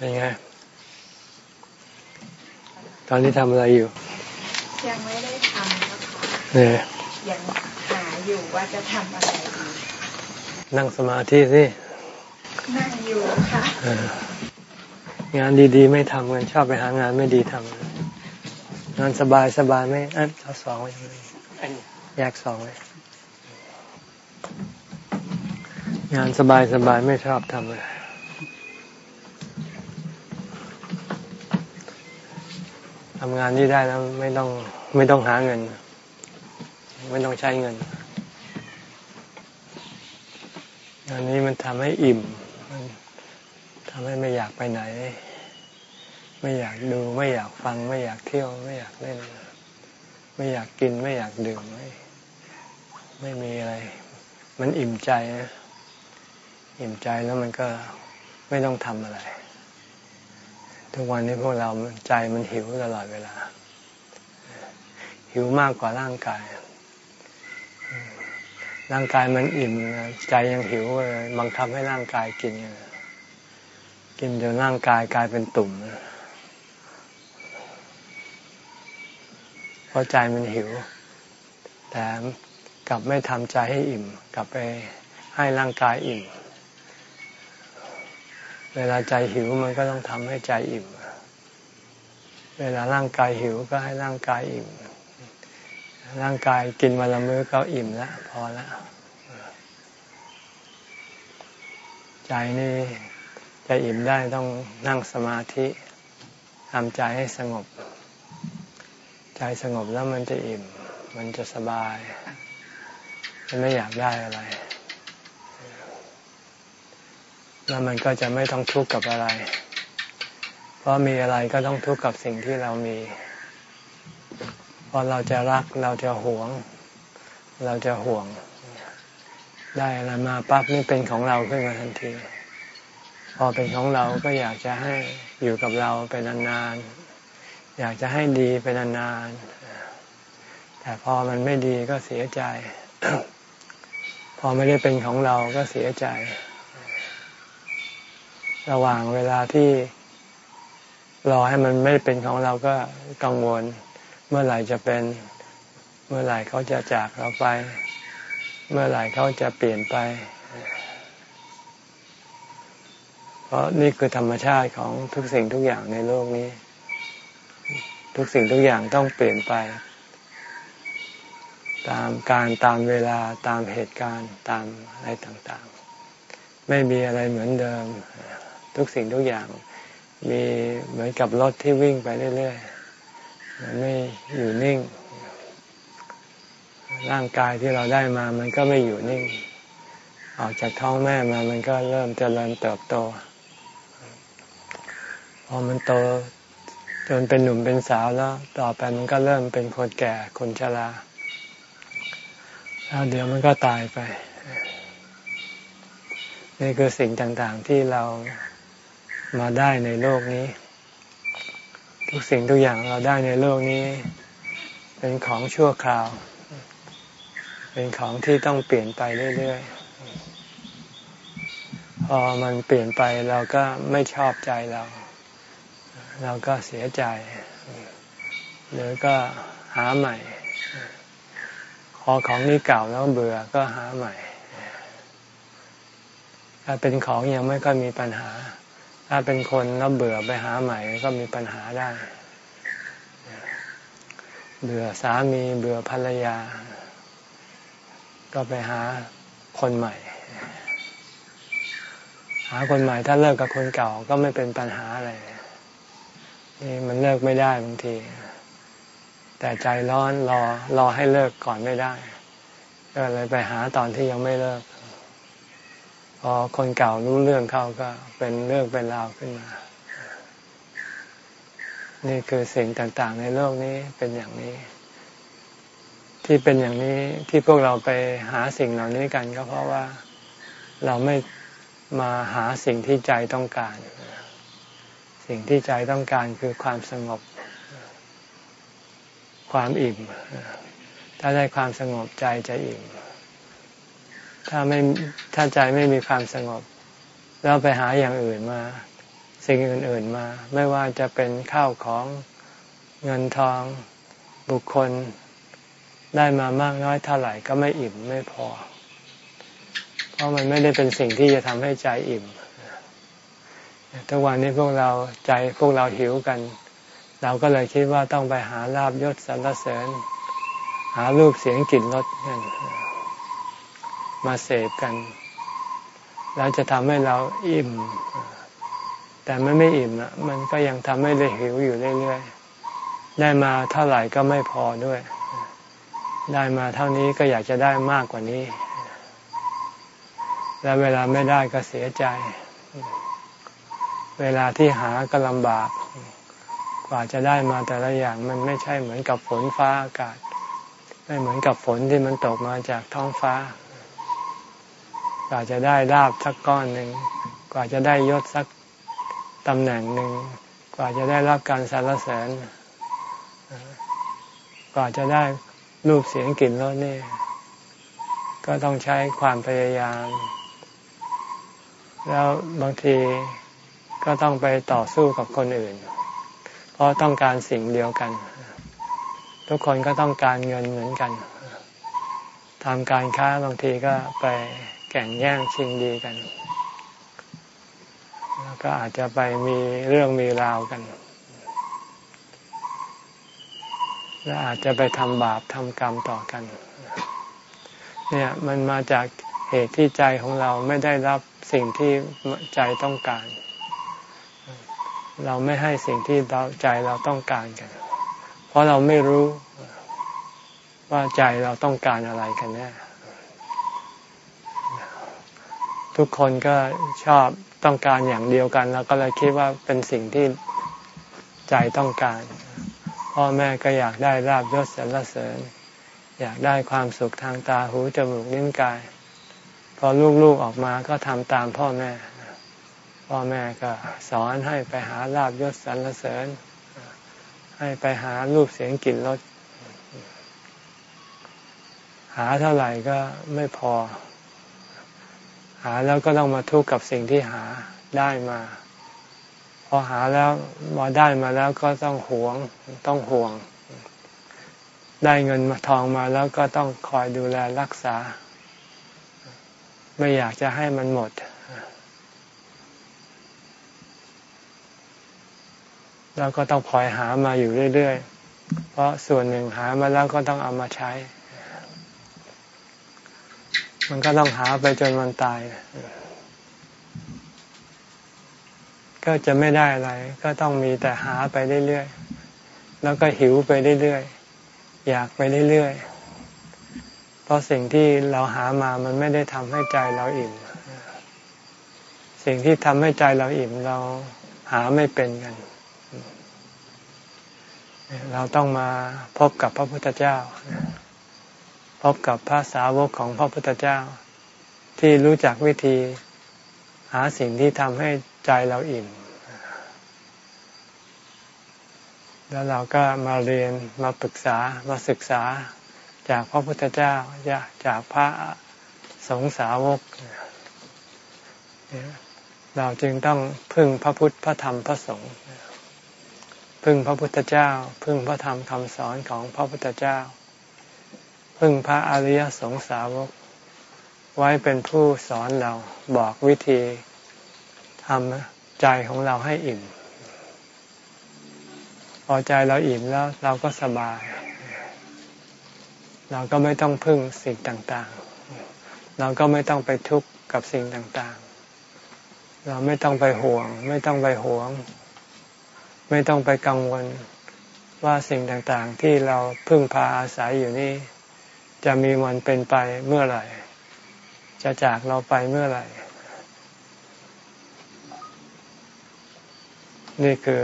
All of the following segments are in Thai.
เป็นไง ตอนนี้ทำอะไรอยู่ ยังไม่ได้ทำนะคะเนี่ยยังหาอยู่ว่าจะทำอะไรดีนั่งสมาธิสิ นั่งอยู่ค่ะงานดีๆ ไม่ทำกันชอบไปหางานไม่ดีทำงานสบายสบายไม่อันเอาสองไว้แยกสองไว้งานสบายสบายไม่ชอบทำเลย ทำงานที่ได้แล้วไม่ต้องไม่ต้องหาเงิน ไม่ต้องใช้เงินงานนี้มันทำให้อิ่มมันทำให้ไม่อยากไปไหน ไม่อยากดูไม่อยากฟัง ไม่อยากเที่ยว ไม่อยากเล่น ไม่อยากกินไม่อยากดื่มไม่ไม่มีอะไร มันอิ่มใจนะอิ่มใจแล้วมันก็ไม่ต้องทำอะไร ทุกวันนี้พวกเราใจมันหิวตลอดเวลา หิวมากกว่าร่างกาย ร่างกายมันอิ่มใจยังหิวเลยบังคับให้ร่างกายกิน กินจนร่างกายกลายเป็นตุ่มเพราะใจมันหิว แต่กลับไม่ทำใจให้อิ่ม กลับไปให้ร่างกายอิ่ม เวลาใจหิวมันก็ต้องทำให้ใจอิ่ม เวลาร่างกายหิวก็ให้ร่างกายอิ่ม ร่างกายกินวันละมื้อก็อิ่มแล้วพอแล้วใจนี่จะอิ่มได้ต้องนั่งสมาธิทำใจให้สงบ ใจสงบแล้วมันจะอิ่ม มันจะสบาย มันไม่อยากได้อะไร แล้วมันก็จะไม่ต้องทุกข์กับอะไร เพราะมีอะไรก็ต้องทุกข์กับสิ่งที่เรามีเพราะเราจะรักเราจะหวง เราจะห่วง ได้อะไรมาปั๊บนี่เป็นของเราขึ้นมาทันที พอเป็นของเราก็อยากจะให้อยู่กับเราไปนานๆอยากจะให้ดีไปนานๆแต่พอมันไม่ดีก็เสียใจ พอไม่ได้เป็นของเราก็เสียใจ ระหว่างเวลาที่รอให้มันไม่เป็นของเราก็กังวล เมื่อไหร่จะเป็น เมื่อไหร่เขาจะจากเราไป เมื่อไหร่เขาจะเปลี่ยนไป เพราะนี่คือธรรมชาติของทุกสิ่งทุกอย่างในโลกนี้ ทุกสิ่งทุกอย่างต้องเปลี่ยนไป ตามการตามเวลาตามเหตุการณ์ตามอะไรต่างๆ ไม่มีอะไรเหมือนเดิม ทุกสิ่งทุกอย่าง มีเหมือนกับรถที่วิ่งไปเรื่อยๆมันไม่อยู่นิ่ง ร่างกายที่เราได้มามันก็ไม่อยู่นิ่ง ออกจากท้องแม่มามันก็เริ่มจเจริญเติบโต พอมันโตจนเป็นหนุ่มเป็นสาวแล้ว ต่อไปมันก็เริ่มเป็นคนแก่คนชราแล้วเดี๋ยวมันก็ตายไป นี่คือสิ่งต่างๆที่เรา มาได้ในโลกนี้ ทุกสิ่งทุกอย่างเราได้ในโลกนี้ เป็นของชั่วคราว เป็นของที่ต้องเปลี่ยนไปเรื่อยๆ พอมันเปลี่ยนไปเราก็ไม่ชอบใจเรา เราก็เสียใจ หรือก็หาใหม่ พอของนี้เก่าแล้วเบื่อก็หาใหม่ถ้าเป็นของยังไม่ก็มีปัญหา ถ้าเป็นคนแล้วเบื่อไปหาใหม่ก็มีปัญหาได้ เบื่อสามีเบื่อภรรยา ก็ไปหาคนใหม่ หาคนใหม่ถ้าเลิกกับคนเก่าก็ไม่เป็นปัญหาอะไรนี่มันเลิกไม่ได้บางที แต่ใจร้อนรอรอให้เลิกก่อนไม่ได้ ก็เลยไปหาตอนที่ยังไม่เลิก พอคนเก่ารู้เรื่องเขาก็เป็นเรื่องเป็นราวขึ้นมา นี่คือสิ่งต่างๆ ในโลกนี้เป็นอย่างนี้ ที่เป็นอย่างนี้ที่พวกเราไปหาสิ่งเหล่านี้กัน ก็เพราะว่าเราไม่มาหาสิ่งที่ใจต้องการ สิ่งที่ใจต้องการคือความสงบ ความอิ่ม ถ้าได้ความสงบใจจะอิ่ม ถ้าไม่ถ้าใจไม่มีความสงบ แล้วไปหาอย่างอื่นมา สิ่งอื่นๆมา ไม่ว่าจะเป็นข้าวของเงินทอง บุคคล ได้มามากน้อยเท่าไหร่ก็ไม่อิ่มไม่พอ เพราะมันไม่ได้เป็นสิ่งที่จะทำให้ใจอิ่มทุกวันนี้พวกเราใจพวกเราหิวกัน เราก็เลยคิดว่าต้องไปหาลาบยศสรรเสริญ หารูปเสียงกลิ่นรสกัน มาเสพกัน แล้วจะทำให้เราอิ่ม แต่มันไม่อิ่มอะ มันก็ยังทำให้เราหิวอยู่เรื่อยๆ ได้มาเท่าไหร่ก็ไม่พอด้วย ได้มาเท่านี้ก็อยากจะได้มากกว่านี้ แล้วเวลาไม่ได้ก็เสียใจ เวลาที่หาก็ลำบาก กว่าจะได้มาแต่ละอย่างมันไม่ใช่เหมือนกับฝนฟ้าอากาศไม่เหมือนกับฝนที่มันตกมาจากท้องฟ้า กว่าจะได้ลาบสักก้อนหนึ่งกว่าจะได้ยศสักตำแหน่งหนึ่งกว่าจะได้รับการสรรเสริญกว่าจะได้รูปเสียงกลิ่นรสนี่ ก็ต้องใช้ความพยายาม แล้วบางทีก็ต้องไปต่อสู้กับคนอื่น เพราะต้องการสิ่งเดียวกัน ทุกคนก็ต้องการเงินเหมือนกันทำการค้าบางทีก็ไป แข่งแย่งชิงดีกัน แล้วก็อาจจะไปมีเรื่องมีราวกัน และอาจจะไปทำบาปทำกรรมต่อกัน เนี่ยมันมาจากเหตุที่ใจของเราไม่ได้รับสิ่งที่ใจต้องการ เราไม่ให้สิ่งที่เราใจเราต้องการกัน เพราะเราไม่รู้ว่าใจเราต้องการอะไรกันแน่ ทุกคนก็ชอบต้องการอย่างเดียวกัน แล้วก็เลยคิดว่าเป็นสิ่งที่ใจต้องการ พ่อแม่ก็อยากได้ราบยศสรรเสริญ อยากได้ความสุขทางตาหูจมูกลิ้นกาย พอลูกๆออกมาก็ทำตามพ่อแม่ พ่อแม่ก็สอนให้ไปหาลาบยศสรรเสริญ ให้ไปหารูปเสียงกลิ่นรสหาเท่าไหร่ก็ไม่พอ หาแล้วก็ต้องมาทุกข์กับสิ่งที่หาได้มา พอหาแล้วมาได้มาแล้วก็ต้องหวงต้องห่วง ได้เงินมาทองมาแล้วก็ต้องคอยดูแลรักษา ไม่อยากจะให้มันหมด แล้วก็ต้องคอยหามาอยู่เรื่อยๆ เพราะส่วนหนึ่งหามาแล้วก็ต้องเอามาใช้ มันก็ต้องหาไปจนวันตาย ก็จะไม่ได้อะไร ก็ต้องมีแต่หาไปเรื่อยๆ แล้วก็หิวไปเรื่อยๆ อยากไปเรื่อยๆ เพราะสิ่งที่เราหามามันไม่ได้ทำให้ใจเราอิ่ม สิ่งที่ทำให้ใจเราอิ่มเราหาไม่เป็นกัน เราต้องมาพบกับพระพุทธเจ้า พบกับพระสาวกของพระพุทธเจ้า ที่รู้จักวิธีหาสิ่งที่ทำให้ใจเราอิ่ม แล้วเราก็มาเรียนมาปรึกษามาศึกษาจากพระพุทธเจ้าจากพระสงฆ์สาวก เราจึงต้องพึ่งพระพุทธพระธรรมพระสงฆ์พึ่งพระพุทธเจ้า พึ่งพระธรรมคำสอนของพระพุทธเจ้า พึ่งพระอริยสงสาวก ไว้เป็นผู้สอนเราบอกวิธีทำใจของเราให้อิ่ม พอใจเราอิ่มแล้วเราก็สบาย เราก็ไม่ต้องพึ่งสิ่งต่าง ๆ เราก็ไม่ต้องไปทุกข์กับสิ่งต่าง ๆ เราไม่ต้องไปห่วง ไม่ต้องไปหวง ไม่ต้องไปกังวลว่าสิ่งต่าง ๆ ที่เราพึ่งพาอาศัยอยู่นี่ จะมีวันเป็นไปเมื่อไหร่ จะจากเราไปเมื่อไหร่ นี่คือ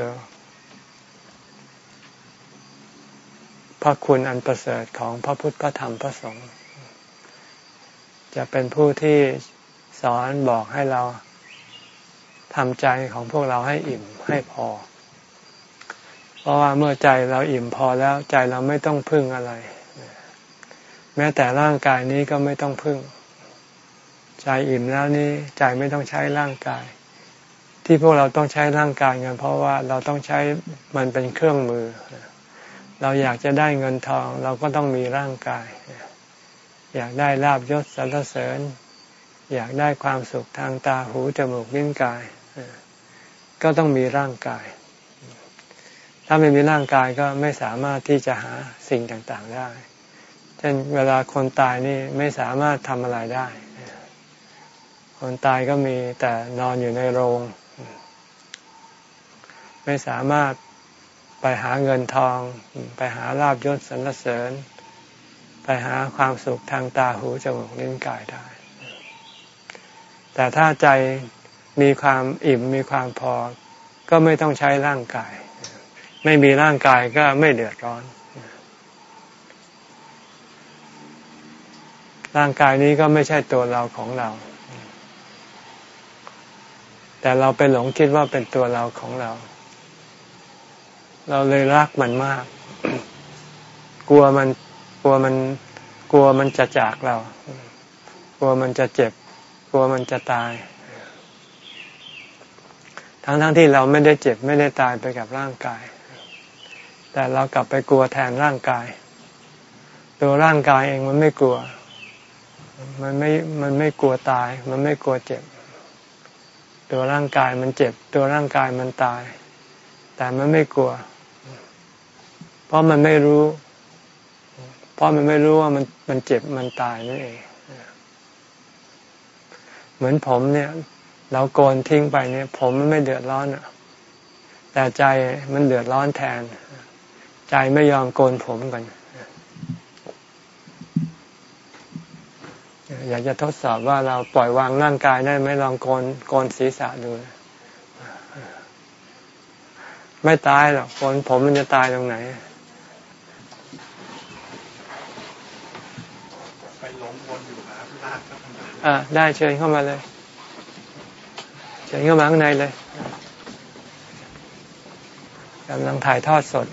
พระคุณอันประเสริฐของพระพุทธพระธรรมพระสงฆ์จะเป็นผู้ที่สอนบอกให้เราทำใจของพวกเราให้อิ่มให้พอ เพราะว่าเมื่อใจเราอิ่มพอแล้วใจเราไม่ต้องพึ่งอะไร แม้แต่ร่างกายนี้ก็ไม่ต้องพึ่ง ใจอิ่มแล้วนี้ใจไม่ต้องใช้ร่างกาย ที่พวกเราต้องใช้ร่างกายกันเพราะว่าเราต้องใช้มันเป็นเครื่องมือ เราอยากจะได้เงินทอง เราก็ต้องมีร่างกาย อยากได้ลาบยศสรรเสริญ อยากได้ความสุขทางตาหูจมูกลิ้นกาย ก็ต้องมีร่างกายถ้าไม่มีร่างกายก็ไม่สามารถที่จะหาสิ่งต่างๆได้ ช่นเวลาคนตายนี่ไม่สามารถทำอะไรได้ คนตายก็มีแต่นอนอยู่ในโรง ไม่สามารถไปหาเงินทอง ไปหาลาบยศสรรเสริญ ไปหาความสุขทางตาหูจมูกลิ้นกายได้ แต่ถ้าใจมีความอิ่มมีความพอ ก็ไม่ต้องใช้ร่างกาย ไม่มีร่างกายก็ไม่เดือดร้อน ร่างกายนี้ก็ไม่ใช่ตัวเราของเรา แต่เราไปหลงคิดว่าเป็นตัวเราของเรา เราเลยรักมันมาก กลัวมันกลัวมันกลัวมันจะจากเรา กลัวมันจะเจ็บ กลัวมันจะตาย ทั้งๆทที่เราไม่ได้เจ็บไม่ได้ตายไปกับร่างกาย แต่เรากลับไปกลัวแทนร่างกาย ตัวร่างกายเองมันไม่กลัว มันไม่มันไม่กลัวตาย มันไม่กลัวเจ็บ ตัวร่างกายมันเจ็บ ตัวร่างกายมันตาย แต่มันไม่กลัว เพราะมันไม่รู้ เพราะมันไม่รู้ว่ามันมันเจ็บมันตายนั่นเองเหมือนผมเนี่ย เราโกนทิ้งไปเนี่ย ผมมันไม่เดือดร้อนอะ แต่ใจมันเดือดร้อนแทน ใจไม่ยอมโกนผมกัน อยากจะทดสอบว่าเราปล่อยวางร่างกายได้ไหมลองโกนโกนศีรษะดู ไม่ตายหรอกโกนผมมันจะตายตรงไหน ไปหลงวนอยู่หาลากก็ทำไมอ่าได้เชิญเข้ามาเลย เชิญเข้ามาข้างในเลยกำลังถ่ายทอดสด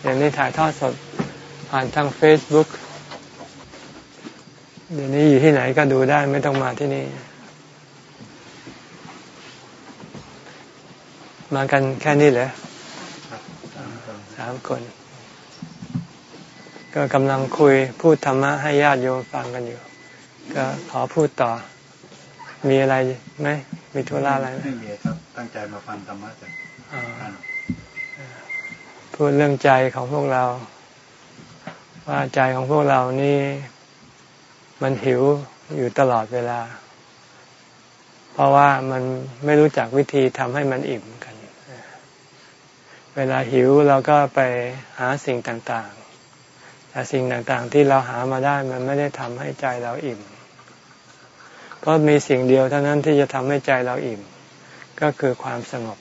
เดี๋ยวนี้ถ่ายทอดสดผ่านทางเฟซบุ๊ก เดี๋ยวนี้อยู่ที่ไหนก็ดูได้ไม่ต้องมาที่นี่ มากันแค่นี้เหรอสามคน ก็กำลังคุยพูดธรรมะให้ญาติโยมฟังกันอยู่ ก็ขอพูดต่อ มีอะไรไหมมีธุระอะไรไหมไม่มีครับ ตั้งใจมาฟังธรรมะจากท่านพูดเรื่องใจของพวกเรา ว่าใจของพวกเรานี่ มันหิวอยู่ตลอดเวลา เพราะว่ามันไม่รู้จักวิธีทำให้มันอิ่มกัน เวลาหิวเราก็ไปหาสิ่งต่างๆ แต่สิ่งต่างๆที่เราหามาได้มันไม่ได้ทำให้ใจเราอิ่ม เพราะมีสิ่งเดียวเท่านั้นที่จะทำให้ใจเราอิ่ม ก็คือความสงบ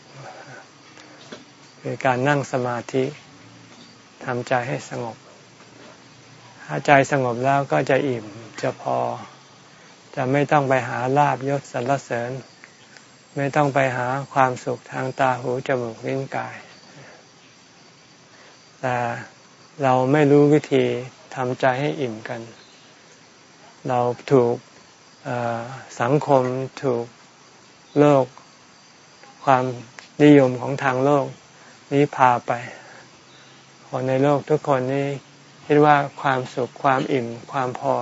คือการนั่งสมาธิทำใจให้สงบ ถ้าใจสงบแล้วก็จะอิ่ม จะพอ จะไม่ต้องไปหาลาบยศสรรเสริญ ไม่ต้องไปหาความสุขทางตาหูจมูกลิ้นกาย แต่เราไม่รู้วิธีทำใจให้อิ่มกัน เราถูกสังคมถูกโลก ความนิยมของทางโลกนี้พาไป คนในโลกทุกคนนี้คิดว่าความสุขความอิ่มความพอ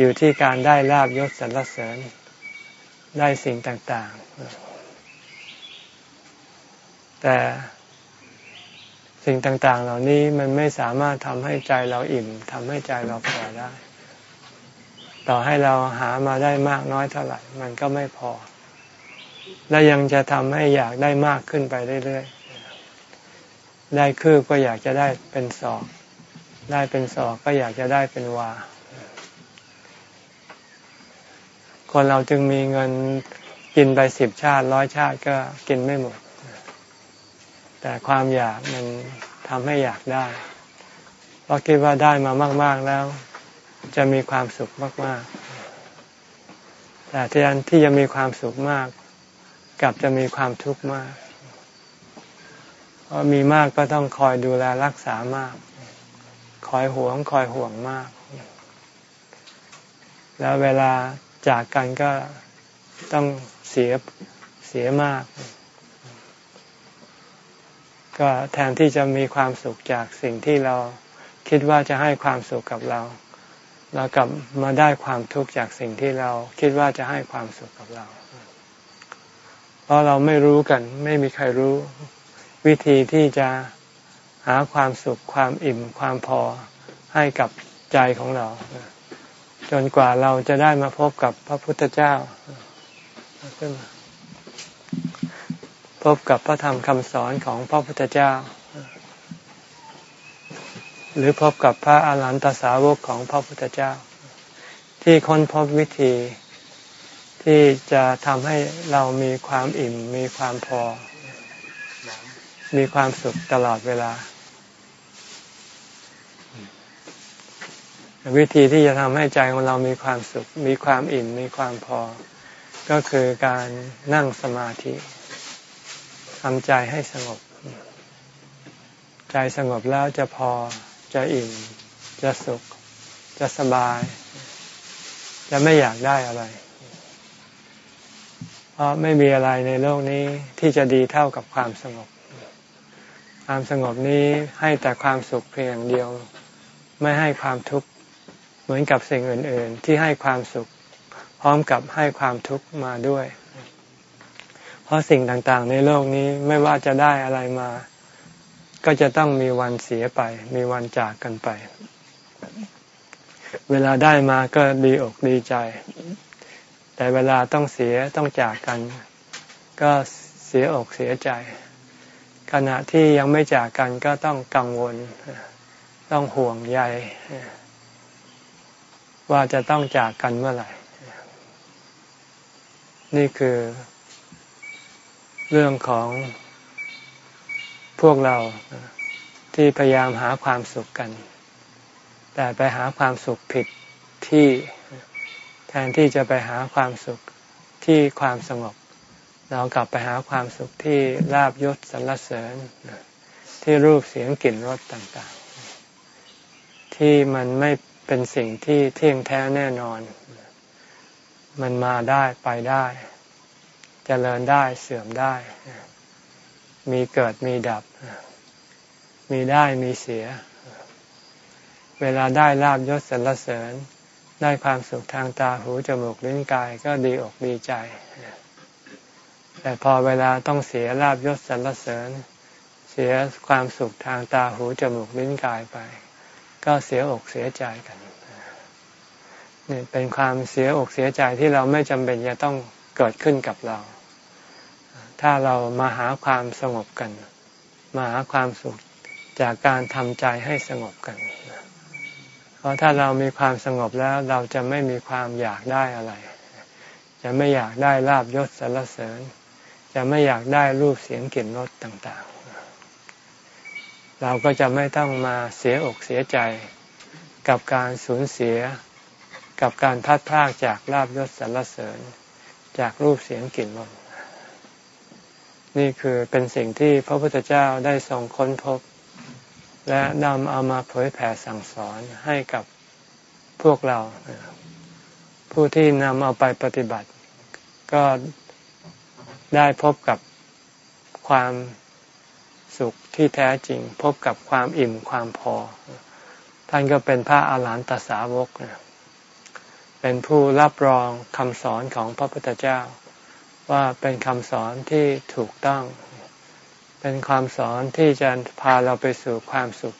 อยู่ที่การได้ลาบยศสรรเสริญ ได้สิ่งต่างๆ แต่สิ่งต่าง ๆ เหล่านี้มันไม่สามารถทำให้ใจเราอิ่มทำให้ใจเราพอได้ ต่อให้เราหามาได้มากน้อยเท่าไหร่ มันก็ไม่พอ และยังจะทำให้อยากได้มากขึ้นไปเรื่อยๆ ได้คืบก็อยากจะได้เป็นศอก ได้เป็นศอกก็อยากจะได้เป็นวา คนเราจึงมีเงินกินไปสิบชาติร้อยชาติก็กินไม่หมด แต่ความอยากมันทำให้อยากได้เพราะคิดว่าได้มามาก ๆแล้ว จะมีความสุขมาก ๆ แต่ที่อันที่จะมีความสุขมากกับจะมีความทุกข์มากเพราะมีมากก็ต้องคอยดูแลรักษามาก คอยห่วงคอยห่วงมาก แล้วเวลา จากกันก็ต้องเสียเสียมาก ก็แทนที่จะมีความสุขจากสิ่งที่เราคิดว่าจะให้ความสุขกับเรา เรากลับมาได้ความทุกข์จากสิ่งที่เราคิดว่าจะให้ความสุขกับเรา เพราะเราไม่รู้กัน ไม่มีใครรู้ วิธีที่จะหาความสุขความอิ่มความพอให้กับใจของเรา จนกว่าเราจะได้มาพบกับพระพุทธเจ้าพบกับพระธรรมคำสอนของพระพุทธเจ้า หรือพบกับพระอาหารหันตสาวกของพระพุทธเจ้า ที่ค้นพบวิธีที่จะทำให้เรามีความอิ่ม มีความพอ มีความสุขตลอดเวลา วิธีที่จะทำให้ใจของเรามีความสุข มีความอิ่ม มีความพอ ก็คือการนั่งสมาธิทำใจให้สงบ ใจสงบแล้วจะพอ จะอิ่ม จะสุข จะสบาย จะไม่อยากได้อะไร เพราะไม่มีอะไรในโลกนี้ที่จะดีเท่ากับความสงบ ความสงบนี้ให้แต่ความสุขเพียงเดียว ไม่ให้ความทุกข์ เหมือนกับสิ่งอื่น ๆ ที่ให้ความสุข พร้อมกับให้ความทุกข์มาด้วย เพราะสิ่งต่างๆ ในโลกนี้ไม่ว่าจะได้อะไรมา ก็จะต้องมีวันเสียไป มีวันจากกันไป เวลาได้มาก็ดีอกดีใจ แต่เวลาต้องเสียต้องจากกัน ก็เสียอกเสียใจ ขณะที่ยังไม่จากกันก็ต้องกังวล ต้องห่วงใย ว่าจะต้องจากกันเมื่อไหร่ นี่คือ เรื่องของพวกเราที่พยายามหาความสุขกัน แต่ไปหาความสุขผิดที่แทนที่จะไปหาความสุขที่ความสงบ เรากลับไปหาความสุขที่ลาบยศสรรเสริญ ที่รูปเสียงกลิ่นรสต่างๆ ที่มันไม่ เป็นสิ่งที่เที่ยงแท้แน่นอน มันมาได้ไปได้จริญได้เสื่อมได้ มีเกิดมีดับ มีได้มีเสีย เวลาได้ลาบยศสรรเสริญ ได้ความสุขทางตาหูจมูกลิ้นกายก็ดีอกดีใจ แต่พอเวลาต้องเสียลาบยศสรรเสริญ เสียความสุขทางตาหูจมูกลิ้นกายไปก็เสียอกเสียใจกัน นี่เป็นความเสียอกเสียใจที่เราไม่จำเป็นจะต้องเกิดขึ้นกับเรา ถ้าเรามาหาความสงบกัน มาหาความสุขจากการทำใจให้สงบกัน เพราะถ้าเรามีความสงบแล้วเราจะไม่มีความอยากได้อะไร จะไม่อยากได้ลาบยศสรรเสริญ จะไม่อยากได้รูปเสียงกลิ่นรสต่างๆ เราก็จะไม่ต้องมาเสียอกเสียใจกับการสูญเสีย กับการพัดพากจากลาบยศสรรเสริญ จากรูปเสียงกลิ่นรสนี่คือเป็นสิ่งที่พระพุทธเจ้าได้ทรงค้นพบ และนำเอามาเผยแผ่สั่งสอนให้กับพวกเรา ผู้ที่นำเอาไปปฏิบัติ ก็ได้พบกับความสุขที่แท้จริง พบกับความอิ่มความพอ ท่านก็เป็นพระอาหารหันตสาวก เป็นผู้รับรองคำสอนของพระพุทธเจ้า ว่าเป็นคำสอนที่ถูกต้อง เป็นความสอนที่จะพาเราไปสู่ความสุข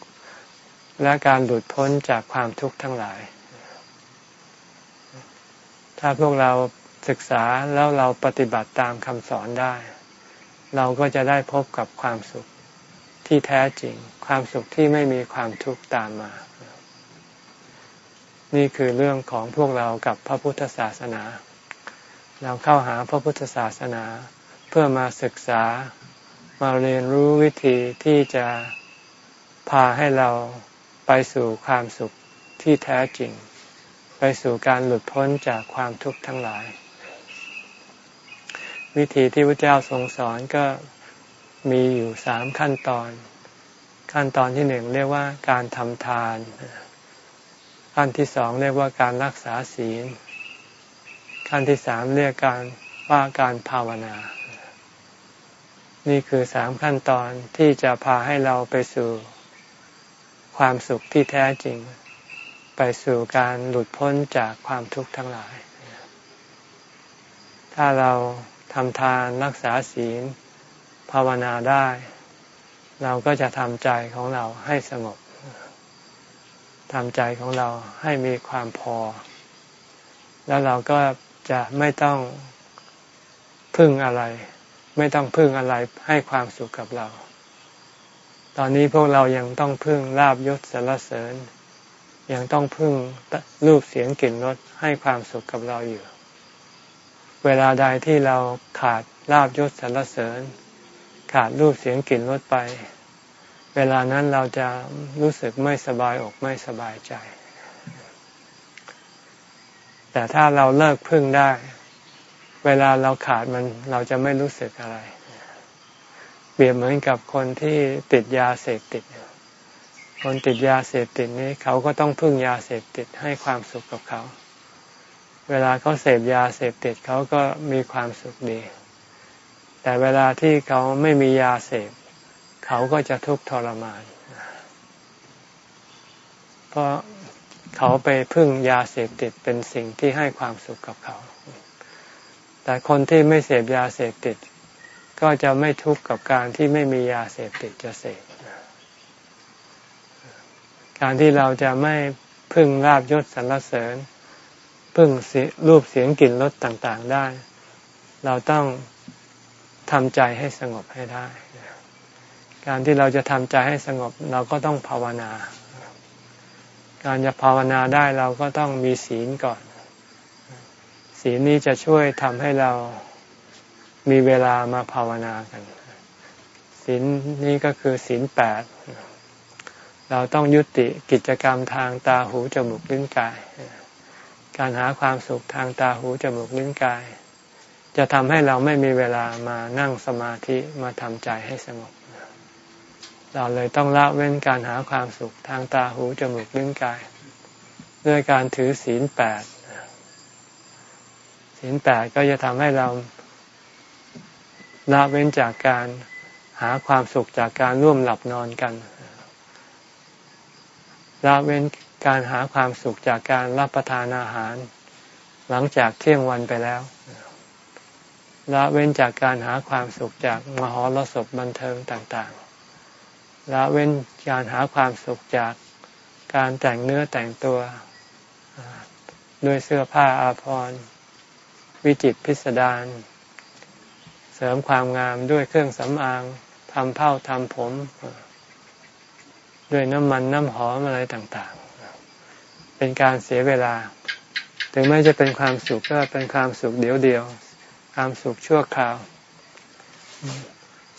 และการหลุดพ้นจากความทุกข์ทั้งหลาย ถ้าพวกเราศึกษาแล้วเราปฏิบัติตามคำสอนได้ เราก็จะได้พบกับความสุขที่แท้จริง ความสุขที่ไม่มีความทุกข์ตามมา นี่คือเรื่องของพวกเรากับพระพุทธศาสนา เราเข้าหาพระพุทธศาสนา เพื่อมาศึกษามาเรียนรู้วิธีที่จะพาให้เราไปสู่ความสุขที่แท้จริง ไปสู่การหลุดพ้นจากความทุกข์ทั้งหลาย วิธีที่พระเจ้าทรงสอนก็มีอยู่สามขั้นตอน ขั้นตอนที่หนึ่งเรียกว่าการทำทาน ขั้นที่สองเรียกว่าการรักษาศีล ขั้นที่สามเรียกการว่าการภาวนา นี่คือสามขั้นตอนที่จะพาให้เราไปสู่ความสุขที่แท้จริง ไปสู่การหลุดพ้นจากความทุกข์ทั้งหลาย ถ้าเราทำทานรักษาศีล ภาวนาได้ เราก็จะทำใจของเราให้สงบ ทำใจของเราให้มีความพอ แล้วเราก็จะไม่ต้องพึ่งอะไร ไม่ต้องพึ่งอะไรให้ความสุขกับเรา ตอนนี้พวกเรายังต้องพึ่งลาบยศสารเสริญ ยังต้องพึ่งรูปเสียงกลิ่นรสให้ความสุขกับเราอยู่ เวลาใดที่เราขาดลาบยศสารเสริญ ขาดรูปเสียงกลิ่นรสไป วลานั้นเราจะรู้สึกไม่สบายอกไม่สบายใจ แต่ถ้าเราเลิกพึ่งได้ เวลาเราขาดมันเราจะไม่รู้สึกอะไร เปรียบเหมือนกับคนที่ติดยาเสพติด คนติดยาเสพติดนี้เขาก็ต้องพึ่งยาเสพติดให้ความสุขกับเขา เวลาเขาเสพยาเสพติดเขาก็มีความสุขดี แต่เวลาที่เขาไม่มียาเสพ เขาก็จะทุกข์ทรมาน เพราะเขาไปพึ่งยาเสพติดเป็นสิ่งที่ให้ความสุขกับเขา แต่คนที่ไม่เสพยาเสพติด ก็จะไม่ทุกข์กับการที่ไม่มียาเสพติดจะเสพการที่เราจะไม่พึ่งลาบยศสรรเสริญ พึ่งรูปเสียงกลิ่นรสต่างๆได้ เราต้องทำใจให้สงบให้ได้ การที่เราจะทำใจให้สงบเราก็ต้องภาวนา การจะภาวนาได้เราก็ต้องมีศีลก่อน ศีลนี้จะช่วยทำให้เรามีเวลามาภาวนากัน ศีลนี้ก็คือศีลแปด เราต้องยุติกิจกรรมทางตาหูจมูกลิ้นกาย การหาความสุขทางตาหูจมูกลิ้นกาย จะทำให้เราไม่มีเวลามานั่งสมาธิมาทำใจให้สงบ เราเลยต้องละเว้นการหาความสุขทางตาหูจมูกลิ้นกาย ด้วยการถือศีลแปดศีลแปดก็จะทำให้เราละเว้นจากการหาความสุขจากการร่วมหลับนอนกันละเว้นการหาความสุขจากการรับประทานอาหาร หลังจากเที่ยงวันไปแล้วละเว้นจากการหาความสุขจากมหรสพบันเทิงต่าง ละเว้นการหาความสุขจากการแต่งเนื้อแต่งตัวด้วยเสื้อผ้าอาภรณ์วิจิตพิสดารเสริมความงามด้วยเครื่องสำอางทำเผ้าทำผม ด้วยน้ำมันน้ำหอมอะไรต่างๆ เป็นการเสียเวลา ถึงแม้จะเป็นความสุขก็เป็นความสุขเดียวเดียว ความสุขชั่วคราว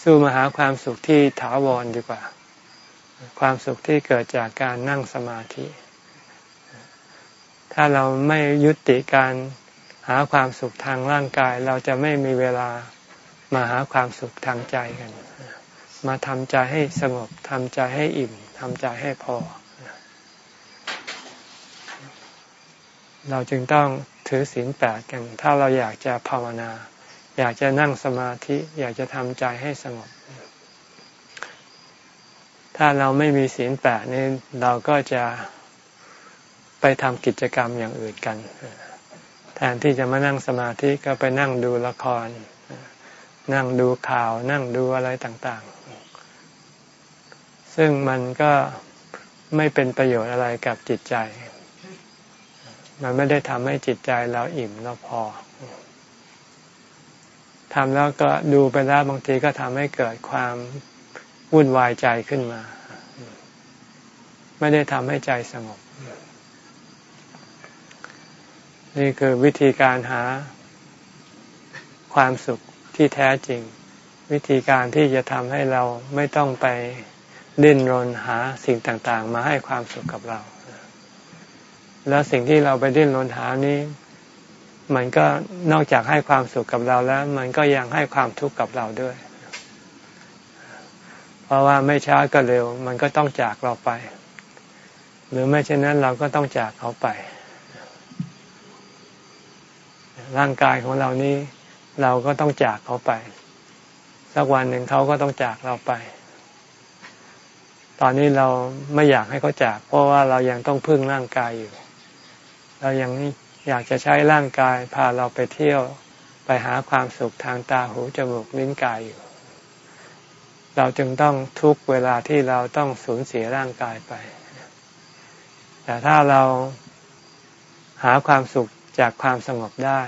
สู้มาหาความสุขที่ถาวรดีกว่า ความสุขที่เกิดจากการนั่งสมาธิ ถ้าเราไม่ยุติการหาความสุขทางร่างกาย เราจะไม่มีเวลามาหาความสุขทางใจกัน มาทำใจให้สงบทำใจให้อิ่มทำใจให้พอ เราจึงต้องถือศีลแปดกัน ถ้าเราอยากจะภาวนา อยากจะนั่งสมาธิ อยากจะทำใจให้สงบ ถ้าเราไม่มีศีลแปดนี่เราก็จะไปทำกิจกรรมอย่างอื่นกัน แทนที่จะมานั่งสมาธิก็ไปนั่งดูละคร นั่งดูข่าว นั่งดูอะไรต่างๆ ซึ่งมันก็ไม่เป็นประโยชน์อะไรกับจิตใจ มันไม่ได้ทำให้จิตใจเราอิ่มเราพอทำแล้วก็ดูไปแล้วบางทีก็ทำให้เกิดความ วุ่นวายใจขึ้นมา ไม่ได้ทำให้ใจสงบ นี่คือวิธีการหาความสุขที่แท้จริง วิธีการที่จะทำให้เราไม่ต้องไปดิ้นรนหาสิ่งต่างๆ มาให้ความสุขกับเรา แล้วสิ่งที่เราไปดิ้นรนหานี้ มันก็นอกจากให้ความสุขกับเราแล้ว มันก็ยังให้ความทุกข์กับเราด้วย ราะว่าไม่ช้าก็เร็ว มันก็ต้องจากเราไป หรือไม่เช่นนั้นเราก็ต้องจากเขาไป ร่างกายของเรานี้ เราก็ต้องจากเขาไป สักวันหนึ่งเขาก็ต้องจากเราไป ตอนนี้เราไม่อยากให้เขาจาก เพราะว่าเรายังต้องพึ่งร่างกายอยู่ เรายังอยากจะใช้ร่างกายพาเราไปเที่ยวไปหาความสุขทางตาหูจมูกลิ้นกายอยู่ เราจึงต้องทุกเวลาที่เราต้องสูญเสียร่างกายไป แต่ถ้าเราหาความสุขจากความสงบได้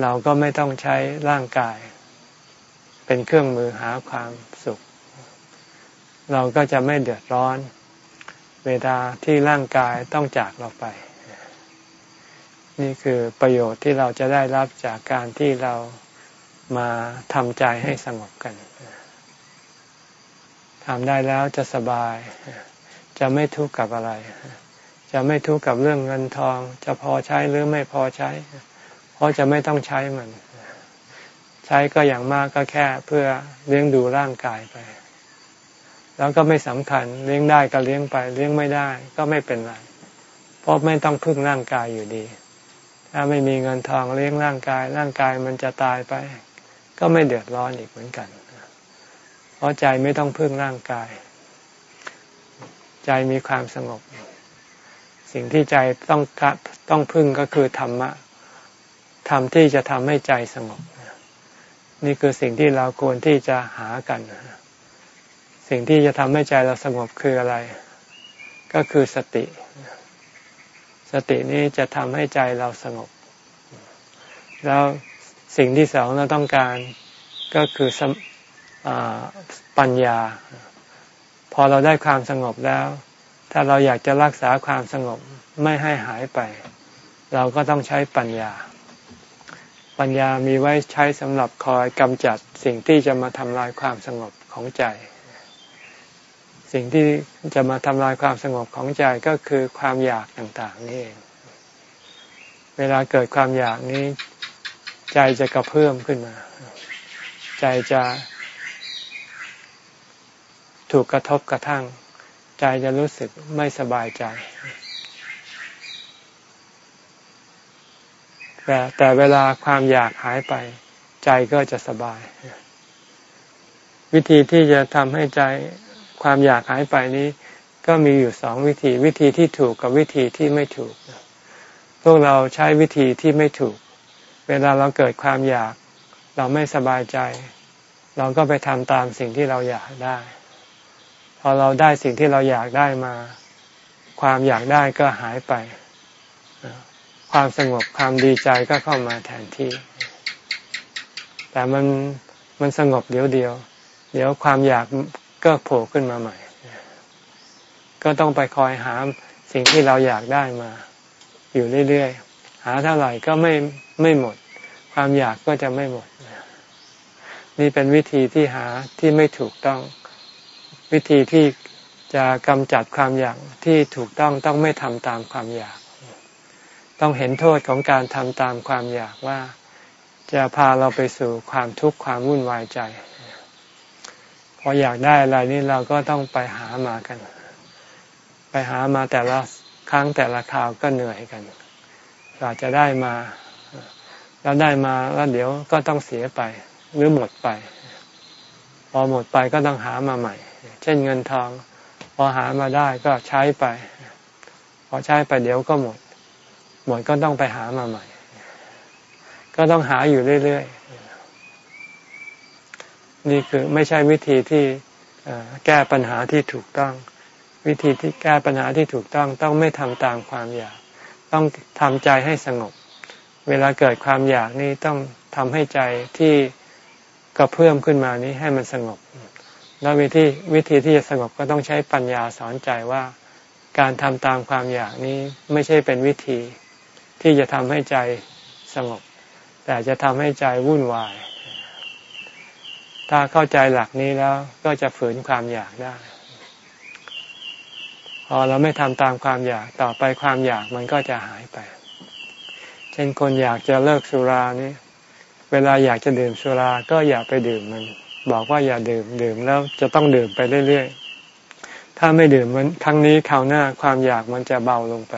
เราก็ไม่ต้องใช้ร่างกาย เป็นเครื่องมือหาความสุข เราก็จะไม่เดือดร้อน เวลาที่ร่างกายต้องจากเราไป นี่คือประโยชน์ที่เราจะได้รับจากการที่เรามาทำใจให้สงบกัน ทำได้แล้วจะสบาย จะไม่ทุกข์กับอะไร จะไม่ทุกข์กับเรื่องเงินทอง จะพอใช้หรือไม่พอใช้ เพราะจะไม่ต้องใช้มัน ใช้ก็อย่างมากก็แค่เพื่อเลี้ยงดูร่างกายไป แล้วก็ไม่สำคัญเลี้ยงได้ก็เลี้ยงไป เลี้ยงไม่ได้ก็ไม่เป็นไร เพราะไม่ต้องพึ่งร่างกายอยู่ดี ถ้าไม่มีเงินทองเลี้ยงร่างกาย ร่างกายมันจะตายไป ก็ไม่เดือดร้อนอีกเหมือนกัน ราะใจไม่ต้องพึ่งร่างกาย ใจมีความสงบ สิ่งที่ใจต้องต้องพึ่งก็คือธรรมะธรรมที่จะทำให้ใจสงบ นี่คือสิ่งที่เราควรที่จะหากัน สิ่งที่จะทำให้ใจเราสงบคืออะไร ก็คือสติ สตินี้จะทำให้ใจเราสงบ แล้วสิ่งที่สองเราต้องการก็คือ ปัญญา พอเราได้ความสงบแล้ว ถ้าเราอยากจะรักษาความสงบไม่ให้หายไป เราก็ต้องใช้ปัญญา ปัญญามีไว้ใช้สำหรับคอยกำจัดสิ่งที่จะมาทำลายความสงบของใจ สิ่งที่จะมาทำลายความสงบของใจก็คือความอยากต่างๆนี่เองเวลาเกิดความอยากนี้ ใจจะกระเพื่อมขึ้นมา ใจจะ ถูกกระทบกระทั่ง ใจจะรู้สึกไม่สบายใจ แต่แต่เวลาความอยากหายไป ใจก็จะสบาย วิธีที่จะทำให้ใจความอยากหายไปนี้ ก็มีอยู่สองวิธี วิธีที่ถูกกับวิธีที่ไม่ถูก พวกเราใช้วิธีที่ไม่ถูก เวลาเราเกิดความอยาก เราไม่สบายใจ เราก็ไปทำตามสิ่งที่เราอยากได้ พอเราได้สิ่งที่เราอยากได้มา ความอยากได้ก็หายไป ความสงบความดีใจก็เข้ามาแทนที่ แต่มันมันสงบเดี๋ยวเดียว เดี๋ยวความอยากก็โผล่ขึ้นมาใหม่ ก็ต้องไปคอยหาสิ่งที่เราอยากได้มา อยู่เรื่อยๆ หาเท่าไหร่ก็ไม่ไม่หมด ความอยากก็จะไม่หมด นี่เป็นวิธีที่หาที่ไม่ถูกต้อง วิธีที่จะกำจัดความอยากที่ถูกต้องต้องไม่ทำตามความอยาก ต้องเห็นโทษของการทำตามความอยากว่าจะพาเราไปสู่ความทุกข์ความวุ่นวายใจ พออยากได้อะไรนี่เราก็ต้องไปหามากัน ไปหามาแต่ละครั้งแต่ละคราวก็เหนื่อยกันกว่าจะได้มา แล้วได้มาแล้วเดี๋ยวก็ต้องเสียไปหรือหมดไป พอหมดไปก็ต้องหามาใหม่ เช่นเงินทอง พอหามาได้ก็ใช้ไป พอใช้ไปเดี๋ยวก็หมด หมดก็ต้องไปหามาใหม่ ก็ต้องหาอยู่เรื่อยๆ นี่คือไม่ใช่วิธีที่แก้ปัญหาที่ถูกต้อง วิธีที่แก้ปัญหาที่ถูกต้องต้องไม่ทำตามความอยาก ต้องทำใจให้สงบ เวลาเกิดความอยากนี่ต้องทำให้ใจที่กระเพื่อมขึ้นมานี้ให้มันสงบ แล้ววิธีวิธีที่จะสงบก็ต้องใช้ปัญญาสอนใจว่าการทำตามความอยากนี้ไม่ใช่เป็นวิธีที่จะทำให้ใจสงบ แต่จะทำให้ใจวุ่นวาย ถ้าเข้าใจหลักนี้แล้วก็จะฝืนความอยากได้ พอเราไม่ทำตามความอยากต่อไปความอยากมันก็จะหายไป เช่นคนอยากจะเลิกสุรานี่เวลาอยากจะดื่มสุราก็อย่าไปดื่มมัน บอกว่าอย่าดื่มดื่มแล้วจะต้องดื่มไปเรื่อยๆ ถ้าไม่ดื่มมันครั้งนี้คราวหน้าความอยากมันจะเบาลงไป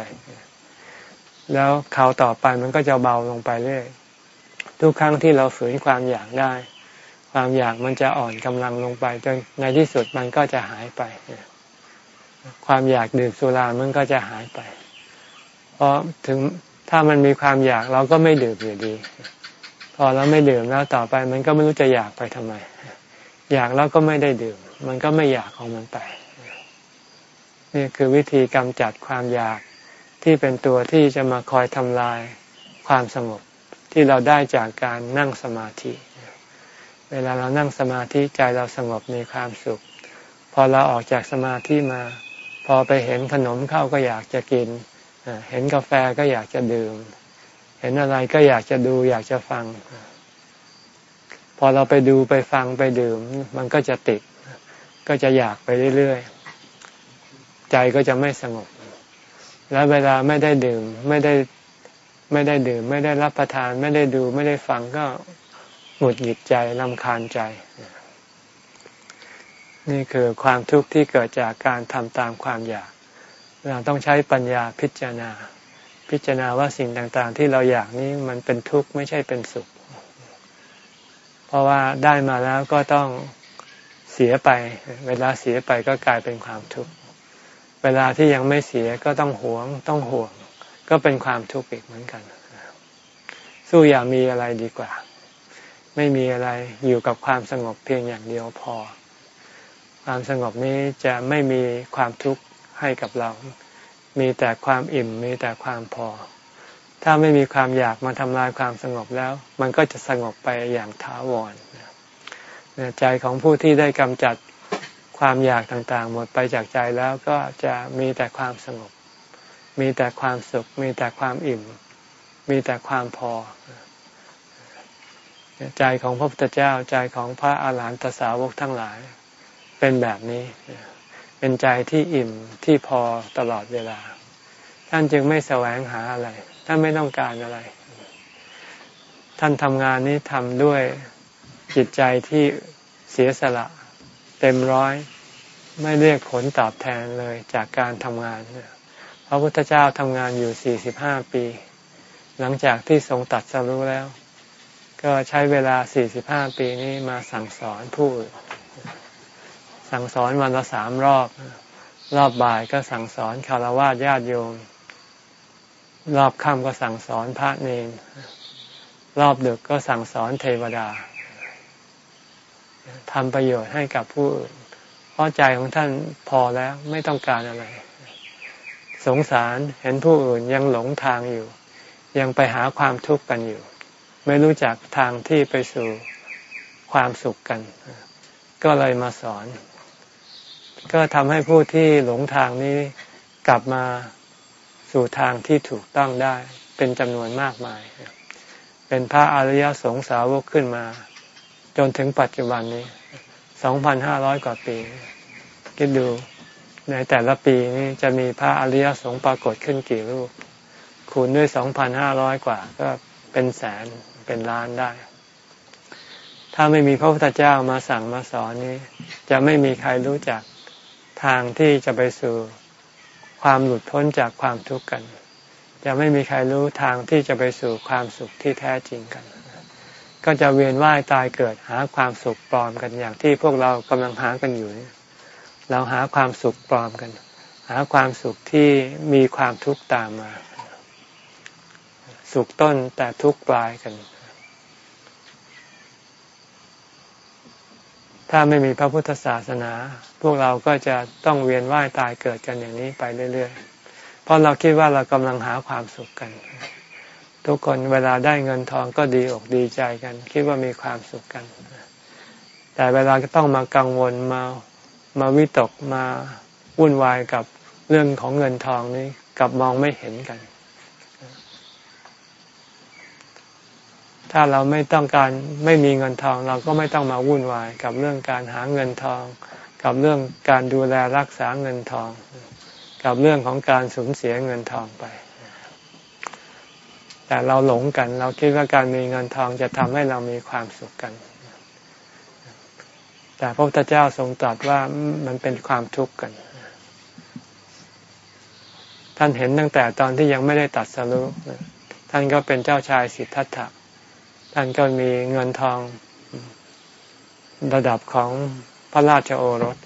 แล้วคราวต่อไปมันก็จะเบาลงไปเรื่อยทุกครั้งที่เราฝืนความอยากได้ ความอยากมันจะอ่อนกำลังลงไปจนในที่สุดมันก็จะหายไป ความอยากดื่มสุรามันก็จะหายไป เพราะถึงถ้ามันมีความอยากเราก็ไม่ดื่มอยู่ดี พอเราไม่ดื่มแล้วต่อไป มันก็ไม่รู้จะอยากไปทำไม อยากแล้วก็ไม่ได้ดื่ม มันก็ไม่อยากของมันไปนี่คือวิธีกำจัดความอยากที่เป็นตัวที่จะมาคอยทำลายความสงบที่เราได้จากการนั่งสมาธิ เวลาเรานั่งสมาธิใจเราสงบมีความสุข พอเราออกจากสมาธิมา พอไปเห็นขนมเข้าก็อยากจะกิน เห็นกาแฟก็อยากจะดื่ม เห็นอะไรก็อยากจะดูอยากจะฟัง พอเราไปดูไปฟังไปดื่ม มันก็จะติด ก็จะอยากไปเรื่อยๆ ใจก็จะไม่สงบ แล้วเวลาไม่ได้ดื่มไม่ได้ไม่ได้ดื่ม ไม่ได้รับประทาน ไม่ได้ดูไม่ได้ฟังก็หงุดหงิดใจลำคาญใจ นี่คือความทุกข์ที่เกิดจากการทำตามความอยาก เราต้องใช้ปัญญาพิจารณา พิจารณาว่าสิ่งต่างๆ ที่เราอยากนี้มันเป็นทุกข์ไม่ใช่เป็นสุข เพราะว่าได้มาแล้วก็ต้องเสียไป เวลาเสียไปก็กลายเป็นความทุกข์ เวลาที่ยังไม่เสียก็ต้องหวง ต้องห่วง ก็เป็นความทุกข์อีกเหมือนกัน สู้อย่ามีอะไรดีกว่า ไม่มีอะไรอยู่กับความสงบเพียงอย่างเดียวพอ ความสงบนี้จะไม่มีความทุกข์ให้กับเรา มีแต่ความอิ่มมีแต่ความพอ ถ้าไม่มีความอยากมาทำลายความสงบแล้ว มันก็จะสงบไปอย่างถาวรใจของผู้ที่ได้กำจัดความอยากต่างๆ หมดไปจากใจแล้วก็จะมีแต่ความสงบ มีแต่ความสุข มีแต่ความอิ่ม มีแต่ความพอ ใจของพระพุทธเจ้าใจของพระอาหารหันตสาวกทั้งหลาย เป็นแบบนี้ เป็นใจที่อิ่มที่พอตลอดเวลา ท่านจึงไม่แสวงหาอะไร ท่านไม่ต้องการอะไร ท่านทำงานนี้ทำด้วยจิตใจที่เสียสละ เต็มร้อยไม่เรียกผลตอบแทนเลยจากการทำงานเนี่ยพระพุทธเจ้าทำงานอยู่ 45 ปี หลังจากที่ทรงตัดสรู้แล้ว ก็ใช้เวลา 45 ปีนี้มาสั่งสอนผู้อื่น สั่งสอนวันละสามรอบ รอบบ่ายก็สั่งสอนคารวะญาติโยม รอบค่ำก็สั่งสอนพระเนนรอบดึกก็สั่งสอนเทวดาทำประโยชน์ให้กับผู้อื่นเพราะใจของท่านพอแล้วไม่ต้องการอะไร สงสารเห็นผู้อื่นยังหลงทางอยู่ ยังไปหาความทุกข์กันอยู่ ไม่รู้จักทางที่ไปสู่ความสุขกัน ก็เลยมาสอน ก็ทำให้ผู้ที่หลงทางนี้กลับมาสู่ทางที่ถูกต้องได้ เป็นจำนวนมากมาย เป็นพระอริยสงสาวกขึ้นมา จนถึงปัจจุบันนี้สองพันห้าร้อยกว่าปี คิดดูในแต่ละปีนี้จะมีพระอริยสงฆ์ปรากฏขึ้นกี่รูป คูณด้วยสองพันห้าร้อยกว่า ก็เป็นแสนเป็นล้านได้ ถ้าไม่มีพระพุทธเจ้ามาสั่งมาสอนนี้ จะไม่มีใครรู้จัก ทางที่จะไปสู่ความหลุดพ้นจากความทุกข์กัน จะไม่มีใครรู้ทางที่จะไปสู่ความสุขที่แท้จริงกัน ก็จะเวียนว่ายตายเกิดหาความสุขปลอมกันอย่างที่พวกเรากำลังหากันอยู่ เราหาความสุขปลอมกัน หาความสุขที่มีความทุกข์ตามมา สุขต้นแต่ทุกข์ปลายกัน ถ้าไม่มีพระพุทธศาสนา พวกเราก็จะต้องเวียนว่ายตายเกิดกันอย่างนี้ไปเรื่อยๆ เพราะเราคิดว่าเรากำลังหาความสุขกัน ทุกคนเวลาได้เงินทองก็ดีอกดีใจกัน คิดว่ามีความสุขกัน แต่เวลาก็ต้องมากังวลมามาวิตกมาวุ่นวายกับเรื่องของเงินทองนี้กับมองไม่เห็นกัน ถ้าเราไม่ต้องการไม่มีเงินทอง เราก็ไม่ต้องมาวุ่นวายกับเรื่องการหาเงินทอง กับเรื่องการดูแลรักษาเงินทอง กับเรื่องของการสูญเสียเงินทองไป แต่เราหลงกัน เราคิดว่าการมีเงินทองจะทำให้เรามีความสุขกัน แต่พระพุทธเจ้าทรงตรัสว่ามันเป็นความทุกข์กัน ท่านเห็นตั้งแต่ตอนที่ยังไม่ได้ตัดสรุท่านก็เป็นเจ้าชายสิทธัตถะท่านก็มีเงินทองระดับของ พระราชโอรส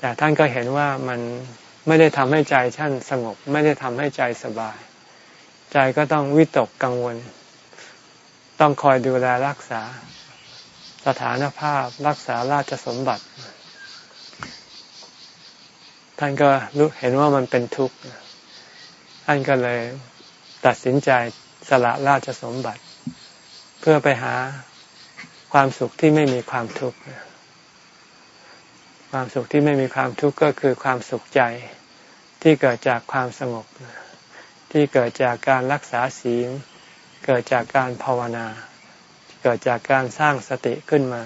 แต่ท่านก็เห็นว่ามันไม่ได้ทำให้ใจท่านสงบ ไม่ได้ทำให้ใจสบาย ใจก็ต้องวิตกกังวล ต้องคอยดูแลรักษา สถานภาพรักษาราชสมบัติ ท่านก็รู้เห็นว่ามันเป็นทุกข์ ท่านก็เลยตัดสินใจสละราชสมบัติ เพื่อไปหาความสุขที่ไม่มีความทุกข์ ความสุขที่ไม่มีความทุกข์ก็คือความสุขใจ ที่เกิดจากความสงบ ที่เกิดจากการรักษาศีล เกิดจากการภาวนา เกิดจากการสร้างสติขึ้นมา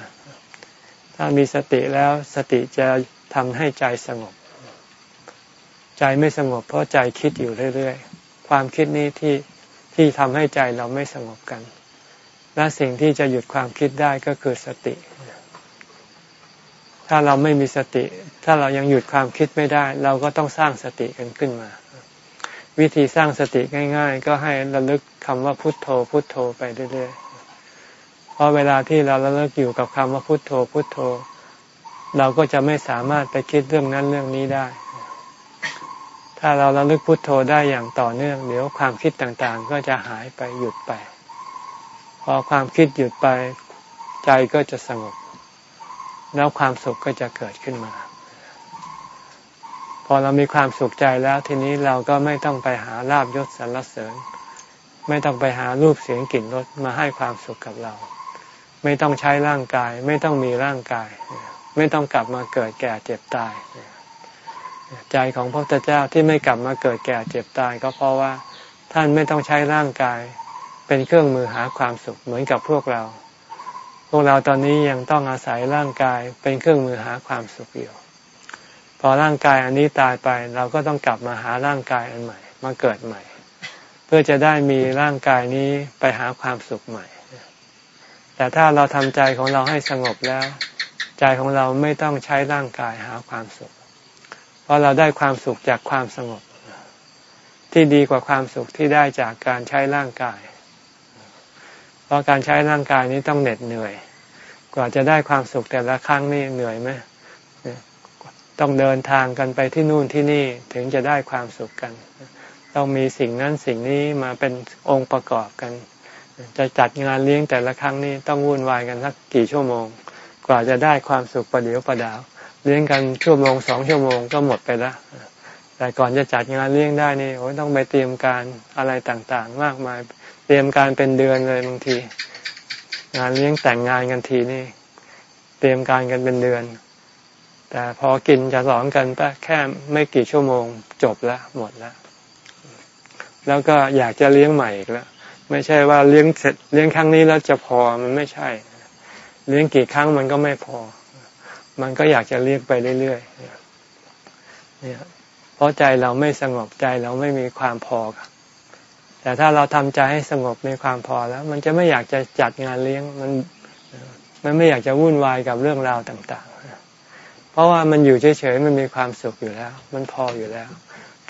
ถ้ามีสติแล้วสติจะทำให้ใจสงบ ใจไม่สงบเพราะใจคิดอยู่เรื่อยๆ ความคิดนี้ที่ที่ทำให้ใจเราไม่สงบกัน และสิ่งที่จะหยุดความคิดได้ก็คือสติ ถ้าเราไม่มีสติ ถ้าเรายังหยุดความคิดไม่ได้ เราก็ต้องสร้างสติกันขึ้นมา วิธีสร้างสติง่าย ๆ ก็ให้ระลึกคำว่าพุทโธพุทโธไปเรื่อยๆเพราะเวลาที่เราระลึกอยู่กับคำว่าพุทโธพุทโธ เราก็จะไม่สามารถไปคิดเรื่องนั้นเรื่องนี้ได้ ถ้าเราระลึกพุทโธได้อย่างต่อเนื่องเดี๋ยวความคิดต่างๆ ก็จะหายไปหยุดไป พอความคิดหยุดไปใจก็จะสงบ แล้วความสุขก็จะเกิดขึ้นมา พอเรามีความสุขใจแล้วทีนี้เราก็ไม่ต้องไปหาลาบยศสรรเสริญ ไม่ต้องไปหารูปเสียงกลิ่นรสมาให้ความสุขกับเรา ไม่ต้องใช้ร่างกาย ไม่ต้องมีร่างกาย ไม่ต้องกลับมาเกิดแก่เจ็บตาย ใจของพระพุทธเจ้าที่ไม่กลับมาเกิดแก่เจ็บตาย ก็เพราะว่าท่านไม่ต้องใช้ร่างกาย เป็นเครื่องมือหาความสุขเหมือนกับพวกเรา พวกเราตอนนี้ยังต้องอาศัยร่างกายเป็นเครื่องมือหาความสุขอยู่ พอร่างกายอันนี้ตายไปเราก็ต้องกลับมาหาร่างกายอันใหม่ มาเกิดใหม่ เพื่อจะได้มีร่างกายนี้ไปหาความสุขใหม่ แต่ถ้าเราทำใจของเราให้สงบแล้ว ใจของเราไม่ต้องใช้ร่างกายหาความสุข เพราะเราได้ความสุขจากความสงบ ที่ดีกว่าความสุขที่ได้จากการใช้ร่างกาย เพราะการใช้ร่างกายนี้ต้องเหน็ดเหนื่อย กว่าจะได้ความสุขแต่ละครั้งนี่เหนื่อยไหมต้องเดินทางกันไปที่นู่นที่นี่ถึงจะได้ความสุขกัน ต้องมีสิ่งนั้นสิ่งนี้มาเป็นองค์ประกอบกัน จะจัดงานเลี้ยงแต่ละครั้งนี่ต้องวุ่นวายกันสักกี่ชั่วโมง กว่าจะได้ความสุขประเดียวประดาว เลี้ยงกันชั่วโมงสองชั่วโมงก็หมดไปล้วแต่ก่อนจะจัดงานเลี้ยงได้นี่โอ้ต้องไปเตรียมการอะไรต่างๆ มากมาย เตรียมการเป็นเดือนเลยบางที งานเลี้ยงแต่งงานกันทีนี่ เตรียมการกันเป็นเดือน แต่พอกินจะสอนกันแแค่ไม่กี่ชั่วโมงจบแล้วหมดแล้วแล้วก็อยากจะเลี้ยงใหม่อีกแล้วไม่ใช่ว่าเลี้ยงเสร็จเลี้ยงครั้งนี้แล้วจะพอมันไม่ใช่ เลี้ยงกี่ครั้งมันก็ไม่พอ มันก็อยากจะเลี้ยงไปเรื่อยๆเนี่ยเพราะใจเราไม่สงบใจเราไม่มีความพอครับ แต่ถ้าเราทำใจให้สงบมีความพอแล้ว มันจะไม่อยากจะจัดงานเลี้ยงมัน มันไม่อยากจะวุ่นวายกับเรื่องราวต่างๆ เพราะว่ามันอยู่เฉยๆมันมีความสุขอยู่แล้ว มันพออยู่แล้ว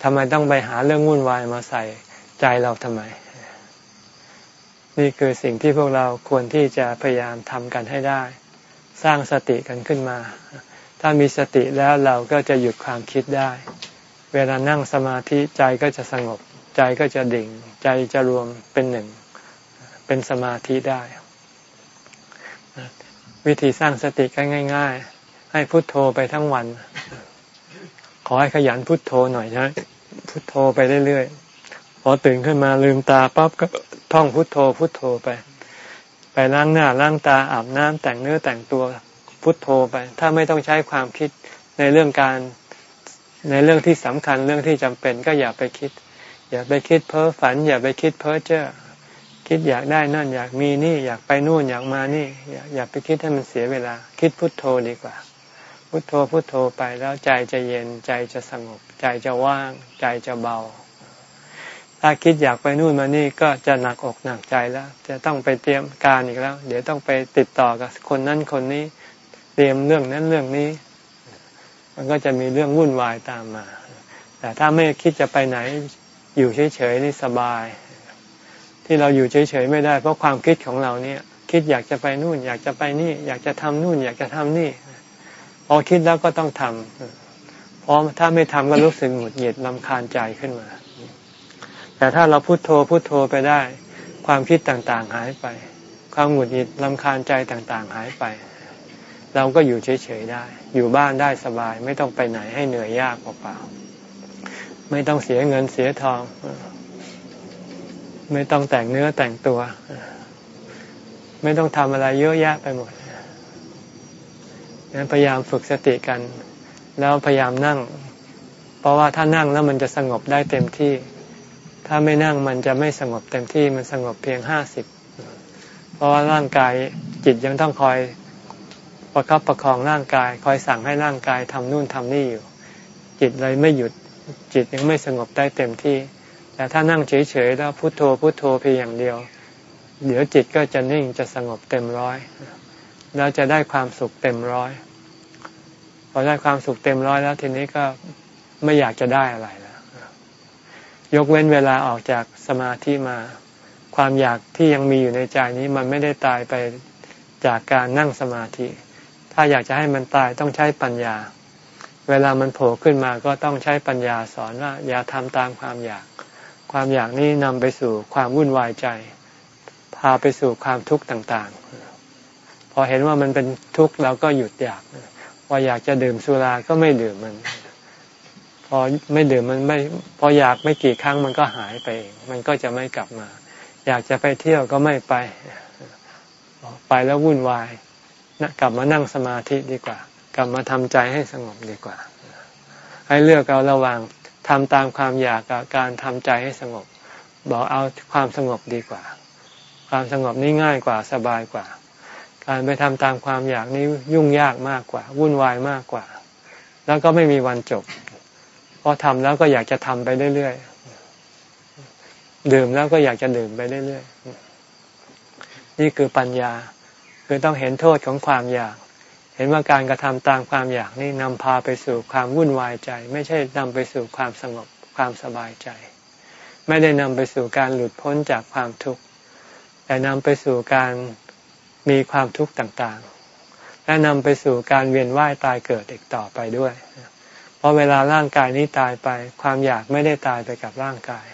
ทำไมต้องไปหาเรื่องวุ่นวายมาใส่ใจเราทำไม นี่คือสิ่งที่พวกเราควรที่จะพยายามทำกันให้ได้ สร้างสติกันขึ้นมา ถ้ามีสติแล้วเราก็จะหยุดความคิดได้ เวลานั่งสมาธิใจก็จะสงบ ใจก็จะดิ่งใจจะรวมเป็นหนึ่ง เป็นสมาธิได้ วิธีสร้างสติก็ง่าย ๆ ให้พุทโธไปทั้งวัน ขอให้ขยันพุทโธหน่อยนะพุทโธไปเรื่อยๆพอตื่นขึ้นมาลืมตาปั๊บก็ท่องพุทโธ พุทโธไป ไปล้างหน้าล้างตาอาบน้ำแต่งเนื้อแต่งตัวพุทโธไป ถ้าไม่ต้องใช้ความคิดในเรื่องการในเรื่องที่สำคัญเรื่องที่จำเป็นก็อย่าไปคิด อย่าไปคิดเพ้อฝัน อย่าไปคิดเพ้อเจ้อคิดอยากได้นั่นอยากมีนี่ อยากไปนู่นอยากมานี่อย่าอย่าไปคิดให้มันเสียเวลา คิดพุทโธดีกว่า พุทโธพุทโธไปแล้วใจจะเย็นใจจะสงบ ใจจะว่าง ใจจะเบา ถ้าคิดอยากไปนู่นมานี่ก็จะหนักอกหนักใจแล้ว จะต้องไปเตรียมการอีกแล้ว เดี๋ยวต้องไปติดต่อกับคนนั้นคนนี้ เตรียมเรื่องนั้นเรื่องนี้ มันก็จะมีเรื่องวุ่นวายตามมา แต่ถ้าไม่คิดจะไปไหน อยู่เฉยๆนี่สบาย ที่เราอยู่เฉยๆไม่ได้ เพราะความคิดของเราเนี่ย คิดอยากจะไปนู่น อยากจะไปนี่ อยากจะทำนู่น อยากจะทำนี่ พอคิดแล้วก็ต้องทำเพราะถ้าไม่ทำก็รู้สึกหงุดหงิดลำคาญใจขึ้นมา แต่ถ้าเราพุโทโธพุโทโธไปได้ ความคิดต่างๆหายไป ความหงุดหงิดลำคาญใจต่างๆ หายไป เราก็อยู่เฉยๆได้ อยู่บ้านได้สบาย ไม่ต้องไปไหนให้เหนื่อยยากเปล่าๆ ไม่ต้องเสียเงินเสียทอง ไม่ต้องแต่งเนื้อแต่งตัว ไม่ต้องทำอะไรเยอะแยะไปหมดงั้นพยายามฝึกสติกัน แล้วพยายามนั่ง เพราะว่าถ้านั่งแล้วมันจะสงบได้เต็มที่ ถ้าไม่นั่งมันจะไม่สงบเต็มที่มันสงบเพียงห้าสิบเพราะว่าร่างกายจิตยังต้องคอยประคับประคองร่างกาย คอยสั่งให้ร่างกายทำนู่นทำนี่อยู่ จิตเลยไม่หยุด จิตยังไม่สงบได้เต็มที่ แต่ถ้านั่งเฉยๆแล้วพุโทโธพุโทโธเพียงอย่างเดียว เดี๋ยวจิตก็จะนิ่งจะสงบเต็มร้อยแล้วจะได้ความสุขเต็มร้อยพอได้ความสุขเต็มร้อยแล้วทีนี้ก็ไม่อยากจะได้อะไรแล้วยกเว้นเวลาออกจากสมาธิมา ความอยากที่ยังมีอยู่ในใจนี้มันไม่ได้ตายไปจากการนั่งสมาธิ ถ้าอยากจะให้มันตายต้องใช้ปัญญา เวลามันโผล่ขึ้นมาก็ต้องใช้ปัญญาสอนว่า อย่าทำตามความอยาก ความอยากนี้นำไปสู่ความวุ่นวายใจ พาไปสู่ความทุกข์ต่างๆ พอเห็นว่ามันเป็นทุกข์เราก็หยุดอยากพออยากจะดื่มสุราก็ไม่ดื่มมัน พอไม่ดื่มมันไม่ พออยากไม่กี่ครั้งมันก็หายไป มันก็จะไม่กลับมา อยากจะไปเที่ยวก็ไม่ไป ไปแล้ววุ่นวายกลับมานั่งสมาธิดีกว่า กลับมาทำใจให้สงบดีกว่า ให้เลือกเอาระหว่างทำตามความอยากกับการทำใจให้สงบ บอกเอาความสงบดีกว่า ความสงบนี่ง่ายกว่าสบายกว่า การไปทำตามความอยากนี้ยุ่งยากมากกว่า วุ่นวายมากกว่า แล้วก็ไม่มีวันจบพอทำแล้วก็อยากจะทำไปเรื่อยๆดื่มแล้วก็อยากจะดื่มไปเรื่อยๆนี่คือปัญญา คือต้องเห็นโทษของความอยาก เห็นว่าการกระทำตามความอยากนี่นำพาไปสู่ความวุ่นวายใจ ไม่ใช่นำไปสู่ความสงบความสบายใจ ไม่ได้นำไปสู่การหลุดพ้นจากความทุกข์แต่นำไปสู่การมีความทุกข์ต่างๆ และนำไปสู่การเวียนว่ายตายเกิดอีกต่อไปด้วย เพราะเวลาร่างกายนี้ตายไป ความอยากไม่ได้ตายไปกับร่างกาย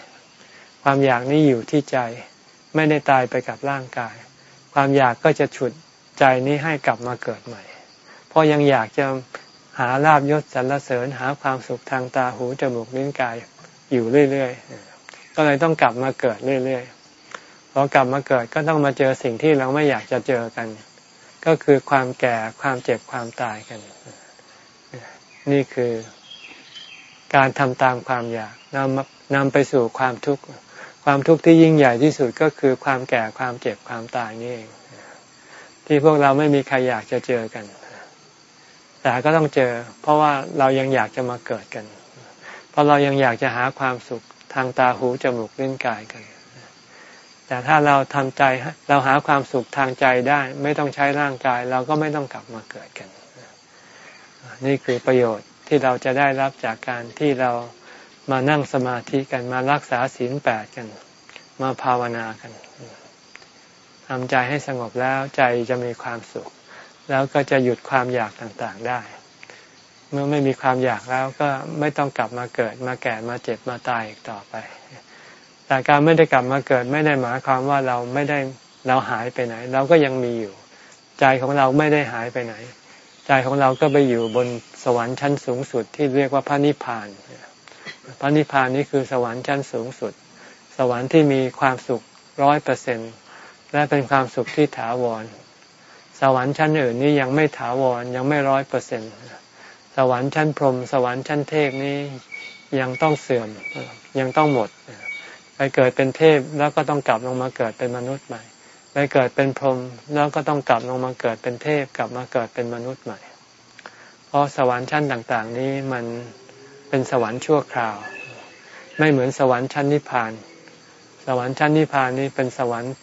ความอยากนี้อยู่ที่ใจ ไม่ได้ตายไปกับร่างกาย ความอยากก็จะฉุดใจนี้ให้กลับมาเกิดใหม่ พราะยังอยากจะหาลาบยศสรรเสริญหาความสุขทางตาหูจมูกลิ้นกายอยู่เรื่อยๆ ก็เลยต้องกลับมาเกิดเรื่อยๆ พอกลับมาเกิดก็ต้องมาเจอสิ่งที่เราไม่อยากจะเจอกัน ก็คือความแก่ความเจ็บความตายกัน นี่คือการทำตามความอยากนำนำไปสู่ความทุกข์ความทุกข์ที่ยิ่งใหญ่ที่สุดก็คือความแก่ความเจ็บความตายนี่เอง ที่พวกเราไม่มีใครอยากจะเจอกัน แต่ก็ต้องเจอ เพราะว่าเรายังอยากจะมาเกิดกัน เพราะเรายังอยากจะหาความสุขทางตาหูจมูกลิ้นกายกัน แต่ถ้าเราทำใจเราหาความสุขทางใจได้ ไม่ต้องใช้ร่างกาย เราก็ไม่ต้องกลับมาเกิดกัน นี่คือประโยชน์ที่เราจะได้รับจากการที่เรามานั่งสมาธิกันมารักษาศีลแปดกัน มาภาวนากันทำใจให้สงบแล้วใจจะมีความสุข แล้วก็จะหยุดความอยากต่างๆได้ เมื่อไม่มีความอยากแล้วก็ไม่ต้องกลับมาเกิดมาแก่มาเจ็บมาตายอีกต่อไป แต่การไม่ได้กลับมาเกิดไม่ได้หมายความว่าเราไม่ได้เราหายไปไหน เราก็ยังมีอยู่ ใจของเราไม่ได้หายไปไหน ใจของเราก็ไปอยู่บนสวรรค์ชั้นสูงสุดที่เรียกว่าพระนิพพานพระนิพพานนี้คือสวรรค์ชั้นสูงสุด สวรรค์ที่มีความสุขร้อยเปอร์เซ็นและเป็นความสุขที่ถาวร สวรรค์ชั้นอื่นนี้ยังไม่ถาวรยังไม่ร้อยเปอร์เซ็นสวรรค์ชั้นพรหมสวรรค์ชั้นเทพนี้ยังต้องเสื่อมยังต้องหมดไปเกิดเป็นเทพแล้วก็ต้องกลับลงมาเกิดเป็นมนุษย์ใหม่ไปเกิดเป็นพรหมแล้วก็ต้องกลับลงมาเกิดเป็นเทพกลับมาเกิดเป็นมนุษย์ใหม่ เพราะสวรรค์ชั้นต่างๆ นี้มันเป็นสวรรค์ชั่วคราว ไม่เหมือนสวรรค์ชั้นนิพพาน สวรรค์ชั้นนิพพานนี้เป็นสวรรค์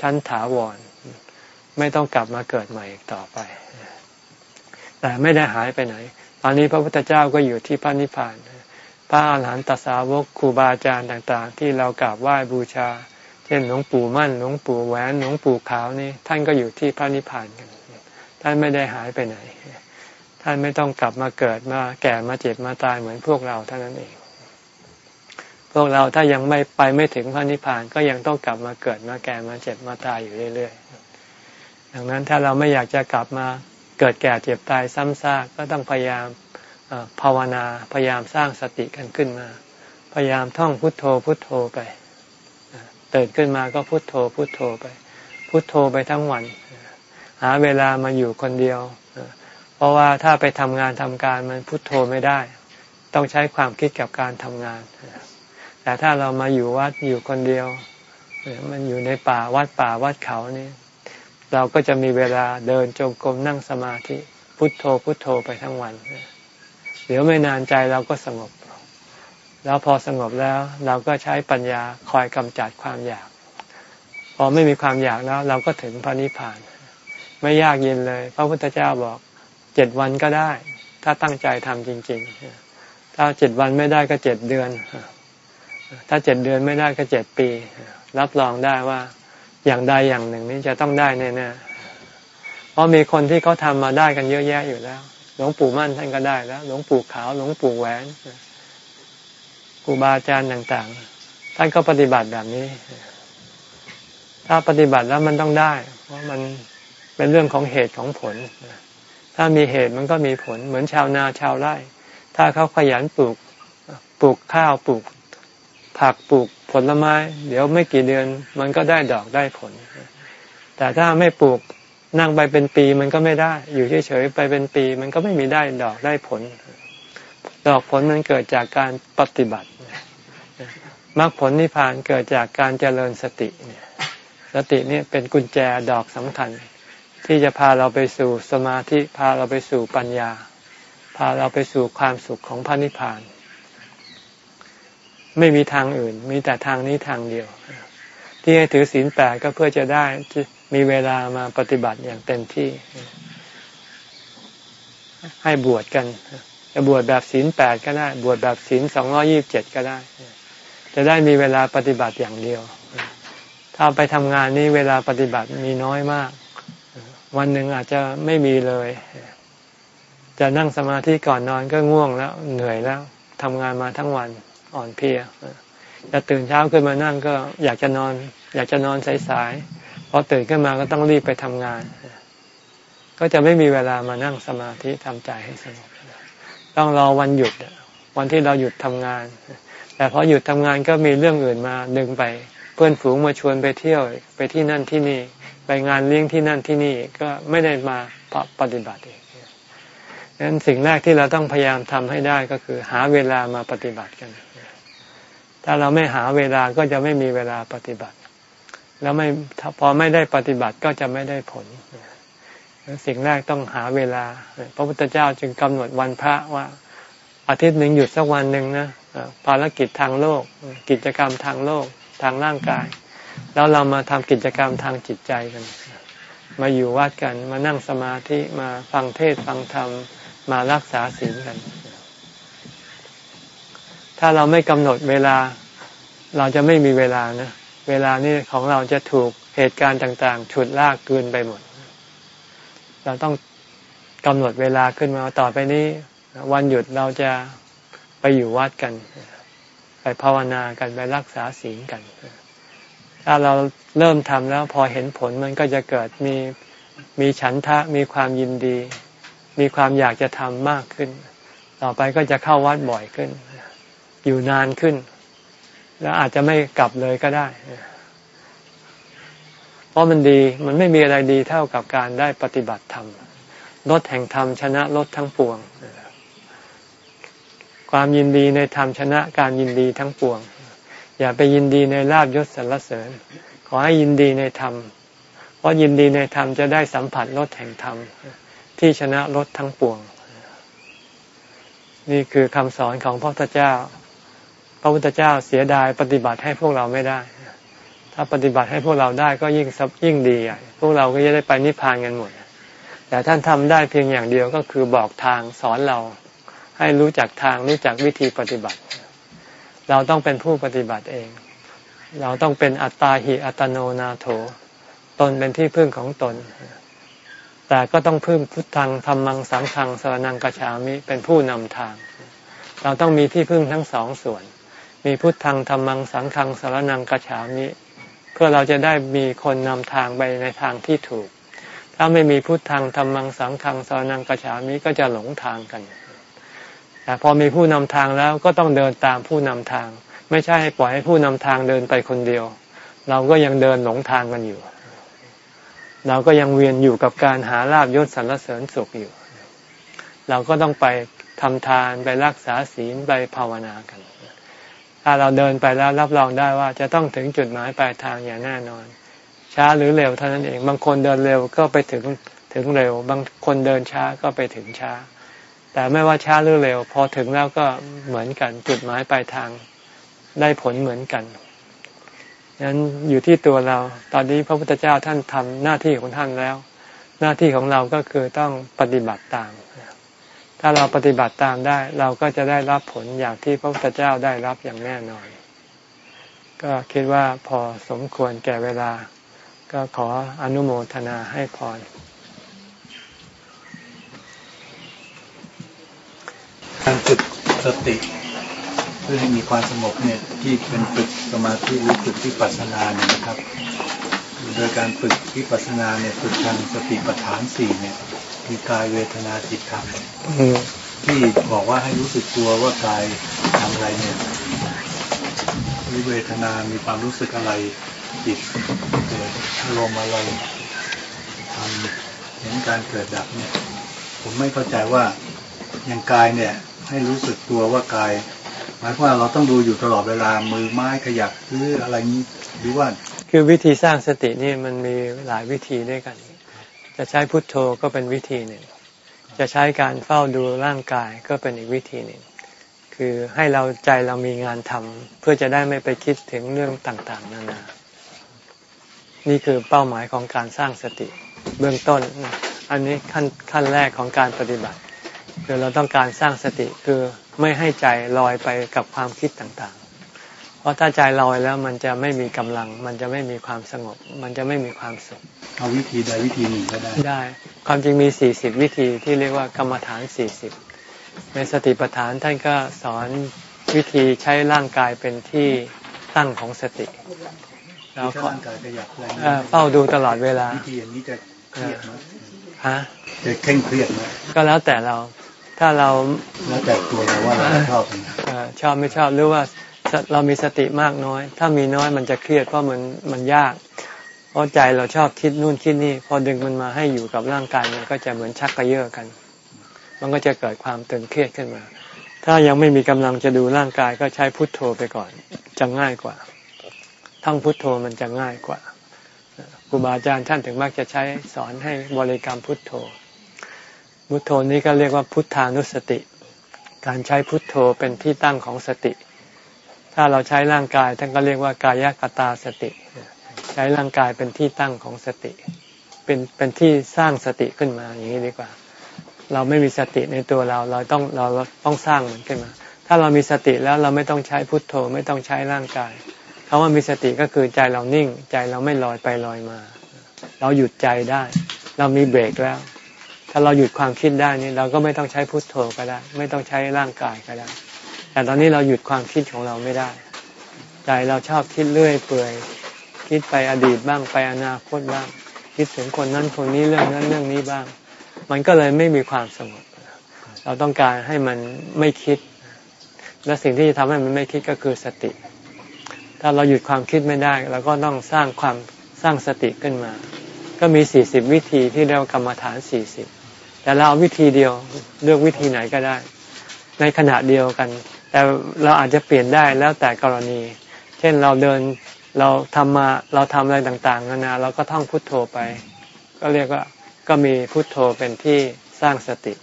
ชั้นถาวร ไม่ต้องกลับมาเกิดใหม่อีกต่อไป แต่ไม่ได้หายไปไหน ตอนนี้พระพุทธเจ้าก็อยู่ที่พระนิพพานพระอาหารหันตสาวกครูบาอาจารย์ต่าง ๆ ที่เรากราบไหว้บูชา เช่นหลวงปู่มั่นหลวงปู่แหวนหลวงปู่ขาวนี่ท่านก็อยู่ที่พระนิพพานกันท่านไม่ได้หายไปไหน ท่านไม่ต้องกลับมาเกิดมาแก่มาเจ็บมาตายเหมือนพวกเราเท่านั้นเอง พวกเราถ้ายังไม่ไปไม่ถึงพระนิพพานก็ยังต้องกลับมาเกิดมาแก่มาเจ็บมาตายอยู่เรื่อยๆ ดังนั้นถ้าเราไม่อยากจะกลับมาเกิดแก่เจ็บตายซ้ำซากก็ต้องพยายามภาวนาพยายามสร้างสติกันขึ้นมา พยายามท่องพุทโธพุทโธไปตื่นขึ้นมาก็พุทโธพุทโธไป พุทโธไปทั้งวัน หาเวลามาอยู่คนเดียว เพราะว่าถ้าไปทำงานทำการมันพุทโธไม่ได้ ต้องใช้ความคิดกับการทำงาน แต่ถ้าเรามาอยู่วัดอยู่คนเดียว มันอยู่ในป่าวัดป่าวัดเขานี่ เราก็จะมีเวลาเดินจงกรมนั่งสมาธิพุทโธพุทโธไปทั้งวัน เดี๋ยวไม่นานใจเราก็สงบ แล้วพอสงบแล้วเราก็ใช้ปัญญาคอยกำจัดความอยาก พอไม่มีความอยากแล้ว เราก็ถึงพระนิพพาน ไม่ยากเย็นเลย พระพุทธเจ้าบอกเจ็ดวันก็ได้ ถ้าตั้งใจทำจริง ๆ ถ้าเจ็ดวันไม่ได้ก็เจ็ดเดือน ถ้าเจ็ดเดือนไม่ได้ก็เจ็ดปี รับรองได้ว่า อย่างใดอย่างหนึ่งนี้จะต้องได้แน่ๆเพราะมีคนที่เขาทำมาได้กันเยอะแยะอยู่แล้ว หลวงปู่มั่นท่านก็ได้แล้วหลวงปู่ขาวหลวงปู่แหวนครูบาอาจารย์ต่างๆ ท่านก็ปฏิบัติแบบนี้ ถ้าปฏิบัติแล้วมันต้องได้ เพราะมันเป็นเรื่องของเหตุของผล ถ้ามีเหตุมันก็มีผล เหมือนชาวนาชาวไร่ ถ้าเขาขยันปลูกปลูกข้าวปลูก ผักปลูกผลไม้ เดี๋ยวไม่กี่เดือน มันก็ได้ดอกได้ผล แต่ถ้าไม่ปลูกนั่งไปเป็นปีมันก็ไม่ได้ อยู่เฉยๆไปเป็นปี มันก็ไม่มีได้ดอกได้ผล ดอกผลมันเกิดจากการปฏิบัติมรรคผลนิพพานเกิดจากการเจริญสติสตินี่เป็นกุญแจดอกสำคัญ ที่จะพาเราไปสู่สมาธิพาเราไปสู่ปัญญา พาเราไปสู่ความสุขของพระนิพพาน ไม่มีทางอื่น มีแต่ทางนี้ทางเดียว ที่ให้ถือศีลแปดก็เพื่อจะได้มีเวลามาปฏิบัติอย่างเต็มที่ ให้บวชกันจะบวชแบบศีลแปดก็ได้ บวชแบบศีลสองร้อยี่บเจ็ดก็ได้ จะได้มีเวลาปฏิบัติอย่างเดียว ถ้าไปทำงานนี้เวลาปฏิบัติมีน้อยมาก วันหนึ่งอาจจะไม่มีเลย จะนั่งสมาธิก่อนนอนก็ง่วงแล้ว เหนื่อยแล้วทำงานมาทั้งวัน อ่อนเพลียจะตื่นเช้าขึ้นมานั่งก็อยากจะนอน อยากจะนอนสายๆพอตื่นขึ้นมาก็ต้องรีบไปทำงาน ก็จะไม่มีเวลามานั่งสมาธิทำใจให้สงบต้องรอวันหยุดวันที่เราหยุดทำงาน แต่พอหยุดทำงานก็มีเรื่องอื่นมาดึงไป เพื่อนฝูงมาชวนไปเที่ยว ไปที่นั่นที่นี่ ไปงานเลี้ยงที่นั่นที่นี่ก็ไม่ได้มาปฏิบัติเองดังนั้นสิ่งแรกที่เราต้องพยายามทำให้ได้ก็คือ หาเวลามาปฏิบัติกัน ถ้าเราไม่หาเวลาก็จะไม่มีเวลาปฏิบัติ แล้วไม่พอไม่ได้ปฏิบัติก็จะไม่ได้ผลสิ่งแรกต้องหาเวลา พระพุทธเจ้าจึงกำหนดวันพระว่า อาทิตย์หนึ่งหยุดสักวันหนึ่งนะภารกิจทางโลก กิจกรรมทางโลกทางร่างกาย แล้วเรามาทำกิจกรรมทางจิตใจกัน มาอยู่วัดกันมานั่งสมาธิมาฟังเทศฟังธรรมมารักษาศีลกัน ถ้าเราไม่กำหนดเวลาเราจะไม่มีเวลานะเวลานี้ของเราจะถูกเหตุการณ์ต่าง ๆ ฉุดลากเกินไปหมด เราต้องกำหนดเวลาขึ้นมาต่อไปนี้ วันหยุดเราจะไปอยู่วัดกัน ไปภาวนากันไปรักษาศีลกัน ถ้าเราเริ่มทำแล้วพอเห็นผลมันก็จะเกิดมีมีฉันทะมีความยินดี มีความอยากจะทำมากขึ้น ต่อไปก็จะเข้าวัดบ่อยขึ้น อยู่นานขึ้น แล้วอาจจะไม่กลับเลยก็ได้ เพราะมันดีมันไม่มีอะไรดีเท่ากับการได้ปฏิบัติธรรมลดแห่งธรรมชนะลดทั้งปวง ความยินดีในธรรมชนะการยินดีทั้งปวง อย่าไปยินดีในลาบยศสรรเสริญ ขอให้ยินดีในธรรมเพราะยินดีในธรรมจะได้สัมผัสลดแห่งธรรมที่ชนะลดทั้งปวง นี่คือคำสอนของพระพุทธเจ้า พระพุทธเจ้าเสียดายปฏิบัติให้พวกเราไม่ได้ ถ้าปฏิบัติให้พวกเราได้ก็ยิ่งยิ่งดีใหญ่พวกเราก็จะได้ไปนิพพานกันหมด แต่ท่านทำได้เพียงอย่างเดียวก็คือบอกทางสอนเรา ให้รู้จักทางรู้จักวิธีปฏิบัติ เราต้องเป็นผู้ปฏิบัติเอง เราต้องเป็นอัตตาหิอัตโนนาโถ ตนเป็นที่พึ่งของตน แต่ก็ต้องพึ่งพุทธังธรรมังสังฆังสรนังกัจฉามิเป็นผู้นำทาง เราต้องมีที่พึ่งทั้งสองส่วน มีพุทธังธรรมังสังฆังสารนังกัจฉามิเพื่อเราจะได้มีคนนำทางไปในทางที่ถูก ถ้าไม่มีพุทธังธรรมังสังฆังสารนังกัจฉามิก็จะหลงทางกันแต่พอมีผู้นำทางแล้วก็ต้องเดินตามผู้นำทาง ไม่ใช่ให้ปล่อยให้ผู้นำทางเดินไปคนเดียว เราก็ยังเดินหลงทางกันอยู่ เราก็ยังเวียนอยู่กับการหาลาบยศสรรเสริญสุขอยู่ เราก็ต้องไปทำทานไปรักษาศีลไปภาวนากัน ถ้าเราเดินไปแล้วรับรองได้ว่าจะต้องถึงจุดหมายปลายทางอย่างแน่นอน ช้าหรือเร็วเท่านั้นเอง บางคนเดินเร็วก็ไปถึงถึงเร็ว บางคนเดินช้าก็ไปถึงช้า แต่ไม่ว่าช้าหรือเร็ว พอถึงแล้วก็เหมือนกันจุดหมายปลายทางได้ผลเหมือนกันนั้นอยู่ที่ตัวเรา ตอนนี้พระพุทธเจ้าท่านทำหน้าที่ของท่านแล้ว หน้าที่ของเราก็คือต้องปฏิบัติตาม ถ้าเราปฏิบัติตามได้ เราก็จะได้รับผลอย่างที่พระพุทธเจ้าได้รับอย่างแน่นอน ก็คิดว่าพอสมควรแก่เวลา ก็ขออนุโมทนาให้พรการฝึกสติเพื่อให้มีความสงบเนี่ยที่เป็นฝึกสมาธิหรือฝึกที่ปัสนาเนี่ยนะครับ โดยการฝึกที่ปัสนาเนี่ยฝึกทางสติปัฏฐานสี่เนี่ย คือกายเวทนาจิตธรรมที่บอกว่าให้รู้สึกตัวว่ากายทำอะไรเนี่ยหรือเวทนา มีความรู้สึกอะไรจิตเกิดอารมณ์อะไรทำเห็นการเกิดดับเนี่ย ผมไม่เข้าใจว่าอย่างกายเนี่ย ให้รู้สึกตัวว่ากายหมายความว่าเราต้องดูอยู่ตลอดเวลามือไม้ขยับหรืออะไรนี้หรือว่า คือวิธีสร้างสตินี่มันมีหลายวิธีด้วยกัน จะใช้พุทโธก็เป็นวิธีหนึ่ง จะใช้การเฝ้าดูร่างกายก็เป็นอีกวิธีหนึ่ง คือให้เราใจเรามีงานทำเพื่อจะได้ไม่ไปคิดถึงเรื่องต่างๆ นานา นี่คือเป้าหมายของการสร้างสติเบื้องต้น อันนี้ขั้นขั้นแรกของการปฏิบัติ คือเราต้องการสร้างสติคือไม่ให้ใจลอยไปกับความคิดต่างๆ เพราะถ้าใจลอยแล้วมันจะไม่มีกำลัง มันจะไม่มีความสงบ มันจะไม่มีความสุขเอาวิธีใดวิธีหนึ่งก็ได้ได้ ความจริงมีสี่สิบวิธีที่เรียกว่ากรรมฐานสี่สิบในสติปัฏฐานท่านก็สอนวิธีใช้ร่างกายเป็นที่ตั้งของสติแล้วก็ร่างกายขยับเฝ้าดูตลอดเวลาวิธีอย่างนี้จะเครียดไหมฮะจะเคร่งเครียดไหมก็แล้วแต่เราถ้าเราแล้วแต่ตัวเราว่าเราชอบชอบไม่ชอบหรือว่า เรามีสติมากน้อย ถ้ามีน้อยมันจะเครียดเพราะมันมันยาก เพราะใจเราชอบคิดนู่นคิดนี่ พอดึงมันมาให้อยู่กับร่างกายมันก็จะเหมือนชักกระเยาะกัน มันก็จะเกิดความตึงเครียดขึ้นมา ถ้ายังไม่มีกำลังจะดูร่างกายก็ใช้พุทโธไปก่อนจะง่ายกว่าทั้งพุทโธมันจะง่ายกว่าครูบาอาจารย์ท่านถึงมักจะใช้สอนให้บริกรรมพุทโธ พุทโธนี้ก็เรียกว่าพุทธานุสติ การใช้พุทโธเป็นที่ตั้งของสติ ถ้าเราใช้ร่างกายท่านก็เรียกว่ากายกตาสติ ใช้ร่างกายเป็นที่ตั้งของสติ เป็นเป็นที่สร้างสติขึ้นมาอย่างนี้ดีกว่า เราไม่มีสติในตัวเรา เราต้องเราต้องสร้างมันขึ้นมา ถ้าเรามีสติแล้วเราไม่ต้องใช้พุทโธ ไม่ต้องใช้ร่างกายคำว่ามีสติก็คือใจเรานิ่ง ใจเราไม่ลอยไปลอยมา เราหยุดใจได้ เรามีเบรกแล้ว ถ้าเราหยุดความคิดได้นี่เราก็ไม่ต้องใช้พุทโธก็ได้ ไม่ต้องใช้ร่างกายก็ได้ แต่ตอนนี้เราหยุดความคิดของเราไม่ได้ ใจเราชอบคิดเรื่อยเปื่อย คิดไปอดีตบ้างไปอนาคตบ้าง คิดถึงคนนั้นคนนี้เรื่องนั้นเรื่องนี้บ้าง มันก็เลยไม่มีความสงบเราต้องการให้มันไม่คิด และสิ่งที่จะทำให้มันไม่คิดก็คือสติ ถ้าเราหยุดความคิดไม่ได้เราก็ต้องสร้างความสร้างสติขึ้นมา ก็มีสี่สิบวิธีที่เรียกว่ากรรมฐานสี่สิบแต่เราเอาวิธีเดียวเลือกวิธีไหนก็ได้ ในขณะเดียวกัน แต่เราอาจจะเปลี่ยนได้แล้วแต่กรณี เช่นเราเดินเราทำมาเราทำอะไรต่างๆนานาเราก็ท่องพุทโธไป ก็เรียกว่าก็มีพุทโธเป็นที่สร้างสติ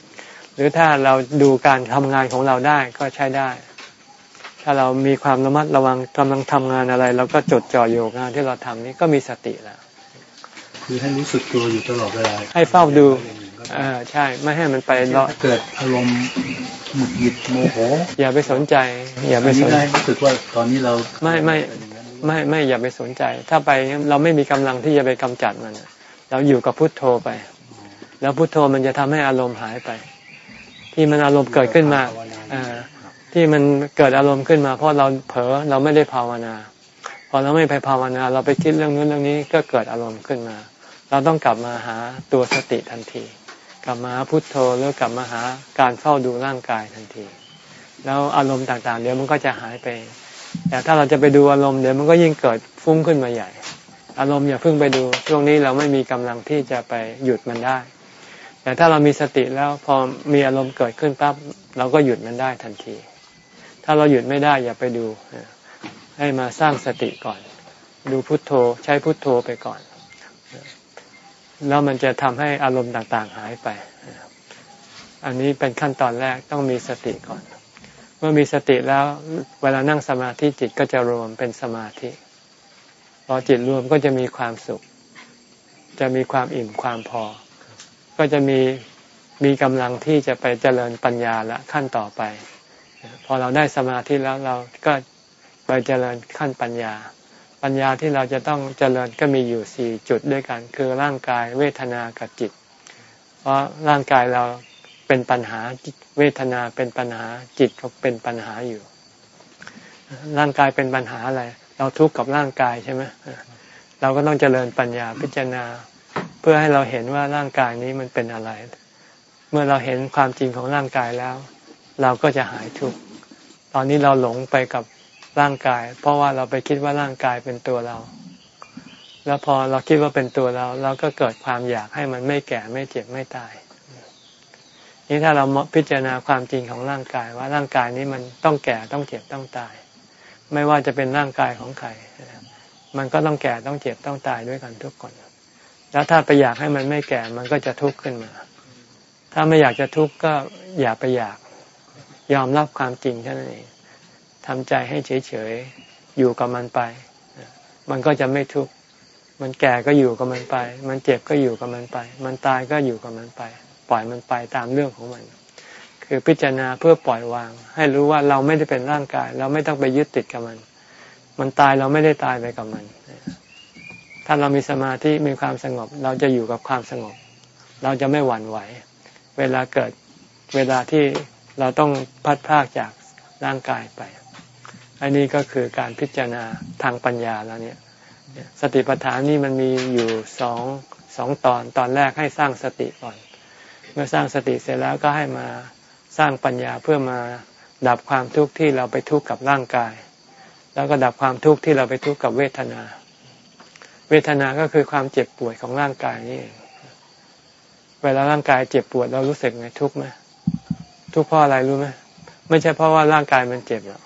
หรือถ้าเราดูการทำงานของเราได้ก็ใช้ได้ ถ้าเรามีความระมัดระวังกำลังทำงานอะไรเราก็จดจ่ออยู่งานที่เราทำนี้ก็มีสติแล้วคือให้รู้สึกตัวอยู่ตลอดเวลาให้เฝ้าดู อ่าใช่ไม่ให้มันไปเลาะเกิดอารมณ์หงุดหงิดโมโห อย่าไปสนใจ อย่าไปสนใจรู้สึกว่าตอนนี้เราไม่ไม่ไม่ไม่อย่าไปสนใจ ถ้าไปเราไม่มีกำลังที่จะไปกำจัดมันเราอยู่กับพุทโธไป แล้วพุทโธมันจะทำให้อารมณ์หายไป ที่มันอารมณ์เกิดขึ้นมาอ่าที่มันเกิดอารมณ์ขึ้นมา เพราะเราเผลอเราไม่ได้ภาวนา พอเราไม่ไปภาวนา เราไปคิดเรื่องนู้นเรื่องนี้ก็เกิดอารมณ์ขึ้นมา เราต้องกลับมาหาตัวสติทันที กลับมาพุทโธหรือกลับมาหาการเฝ้าดูร่างกายทันที แล้วอารมณ์ต่างๆ เดี๋ยวมันก็จะหายไปแต่ถ้าเราจะไปดูอารมณ์เดี๋ยวมันก็ยิ่งเกิดฟุ้งขึ้นมาใหญ่ อารมณ์อย่าเพิ่งไปดูช่วงนี้เราไม่มีกำลังที่จะไปหยุดมันได้ แต่ถ้าเรามีสติแล้วพอมีอารมณ์เกิดขึ้นปั๊บเราก็หยุดมันได้ทันที ถ้าเราหยุดไม่ได้อย่าไปดูให้มาสร้างสติก่อน ดูพุทโธใช้พุทโธไปก่อน แล้วมันจะทำให้อารมณ์ต่างๆหายไป อันนี้เป็นขั้นตอนแรกต้องมีสติก่อน เมื่อมีสติแล้วเวลานั่งสมาธิจิตก็จะรวมเป็นสมาธิ พอจิตรวมก็จะมีความสุข จะมีความอิ่มความพอ ก็จะมีมีกำลังที่จะไปเจริญปัญญาละขั้นต่อไป พอเราได้สมาธิแล้วเราก็ไปเจริญขั้นปัญญา ปัญญาที่เราจะต้องเจริญก็มีอยู่สี่จุดด้วยกัน คือร่างกายเวทนากับจิต เพราะร่างกายเราเป็นปัญหาเวทนาเป็นปัญหาจิตก็เป็นปัญหาอยู่ ร่างกายเป็นปัญหาอะไร เราทุกข์กับร่างกายใช่ไหมเราก็ต้องเจริญปัญญาพิจารณา เพื่อให้เราเห็นว่าร่างกายนี้มันเป็นอะไร เมื่อเราเห็นความจริงของร่างกายแล้ว เราก็จะหายทุกข์ตอนนี้เราหลงไปกับ ร่างกาย เพราะว่าเราไปคิดว่าร่างกายเป็นตัวเรา แล้วพอเราคิดว่าเป็นตัวเรา เราก็เกิดความอยากให้มันไม่แก่ไม่เจ็บไม่ตาย นี่ถ้าเราพิจารณาความจริงของร่างกายว่าร่างกายนี้มันต้องแก่ต้องเจ็บต้องตาย ไม่ว่าจะเป็นร่างกายของใครมันก็ต้องแก่ต้องเจ็บต้องตายด้วยกันทุกคน แล้วถ้าไปอยากให้มันไม่แก่มันก็จะทุกข์ขึ้นมา ถ้าไม่อยากจะทุกข์ก็อย่าไปอยาก ยอมรับความจริงเท่านั้นเอง ทำใจให้เฉยๆอยู่กับมันไป มันก็จะไม่ทุกข์มันแก่ก็อยู่กับมันไป มันเจ็บก็อยู่กับมันไป มันตายก็อยู่กับมันไป ปล่อยมันไปตามเรื่องของมัน คือพิจารณาเพื่อปล่อยวาง ให้รู้ว่าเราไม่ได้เป็นร่างกาย เราไม่ต้องไปยึดติดกับมัน มันตายเราไม่ได้ตายไปกับมัน ถ้าเรามีสมาธิมีความสงบ เราจะอยู่กับความสงบ เราจะไม่หวั่นไหว เวลาเกิดเวลาที่เราต้องพัดพากจากร่างกายไป อันนี้ก็คือการพิจารณาทางปัญญาแล้วเนี่ย สติปัฏฐานนี่มันมีอยู่สองสองตอนตอนแรกให้สร้างสติก่อน เมื่อสร้างสติเสร็จแล้วก็ให้มาสร้างปัญญาเพื่อมาดับความทุกข์ที่เราไปทุกข์กับร่างกาย แล้วก็ดับความทุกข์ที่เราไปทุกข์กับเวทนา เวทนาก็คือความเจ็บปวดของร่างกายนี่เองเวลาร่างกายเจ็บปวดเรารู้สึกไงทุกข์ไหมทุกข์เพราะอะไรรู้ไหมไม่ใช่เพราะว่าร่างกายมันเจ็บหรอก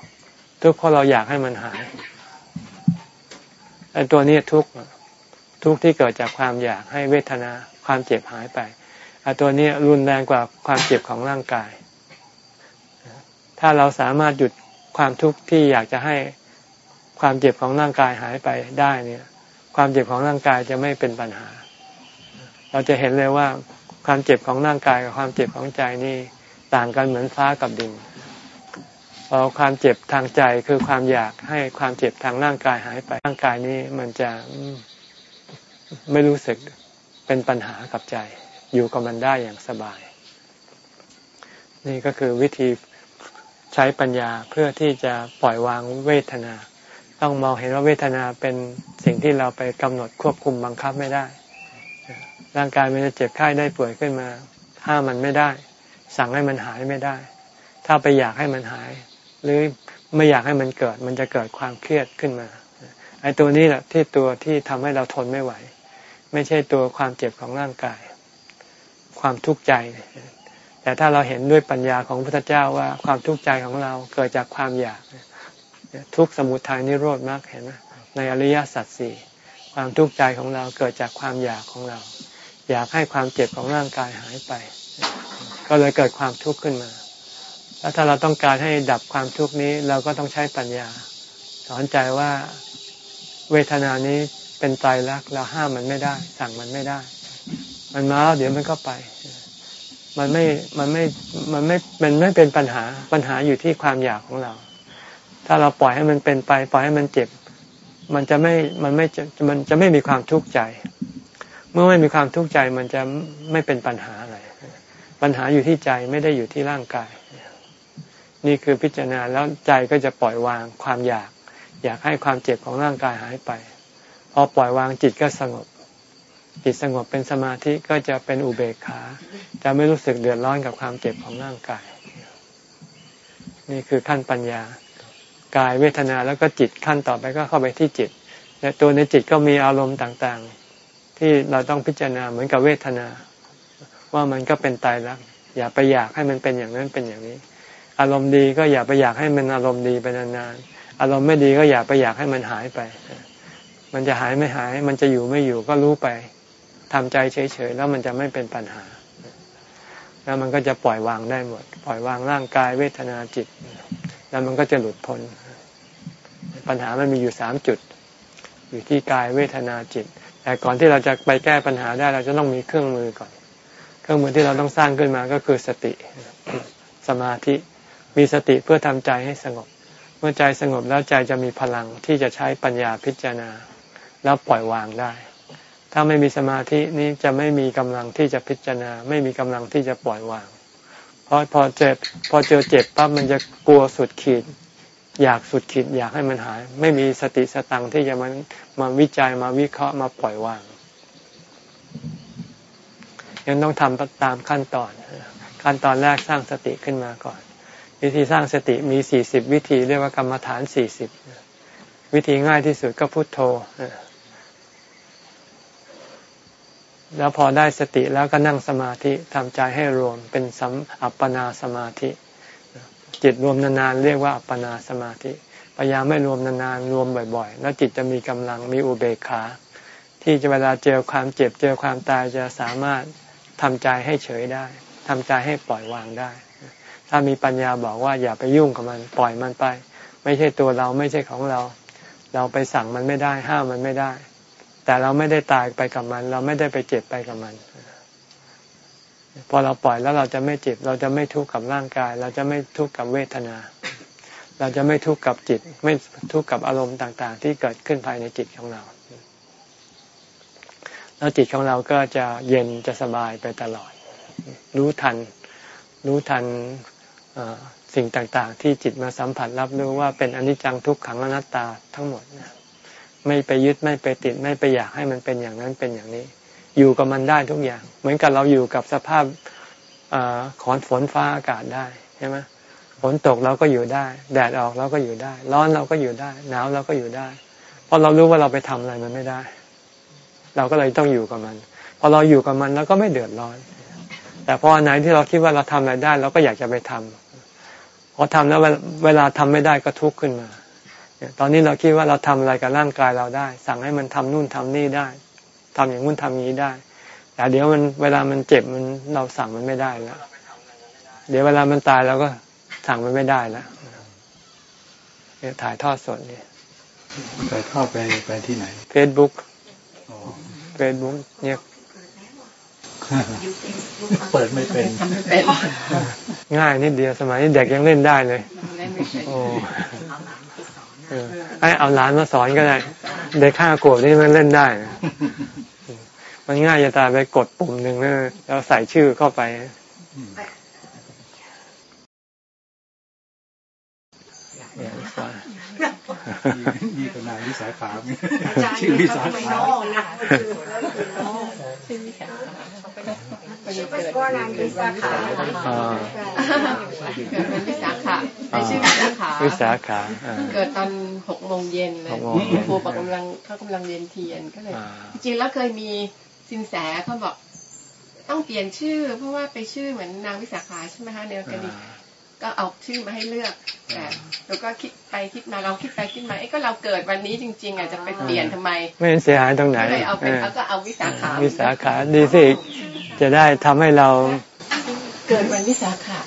ทุกข์เพราะเราอยากให้มันหายไอ้ตัวนี้ทุกข์ทุกข์ที่เกิดจากความอยากให้เวทนาความเจ็บหายไปไอ้ตัวนี้รุนแรงกว่าความเจ็บของร่างกาย ถ้าเราสามารถหยุดความทุกข์ที่อยากจะให้ความเจ็บของร่างกายหายไปได้เนี่ย ความเจ็บของร่างกายจะไม่เป็นปัญหา เราจะเห็นเลยว่าความเจ็บของร่างกายกับความเจ็บของใจนี่ต่างกันเหมือนฟ้ากับดิน พอความเจ็บทางใจคือความอยากให้ความเจ็บทางร่างกายหายไปร่างกายนี้มันจะไม่รู้สึกเป็นปัญหากับใจ อยู่กับมันได้อย่างสบาย นี่ก็คือวิธีใช้ปัญญาเพื่อที่จะปล่อยวางเวทนา ต้องมองเห็นว่าเวทนาเป็นสิ่งที่เราไปกำหนดควบคุมบังคับไม่ได้ ร่างกายมันจะเจ็บไข้ได้ป่วยขึ้นมาห้ามมันไม่ได้ สั่งให้มันหายไม่ได้ ถ้าไปอยากให้มันหาย หรือไม่อยากให้มันเกิด มันจะเกิดความเครียดขึ้นมาไอ้ตัวนี้แหละที่ตัวที่ทำให้เราทนไม่ไหว ไม่ใช่ตัวความเจ็บของร่างกาย ความทุกข์ใจ แต่ถ้าเราเห็นด้วยปัญญาของพระพุทธเจ้าว่าความทุกข์ใจของเราเกิดจากความอยากทุกสมุทัยนิโรธมากเห็นไหมในอริยสัจสี่ความทุกข์ใจของเราเกิดจากความอยากของเรา อยากให้ความเจ็บของร่างกายหายไป ก็เลยเกิดความทุกข์ขึ้นมา แล้วถ้าเราต้องการให้ดับความทุกข์นี้ เราก็ต้องใช้ปัญญา สอนใจว่าเวทนานี้เป็นไตรลักษณ์เราห้ามมันไม่ได้ สั่งมันไม่ได้ มันมาแล้วเดี๋ยวมันก็ไป มันไม่มันไม่มันไม่มันไม่เป็นปัญหาปัญหาอยู่ที่ความอยากของเรา ถ้าเราปล่อยให้มันเป็นไป ปล่อยให้มันเจ็บ มันจะไม่มันไม่มันจะไม่มีความทุกข์ใจ เมื่อไม่มีความทุกข์ใจมันจะไม่เป็นปัญหาอะไรปัญหาอยู่ที่ใจไม่ได้อยู่ที่ร่างกาย นี่คือพิจารณาแล้วใจก็จะปล่อยวางความอยาก อยากให้ความเจ็บของร่างกายหายไปพอปล่อยวางจิตก็สงบ จิตสงบเป็นสมาธิก็จะเป็นอุเบกขา จะไม่รู้สึกเดือดร้อนกับความเจ็บของร่างกาย นี่คือขั้นปัญญากายเวทนาแล้วก็จิตขั้นต่อไปก็เข้าไปที่จิตและตัวในจิตก็มีอารมณ์ต่างๆ ที่เราต้องพิจารณาเหมือนกับเวทนา ว่ามันก็เป็นตายรักอย่าไปอยากให้มันเป็นอย่างนั้นเป็นอย่างนี้ อารมณ์ดีก็อย่าไปอยากให้มันอารมณ์ดีไปนานๆ อารมณ์ไม่ดีก็อย่าไปอยากให้มันหายไป มันจะหายไม่หาย มันจะอยู่ไม่อยู่ก็รู้ไปทำใจเฉยๆแล้วมันจะไม่เป็นปัญหา แล้วมันก็จะปล่อยวางได้หมด ปล่อยวางร่างกายเวทนาจิต แล้วมันก็จะหลุดพ้น ปัญหามันมีอยู่สามจุด อยู่ที่กายเวทนาจิต แต่ก่อนที่เราจะไปแก้ปัญหาได้เราจะต้องมีเครื่องมือก่อน เครื่องมือที่เราต้องสร้างขึ้นมาก็คือสติ สมาธิ มีสติเพื่อทำใจให้สงบ เมื่อใจสงบแล้วใจจะมีพลังที่จะใช้ปัญญาพิจารณา แล้วปล่อยวางได้ ถ้าไม่มีสมาธินี้จะไม่มีกำลังที่จะพิจารณา ไม่มีกำลังที่จะปล่อยวาง เพราะพอเจ็บพอเจอเจ็บปั๊บมันจะกลัวสุดขีด อยากสุดขีดอยากให้มันหาย ไม่มีสติสตังที่จะมันมาวิจัยมาวิเคราะห์มาปล่อยวางยังต้องทำตามขั้นตอน ขั้นตอนแรกสร้างสติขึ้นมาก่อน วิธีสร้างสติมีสี่สิบวิธีเรียกว่ากรรมฐานสี่สิบวิธีง่ายที่สุดก็พุทโธแล้วพอได้สติแล้วก็นั่งสมาธิทำใจให้รวมเป็นสัมอัปปนาสมาธิ จิตรวมนานๆเรียกว่าอัปปนาสมาธิพยายามไม่รวมนานๆรวมบ่อยๆ แล้วจิตจะมีกำลังมีอุเบกขา ที่จะเวลาเจอความเจ็บเจอความตายจะสามารถทำใจให้เฉยได้ทำใจให้ปล่อยวางได้ ถ้ามีปัญญาบอกว่าอย่าไปยุ่งกับมันปล่อยมันไป ไม่ใช่ตัวเราไม่ใช่ของเรา เราไปสั่งมันไม่ได้ห้ามมันไม่ได้ แต่เราไม่ได้ตายไปกับมัน เราไม่ได้ไปเจ็บไปกับมันพอเราปล่อยแล้วเราจะไม่เจ็บ เราจะไม่ทุกข์กับร่างกาย เราจะไม่ทุกข์กับเวทนา เราจะไม่ทุกข์กับจิต ไม่ทุกข์กับอารมณ์ต่าง ๆ ที่เกิดขึ้นภายในจิตของเรา แล้วจิตของเราก็จะเย็นจะสบายไปตลอด รู้ทัน รู้ทัน สิ่งต่างๆ ที่จิตมาสัมผัสรับรู้ว่าเป็นอนิจจังทุกขังอนัตตาทั้งหมดนะไม่ไปยึดไม่ไปติดไม่ไปอยากให้มันเป็นอย่างนั้นเป็นอย่างนี้ อยู่กับมันได้ทุกอย่าง เหมือนกับเราอยู่กับสภาพอขอนฝนฟ้าอากาศได้ใช่ไหมฝนตกเราก็อยู่ได้ แดดออกเราก็อยู่ได้ ร้อนเราก็อยู่ได้ หนาวเราก็อยู่ได้ เพราะเรารู้ว่าเราไปทำอะไรมันไม่ได้ เราก็เลยต้องอยู่กับมันพอเราอยู่กับมันเราก็ไม่เดือดร้อน แต่พออันไหนที่เราคิดว่าเราทำอะไรได้ เราก็อยากจะไปทำพ อทำแล้วเวลาทำไม่ได้ก็ทุกข์ขึ้นมา ตอนนี้เราคิดว่าเราทำอะไรกับร่างกายเราได้ สั่งให้มันทำนู่นทำนี่ได้ทำอย่างนู้นทำอย่างนี้ได้ แต่เดี๋ยวมันเวลามันเจ็บมันเราสั่งมันไม่ได้แล้ว เดี๋ยวเวลามันตายเราก็สั่งมันไม่ได้แล้วเนี่ยถ่ายทอดสดเนี่ยถ่ายทอดไปไปที่ไหนเฟซบุ๊กเฟซบุ๊กเนี่ย เปิดไม่เป็น ง่ายนิดเดียวสมัยนี้เด็กยังเล่นได้เลยโอ้ให้เอาหลานมาสอนก็ได้ เด็กข้าขวบนี่มันเล่นได้ มันง่ายจะตายไปกดปุ่มหนึ่งแล้วใส่ชื่อเข้าไป นี่ก็นายวิสาขาชื่อวิสาขาชื่อวิสาขาก็นางวิสาขาเกิดเป็นวิสาขาในชื่อวิสาขาวิสาขาเกิดตอนหกโมงเย็นเลยครูบอกกำลังเขากำลังเรียนเทียนก็เลย จริงแล้วเคยมีสินแสเขาบอกต้องเปลี่ยนชื่อ เพราะว่าไปชื่อเหมือนนางวิสาขาใช่ไหมคะในกรณี ก็เอาชื่อมาให้เลือกแต่เราก็คิดไปคิดมาเราคิดไปคิดมาไอ้ก็เราเกิดวันนี้จริง ๆอะจะไปเปลี่ยนทำไม ไม่เสียหายตรงไหนเลยเอาเป็นก็เอาวิสาขาวิสาขาดีสิจะได้ทำให้เรา เกิดวันวิสาขะ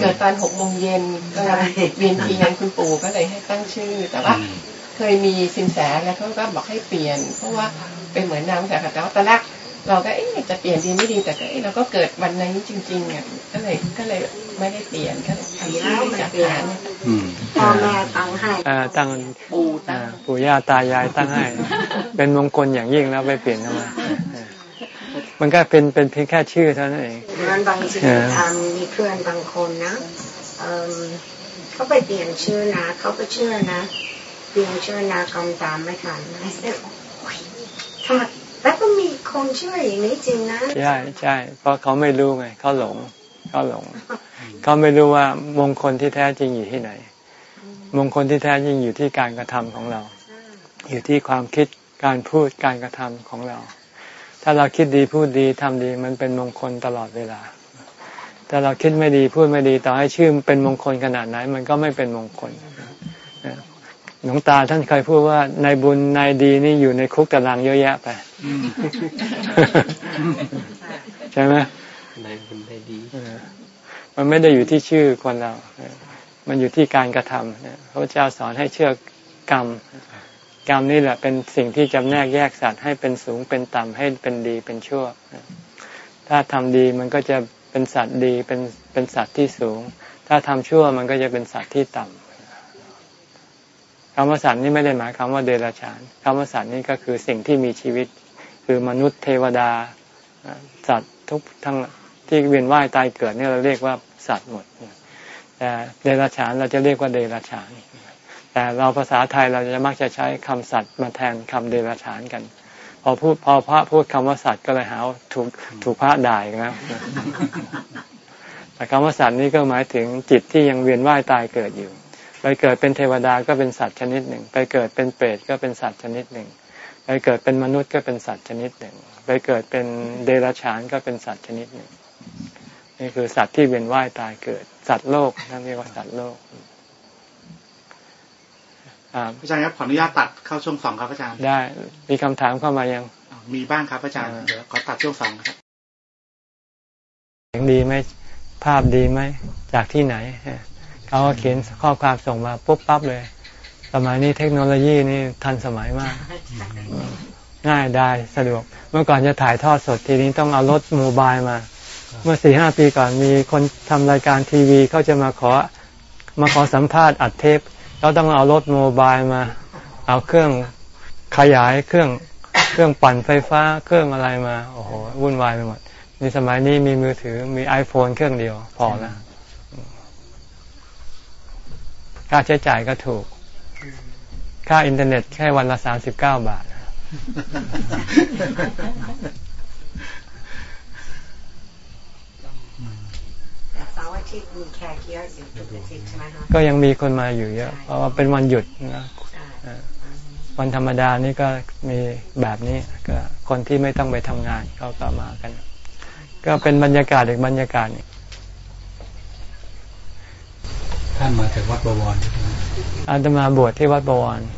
เกิดตอนหกโมงเย็นกำลังเวียนทีงานคุณปู่ก็เลยให้ตั้งชื่อ แต่ว่าเคยมีสินแสแล้วเขาก็บอกให้เปลี่ยน เพราะว่าเป็นเหมือนนางวิสาขะแต่ว่าตอนแรก เราก็เอ๊ะจะเปลี่ยนดีไม่ดีแต่ก็เอ๊ะเราก็เกิดวันนั้นจริงๆอะก็เลยก็เลยไม่ได้เปลี่ยนก็เลยทำชื่อจากฐานเนี่ยอืมพ่อแม่ตั้งให้อ่าตั้งปูตั้อ่างปู่ย่าตายายตั้งให้ เป็นมงคลอย่างยิ่งแล้วไปเปลี่ยนทำไมเออมันก็เป็นเป็นเพียงแค่ชื่อเท่านั้นเองเหมือนบางทีทำมีเพื่อนบางคนนะเอิ่มเขาไปเปลี่ยนชื่อนะเขาก็เชื่อนะเปลี่ยนชื่อนะคำตามไม่ทันนะโอ๊ยทำไม แล้วก็มีคนเชื่ออย่างนี้จริงนะใช่ใช่เพราะเขาไม่รู้ไงเขาหลงเขาหลงเขาไม่รู้ว่ามงคลที่แท้จริงอยู่ที่ไหน มงคลที่แท้จริงอยู่ที่การกระทำของเรา อยู่ที่ความคิดการพูดการกระทำของเรา ถ้าเราคิดดีพูดดีทำดีมันเป็นมงคลตลอดเวลาถ้าเราคิดไม่ดีพูดไม่ดีต่อให้ชื่อเป็นมงคลขนาดไหน มันก็ไม่เป็นมงคลหลวงตาท่านเคยพูดว่าในบุญในดีนี่อยู่ในคุกตารางเยอะแยะไป ใช่ไหมในบุญได้ดีมันไม่ได้อยู่ที่ชื่อคนเรา มันอยู่ที่การกระทำเพระเจ้าสอนให้เชื่อกรรม กรรมนี่แหละเป็นสิ่งที่จำแนกแยกสัตว์ให้เป็นสูงเป็นต่ำให้เป็นดีเป็นชั่ว ถ้าทำดีมันก็จะเป็นสัตว์ดีเป็นเป็นสัตว์ที่สูง ถ้าทำชั่วมันก็จะเป็นสัตว์ที่ต่ำคำว่าสัตว์นี่ไม่ได้หมายความว่าเดรัจฉานคำว่าสัตว์นี่ก็คือสิ่งที่มีชีวิต คือมนุษย์เทวดา สัตว์ทุกทั้งที่เวียนว่ายตายเกิดเนี่ยเราเรียกว่าสัตว์หมดแต่เดรัจฉานเราจะเรียกว่าเดรัจฉาน แต่เราภาษาไทยเราจะมักจะใช้คำสัตว์มาแทนคำเดรัจฉานกัน พอพูดพอพระพูดคำว่าสัตว์ก็เลยหาวถูกถูกพระด่าอีกแล้วแต่คำว่าสัตว์นี่ก็หมายถึงจิตที่ยังเวียนว่ายตายเกิดอยู่ ไปเกิดเป็นเทวดาก็เป็นสัตว์ชนิดหนึ่ง ไปเกิดเป็นเปรตก็เป็นสัตว์ชนิดหนึ่ง ไปเกิดเป็นมนุษย์ก็เป็นสัตว์ชนิดหนึ่ง ไปเกิดเป็นเดรัจฉานก็เป็นสัตว์ชนิดหนึ่ง นี่คือสัตว์ที่เวียนว่ายตายเกิด สัตว์โลกนั่นเรียกว่าสัตว์โลกอ่าอาจารย์ครับขออนุญาตตัดเข้าช่วงสองครับอาจารย์ ได้ มีคำถามเข้ามายัง มีบ้างครับอาจารย์อ่าเดี๋ยวขอตัดช่วงสองครับเสียงดีไหมภาพดีไหมจากที่ไหนเขาก็เขียนข้อความส่งมาปุ๊บปั๊บเลย สมัยนี้เทคโนโลยีนี่ทันสมัยมาก ง่ายได้สะดวก เมื่อก่อนจะถ่ายทอดสดทีนี้ต้องเอารถโมบายมา เมื่อสี่ห้าปีก่อนมีคนทำรายการทีวีเขาจะมาขอมาขอสัมภาษณ์อัดเทปเราต้องเอารถโมบายมา เอาเครื่องขยายเครื่องเครื่องปั่นไฟฟ้าเครื่องอะไรมา โอ้โหวุ่นวายไปหมดในสมัยนี้มีมือถือมี iPhone เครื่องเดียว พอแล้วค่าใช้จ่ายก็ถูก ค่าอินเทอร์เน็ตแค่วันละสามสิบเก้าบาทแต่เสาร์อาทิตย์มีแขกเยอะอยู่ทุกอาทิตย์ใช่ไหมคะก็ยังมีคนมาอยู่เยอะ เพราะว่าเป็นวันหยุดนะใช่เออวันธรรมดานี่ก็มีแบบนี้ก็คนที่ไม่ต้องไปทำงานเขาก็มากัน ก็เป็นบรรยากาศอีกบรรยากาศหนึ่งท่านมาจากวัดบวรใช่ไหมอาตมาบวชที่วัดบวรอ๋อ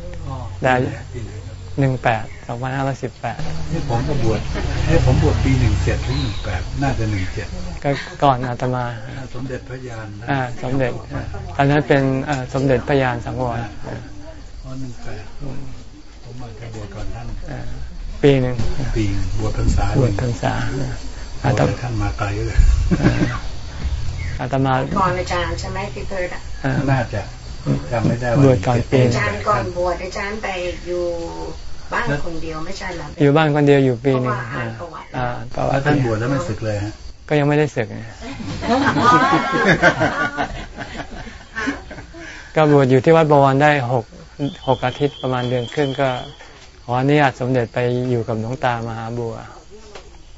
ได้ปีไหนครับหนึ่งแปดสองพันห้าร้อยสิบแปดนี่ผมก็บวชเอ้ผมบวชปีหนึ่งเจ็ดถึงหนึ่งแปดน่าจะหนึ่งเจ็ดก็ก่อนอาตมา สมเด็จพระยานนะอ่า สมเด็จอ่าตอนนั้นเป็นอ่าสมเด็จพระยานสังวรอ่าอ๋อหนึ่งแปดผมมาจะบวชก่อนท่านอ่าปีหนึ่งปีหนึ่งบวชพรรษาบวชพรรษาบอาวชตเลยท่านมาไกลเลยอาตมาก่อนอาจารย์ใช่ไหมที่เคยอ่าน่าจะ จำไม่ได้บวชก่อนปีอาจารย์ก่อนบวชอาจารย์ไปอยู่บ้านคนเดียวไม่ใช่เหรออยู่บ้านคนเดียวอยู่ปีหนึ่งอ่าอ่าประวัแล้วติท่านบวชแล้วไม่ศึกเลยฮะก็ยังไม่ได้ศึกไงก็บวชอยู่ที่วัดบวรได้หกหกอาทิตย์ประมาณเดือนครึ่งก็ขออนุญาตสมเด็จไปอยู่กับหลวงตามหาบัว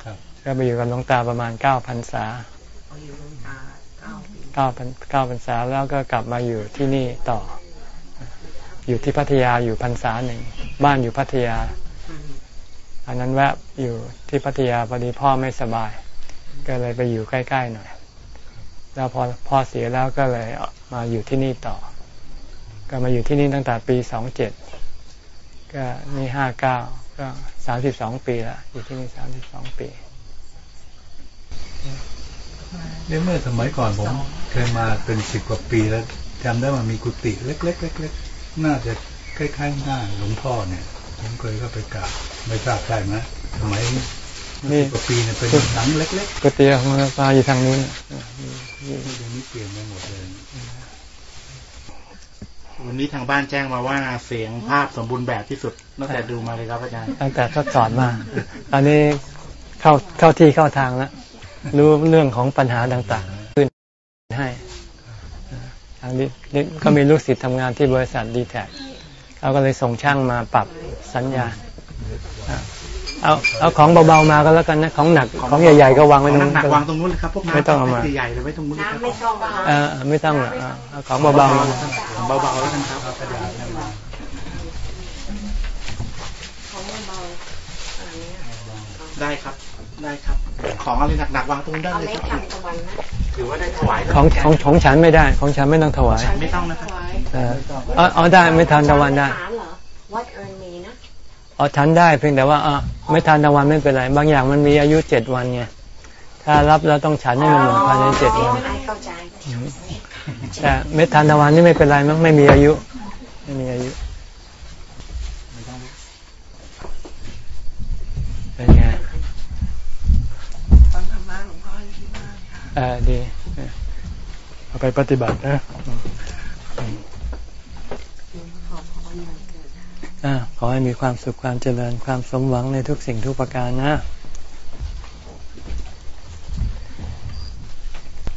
ครับก็ไปอยู่กับหลวงตาประมาณเก้าพรรษาอยู่ลงตา เก้าพันเก้าพรรษาแล้วก็กลับมาอยู่ที่นี่ต่อ อยู่ที่พัทยาอยู่พรรษาหนึ่งบ้านอยู่พัทยา อันนั้นแวะอยู่ที่พัทยาพอดีพ่อไม่สบาย ก็เลยไปอยู่ใกล้ๆหน่อย แล้วพอพ่อเสียแล้วก็เลยมาอยู่ที่นี่ต่อ ก็มาอยู่ที่นี่ตั้งแต่ปีสองเจ็ดก็นี่ห้าเก้าก็สามสิบสองปีละอยู่ที่นี่สามสิบสองปี เนี่ยเมื่อสมัยก่อนผมเคยมาเป็นสิบกว่าปีแล้วจำได้ว่ามีกุฏิเล็กๆเล็กๆน่าจะคล้ายๆหน้าหลวงพ่อเนี่ยผมเคยก็ไปกราบไม่ทราบใช่ไหมสมัยนี่กว่าปีเนี่ยเป็นหลังเล็กก๋วยเตี๋ยวของปลาอยู่ทางนู้นๆเดี๋ยวนี้เปลี่ยนไปหมดเลยวันนี้ทางบ้านแจ้งมาว่าเสียงภาพสมบูรณ์แบบที่สุดตั้งแต่ดูมาเลยครับอาจารย์ตั้งแต่ทดสอบมา ตอนนี้เข้าเข้าที่เข้าทางแล้ว รู้เรื่องของปัญหาต่างๆขึ้นให้ทางนี้นี่ก็มีลูกศิษย์ทำงานที่บริษัทดีแท็เขาก็เลยส่งช่างมาปรับสัญญาณเอาเอาของเบาๆมาก็แล้วกันนะของหนักของใหญ่ๆก็วางไว้ตรงหนู้นนักก็ๆวางตรงนู้นเลยครับพวกน้ำไม่ต้องเอามาใหญ่ๆเลยไว้ตรงนู้นเลยครับน้ำไม่ต้องมาเออไม่ต้องหรอกเอาเอาของเบาๆมาเบาๆแล้วกันครับกระดาษนั่นมาของเบาๆอันนี้ได้ครับ ได้ครับ ของอะไรหนักๆวางตรงนู้นได้เอาเลยเล็กครับทำตะวันนะถือว่าได้ถวายของของของฉันไม่ได้ ของฉันไม่ต้องถวายไม่ต้องนะครับเออเอาเอาได้ไม่ทานตะวันได้ถามเหรอวัดเอิญมีนะเอาฉันได้เพียงแต่ว่าอะไม่ทานตะวันไม่เป็นไร บางอย่างมันมีอายุเจ็ดวันไงถ้ารับแล้วต้องฉันให้มันหมดภายในเจ็ดวันให้เข้าใจแต่เม็ดทานตะวันนี่ไม่เป็นไรมั้งไม่มีอายุ ไม่มีอายุ เออดีเออเอาไปปฏิบัตินะอ่าขอให้มีความสุขความเจริญความสมหวังในทุกสิ่งทุกประการนะ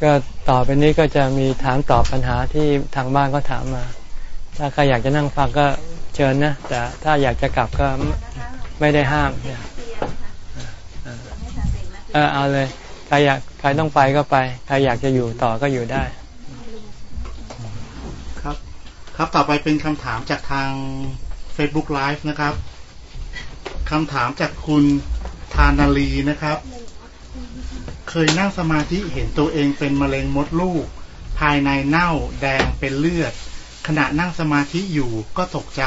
ก็ต่อไปนี้ก็จะมีถามตอบปัญหาที่ทางบ้านก็ถามมา ถ้าใครอยากจะนั่งฟังก็เชิญนะ แต่ถ้าอยากจะกลับก็ไม่ได้ห้ามเนี่ยเออเอาเลย ใครอยากใครต้องไปก็ไป ใครอยากจะอยู่ต่อก็อยู่ได้ ครับ ครับต่อไปเป็นคำถามจากทาง Facebook Live นะครับคำถามจากคุณธานาลีนะครับ เคยนั่งสมาธิเห็นตัวเองเป็นมะเร็งมดลูก ภายในเน่าแดงเป็นเลือด ขณะนั่งสมาธิอยู่ก็ตกใจ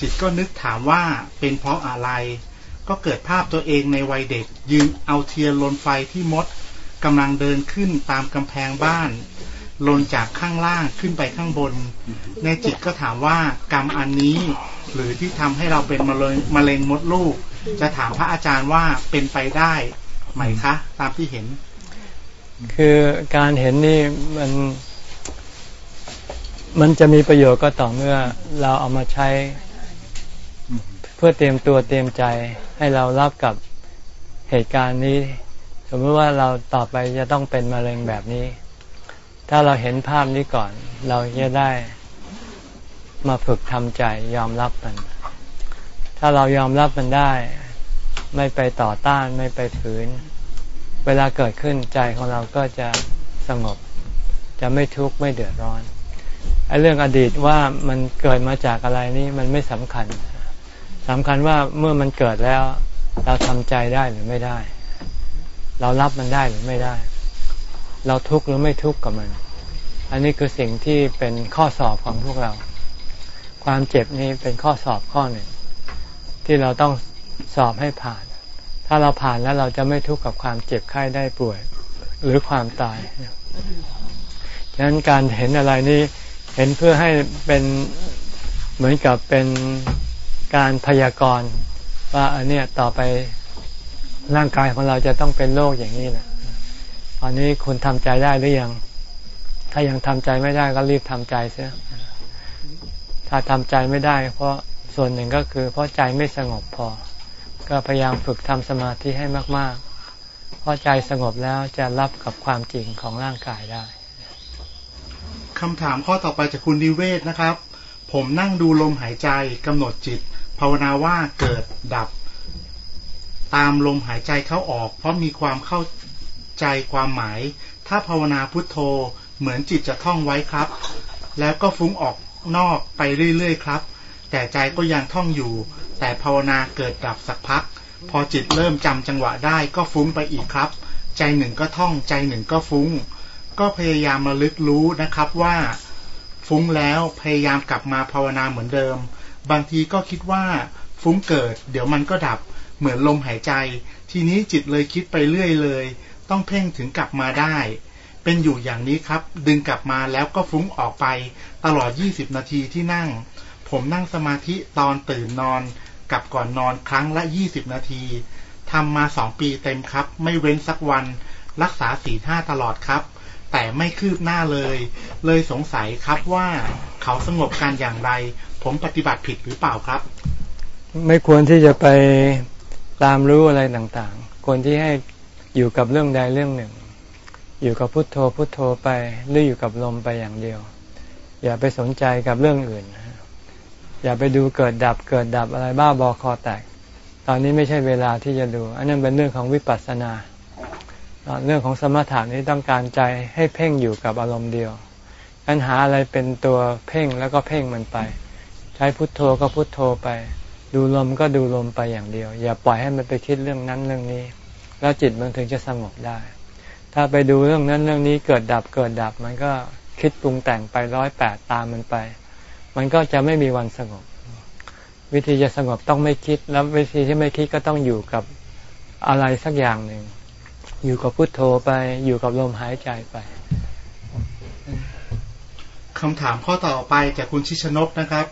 จิตก็นึกถามว่าเป็นเพราะอะไร ก็เกิดภาพตัวเองในวัยเด็ก ยืนเอาเทียนลนไฟที่มดกำลังเดินขึ้นตามกำแพงบ้านลนจากข้างล่างขึ้นไปข้างบน ในจิตก็ถามว่ากรรมอันนี้ หรือที่ทำให้เราเป็นมะเร็งมะเร็งมดลูก จะถามพระอาจารย์ว่าเป็นไปได้ไหมคะ ตามที่เห็น คือการเห็นนี่มัน มันจะมีประโยชน์ก็ต่อเมื่อเราเอามาใช้ เพื่อเตรียมตัวเตรียมใจให้เรารับกับเหตุการณ์นี้ สมมติว่าเราต่อไปจะต้องเป็นมะเร็งแบบนี้ ถ้าเราเห็นภาพนี้ก่อน เราจะได้มาฝึกทำใจยอมรับมัน ถ้าเรายอมรับมันได้ ไม่ไปต่อต้านไม่ไปถืน เวลาเกิดขึ้นใจของเราก็จะสงบ จะไม่ทุกข์ไม่เดือดร้อนไอ้เรื่องอดีตว่ามันเกิดมาจากอะไรนี่มันไม่สำคัญ สำคัญว่าเมื่อมันเกิดแล้ว เราทำใจได้หรือไม่ได้ เรารับมันได้หรือไม่ได้ เราทุกข์หรือไม่ทุกข์กับมัน อันนี้คือสิ่งที่เป็นข้อสอบของพวกเรา ความเจ็บนี้เป็นข้อสอบข้อหนึ่ง ที่เราต้องสอบให้ผ่าน ถ้าเราผ่านแล้วเราจะไม่ทุกข์กับความเจ็บไข้ได้ป่วย หรือความตายฉะนั้นการเห็นอะไรนี้เห็นเพื่อให้เป็นเหมือนกับเป็น การพยากรณ์ว่าอันเนี้ยต่อไปร่างกายของเราจะต้องเป็นโรคอย่างนี้แหละตอนนี้คุณทำใจได้หรือยัง ถ้ายังทำใจไม่ได้ก็รีบทำใจเสียถ้าทำใจไม่ได้ เพราะส่วนหนึ่งก็คือ เพราะใจไม่สงบพอ ก็พยายามฝึกทำสมาธิให้มาก ๆ เพราะใจสงบแล้วจะรับกับความจริงของร่างกายได้คำถามข้อต่อไปจากคุณดิเวศนะครับ ผมนั่งดูลมหายใจกำหนดจิต ภาวนาว่าเกิดดับ ตามลมหายใจเข้าออก เพราะมีความเข้าใจความหมาย ถ้าภาวนาพุทโธเหมือนจิตจะท่องไว้ครับ แล้วก็ฟุ้งออกนอกไปเรื่อยๆครับ แต่ใจก็ยังท่องอยู่ แต่ภาวนาเกิดดับสักพัก พอจิตเริ่มจำจังหวะได้ก็ฟุ้งไปอีกครับ ใจหนึ่งก็ท่องใจหนึ่งก็ฟุ้ง ก็พยายามมาลึกรู้นะครับว่า ฟุ้งแล้วพยายามกลับมาภาวนาเหมือนเดิม บางทีก็คิดว่าฟุ้งเกิด เดี๋ยวมันก็ดับเหมือนลมหายใจ ทีนี้จิตเลยคิดไปเรื่อยเลย ต้องเพ่งถึงกลับมาได้ เป็นอยู่อย่างนี้ครับ ดึงกลับมาแล้วก็ฟุ้งออกไป ตลอด 20 นาทีที่นั่ง ผมนั่งสมาธิตอนตื่นนอน กับก่อนนอนครั้งละ 20 นาทีทำมาสองปีเต็มครับ ไม่เว้นสักวัน รักษาสีห้าตลอดครับ แต่ไม่คืบหน้าเลย เลยสงสัยครับว่าเขาสงบการอย่างไร ผมปฏิบัติผิดหรือเปล่าครับ ไม่ควรที่จะไปตามรู้อะไรต่างๆ ควรที่ให้อยู่กับเรื่องใดเรื่องหนึ่ง อยู่กับพุทโธพุทโธไปหรืออยู่กับลมไปอย่างเดียว อย่าไปสนใจกับเรื่องอื่น อย่าไปดูเกิดดับเกิดดับอะไรบ้าบอคอแตก ตอนนี้ไม่ใช่เวลาที่จะดู อันนั้นเป็นเรื่องของวิปัสสนา เรื่องของสมถะนี้ต้องการใจให้เพ่งอยู่กับอารมณ์เดียวปัญหาอะไรเป็นตัวเพ่งแล้วก็เพ่งมันไป ใช้พุทโธก็พุทโธไป ดูลมก็ดูลมไปอย่างเดียว อย่าปล่อยให้มันไปคิดเรื่องนั้นเรื่องนี้ แล้วจิตมันถึงจะสงบได้ ถ้าไปดูเรื่องนั้นเรื่องนี้เกิดดับเกิดดับ มันก็คิดปรุงแต่งไปร้อยแปดตามมันไป มันก็จะไม่มีวันสงบ วิธีจะสงบต้องไม่คิด แล้ววิธีที่ไม่คิดก็ต้องอยู่กับอะไรสักอย่างหนึ่งอยู่กับพุทโธไปอยู่กับลมหายใจไปคำถามข้อต่อไปจากคุณชิชนกนะครับ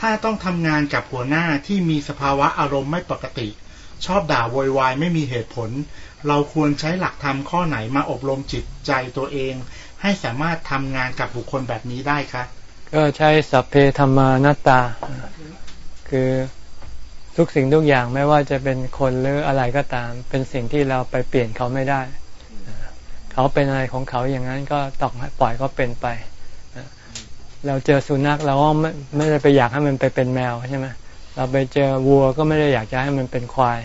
ถ้าต้องทำงานกับหัวหน้าที่มีสภาวะอารมณ์ไม่ปกติ ชอบด่าโวยวายไม่มีเหตุผล เราควรใช้หลักธรรมข้อไหนมาอบรมจิตใจตัวเอง ให้สามารถทำงานกับบุคคลแบบนี้ได้คะก็ใช้สัพเพธรรมานัตตา คือทุกสิ่งทุกอย่างไม่ว่าจะเป็นคนหรืออะไรก็ตาม เป็นสิ่งที่เราไปเปลี่ยนเขาไม่ได้ เขาเป็นอะไรของเขาอย่างนั้นก็ต้องปล่อยเขาเป็นไป เราเจอสุนัขเราก็ไม่ไม่ได้ไปอยากให้มันไปเป็นแมวใช่ไหมเราไปเจอวัวก็ไม่ได้อยากจะให้มันเป็นควาย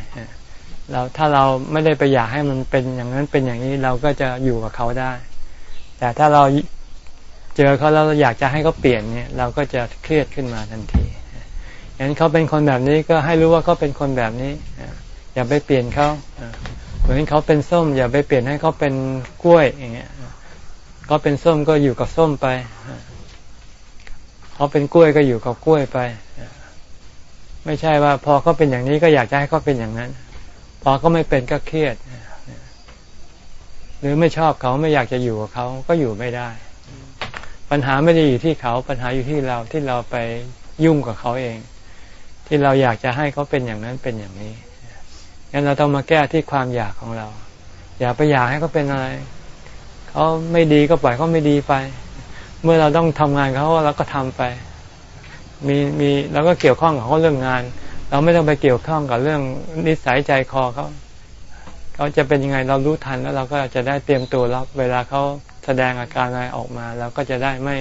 เราถ้าเราไม่ได้ไปอยากให้มันเป็นอย่างนั้นเป็นอย่างนี้เราก็จะอยู่กับเขาได้ แต่ถ้าเราเจอเขาแล้วเราอยากจะให้เขาเปลี่ยนเนี่ย เราก็จะเครียดขึ้นมาทันทีอย่างนั้นเขาเป็นคนแบบนี้ก็ให้รู้ว่าเขาเป็นคนแบบนี้อย่าไปเปลี่ยนเขาเหมือนเขาเป็นส้ม อย่าไปเปลี่ยนให้เขาเป็นกล้วยอย่างเงี้ยเขาเป็นส้มก็อยู่กับส้มไป เขาเป็นกล้วยก็อยู่กับกล้วยไป ไม่ใช่ว่า พอเขาเป็นอย่างนี้ก็อยากจะให้เขาเป็นอย่างนั้น พอเขาไม่เป็นก็เครียด หรือไม่ชอบเขาไม่อยากจะอยู่กับเขาก็อยู่ไม่ได้ ปัญหาไม่ได้อยู่ที่เขา ปัญหาอยู่ที่เราที่เราไปยุ่งกับเขาเอง ที่เราอยากจะให้เขาเป็นอย่างนั้นเป็นอย่างนี้งั้นเราต้องมาแก้ที่ความอยากของเรา อย่าไปอยากให้เขาเป็นอะไรเขาไม่ดีก็ปล่อยเขาไม่ดีไป เมื่อเราต้องทำงานเขาเราก็ทำไป มีมีเราก็เกี่ยวข้องกับเขาเรื่องงาน เราไม่ต้องไปเกี่ยวข้องกับเรื่องนิสัยใจคอเขาเขาจะเป็นยังไงเรารู้ทันแล้วเราก็จะได้เตรียมตัวรับเวลาเขาแสดงอาการอะไรออกมาเราก็จะได้ไม่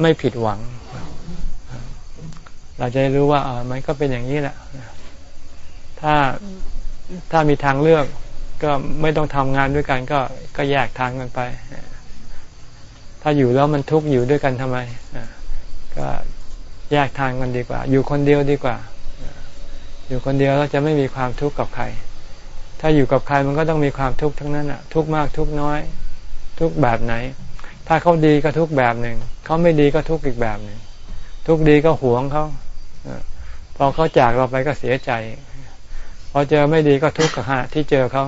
ไม่ผิดหวัง เราจะรู้ว่าเออมันก็เป็นอย่างนี้แหละ ถ้าถ้ามีทางเลือกก็ไม่ต้องทำงานด้วยกันก็ก็แยกทางกันไป ถ้าอยู่แล้วมันทุกข์อยู่ด้วยกันทำไมก็แยกทางกันดีกว่า อยู่คนเดียวดีกว่า อยู่คนเดียวเราจะไม่มีความทุกข์กับใคร ถ้าอยู่กับใครมันก็ต้องมีความทุกข์ทั้งนั้นอะ ทุกข์มากทุกข์น้อย ทุกแบบไหน ถ้าเขาดีก็ทุกแบบหนึ่งเขาไม่ดีก็ทุกอีกแบบหนึ่งทุกดีก็หวงเขาพอเขาจากเราไปก็เสียใจ พอเจอไม่ดีก็ทุกข์กับที่เจอเขา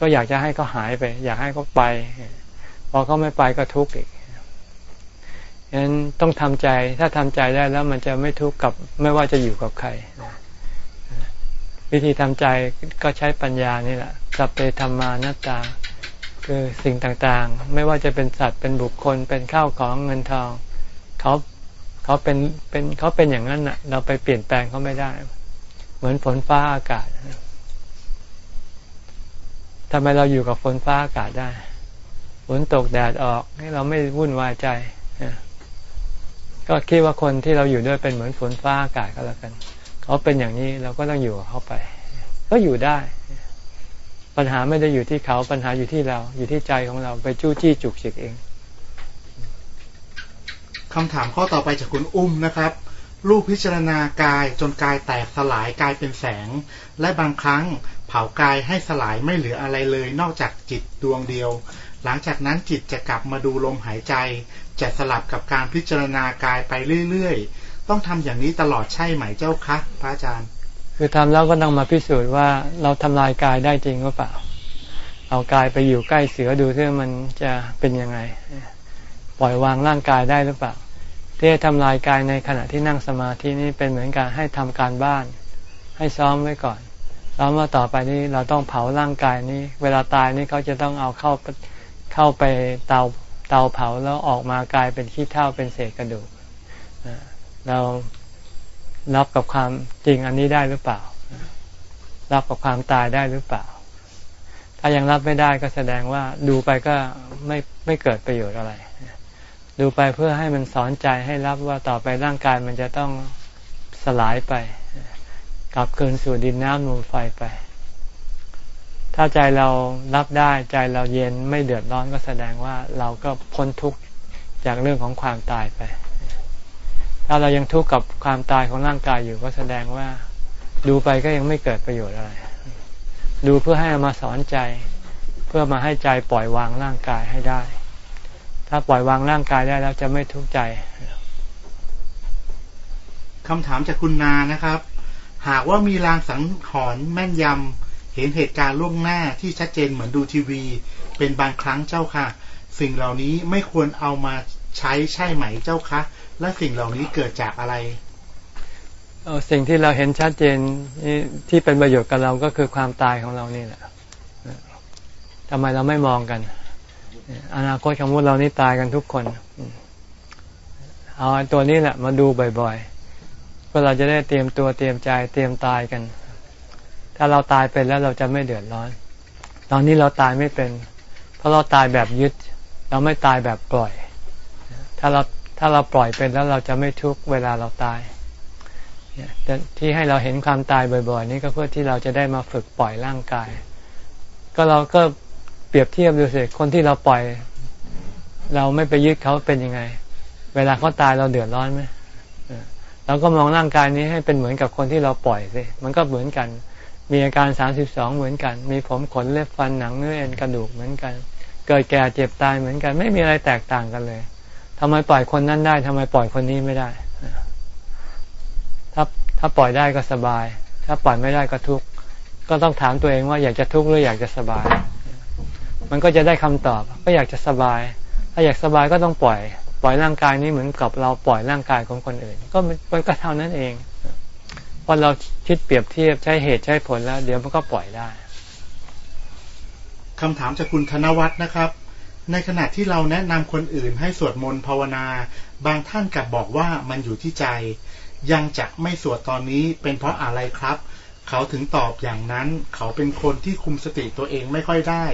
ก็อยากจะให้เขาหายไป อยากให้เขาไป พอเขาไม่ไปก็ทุกข์อีกฉะนั้นต้องทำใจถ้าทำใจได้แล้วมันจะไม่ทุกข์กับไม่ว่าจะอยู่กับใคร วิธีทำใจก็ใช้ปัญญานี่แหละสัพเพธรรมานัตตา คือสิ่งต่างๆ ไม่ว่าจะเป็นสัตว์เป็นบุคคลเป็นข้าวของเงินทองเขาเขาเป็นเป็นเขาเป็นอย่างนั้นน่ะ เราไปเปลี่ยนแปลงเขาไม่ได้ เหมือนฝนฟ้าอากาศทำไมเราอยู่กับฝนฟ้าอากาศได้ ฝนตกแดดออกให้เราไม่วุ่นวายใจก็คิดว่าคนที่เราอยู่ด้วยเป็นเหมือนฝนฟ้าอากาศก็แล้วกัน เขาเป็นอย่างนี้เราก็ต้องอยู่กับเขาไป ก็อยู่ได้ ปัญหาไม่ได้อยู่ที่เขาปัญหาอยู่ที่เรา อยู่ที่ใจของเราไปจู้จี้จุกจิกเองคำถามข้อต่อไปจากคุณอุ้มนะครับ ลูกพิจารณากายจนกายแตกสลายกายเป็นแสง และบางครั้งเผากายให้สลายไม่เหลืออะไรเลย นอกจากจิตดวงเดียว หลังจากนั้นจิตจะกลับมาดูลมหายใจ จะสลับกับการพิจารณากายไปเรื่อยๆ ต้องทำอย่างนี้ตลอดใช่ไหมเจ้าคะพระอาจารย์ คือทำแล้วก็ต้องมาพิสูจน์ว่าเราทำลายกายได้จริงหรือเปล่า เอากายไปอยู่ใกล้เสือดูที่มันจะเป็นยังไง ปล่อยวางร่างกายได้หรือเปล่าที่จะทำลายกายในขณะที่นั่งสมาธินี่เป็นเหมือนการให้ทำการบ้าน ให้ซ้อมไว้ก่อนซ้อมว่าต่อไปนี้เราต้องเผาร่างกายนี้ เวลาตายนี่เขาจะต้องเอาเข้า เข้าไปเตาเตาเผาแล้วออกมากลายเป็นขี้เถ้าเป็นเศษกระดูกเรารับกับความจริงอันนี้ได้หรือเปล่า รับกับความตายได้หรือเปล่า ถ้ายังรับไม่ได้ก็แสดงว่าดูไปก็ไม่ไม่เกิดประโยชน์อะไร ดูไปเพื่อให้มันสอนใจให้รับว่าต่อไปร่างกายมันจะต้องสลายไป กลับคืนสู่ดินน้ำลมไฟไป ถ้าใจเรารับได้ใจเราเย็นไม่เดือดร้อนก็แสดงว่าเราก็พ้นทุกข์จากเรื่องของความตายไป ถ้าเรายังทุกข์กับความตายของร่างกายอยู่ก็แสดงว่าดูไปก็ยังไม่เกิดประโยชน์อะไร ดูเพื่อให้มาสอนใจ เพื่อมาให้ใจปล่อยวางร่างกายให้ได้ ถ้าปล่อยวางร่างกายได้แล้วจะไม่ทุกข์ใจคำถามจากคุณนานะครับ หากว่ามีรางสังหรณ์แม่นยำ เห็นเหตุการณ์ล่วงหน้าที่ชัดเจนเหมือนดูทีวี เป็นบางครั้งเจ้าค่ะ สิ่งเหล่านี้ไม่ควรเอามาใช้ใช่ไหมเจ้าคะ และสิ่งเหล่านี้เกิดจากอะไรสิ่งที่เราเห็นชัดเจนที่เป็นประโยชน์กับเราก็คือความตายของเรานี่แหละทำไมเราไม่มองกัน อนาคตของพวกเรานี่ตายกันทุกคน เอาตัวนี้แหละมาดูบ่อยๆเพื่อเราจะได้เตรียมตัวเตรียมใจเตรียมตายกัน ถ้าเราตายเป็นแล้วเราจะไม่เดือดร้อน ตอนนี้เราตายไม่เป็น เพราะเราตายแบบยึด เราไม่ตายแบบปล่อย ถ้าเราถ้าเราปล่อยเป็นแล้วเราจะไม่ทุกเวลาเราตายที่ให้เราเห็นความตายบ่อย ๆ นี่ก็เพื่อที่เราจะได้มาฝึกปล่อยร่างกาย ก็เราก็เปรียบเทียบดูสิคนที่เราปล่อย เราไม่ไปยึดเขาเป็นยังไง เวลาเขาตายเราเดือดร้อนไหมเราก็มองร่างกายนี้ให้เป็นเหมือนกับคนที่เราปล่อยสิมันก็เหมือนกัน มีอาการสามสิบสองเหมือนกัน มีผมขนเล็บฟันหนังเนื้อเอ็นกระดูกเหมือนกัน เกิดแก่เจ็บตายเหมือนกัน ไม่มีอะไรแตกต่างกันเลยทำไมปล่อยคนนั้นได้ทำไมปล่อยคนนี้ไม่ได้ ถ้าถ้าปล่อยได้ก็สบาย ถ้าปล่อยไม่ได้ก็ทุกข์ก็ต้องถามตัวเองว่าอยากจะทุกข์หรืออยากจะสบาย มันก็จะได้คำตอบ ก็อยากจะสบาย ถ้าอยากสบายก็ต้องปล่อย ปล่อยร่างกายนี้เหมือนกับเราปล่อยร่างกายของคนอื่น ก็มันก็เท่านั้นเอง พอเราคิดเปรียบเทียบใช้เหตุใช้ผลแล้ว เดี๋ยวมันก็ปล่อยได้คำถามจากคุณธนวัฒน์นะครับ ในขณะที่เราแนะนำคนอื่นให้สวดมนต์ภาวนา บางท่านกลับบอกว่ามันอยู่ที่ใจ ยังจะไม่สวดตอนนี้เป็นเพราะอะไรครับ เขาถึงตอบอย่างนั้น เขาเป็นคนที่คุมสติตัวเองไม่ค่อยได้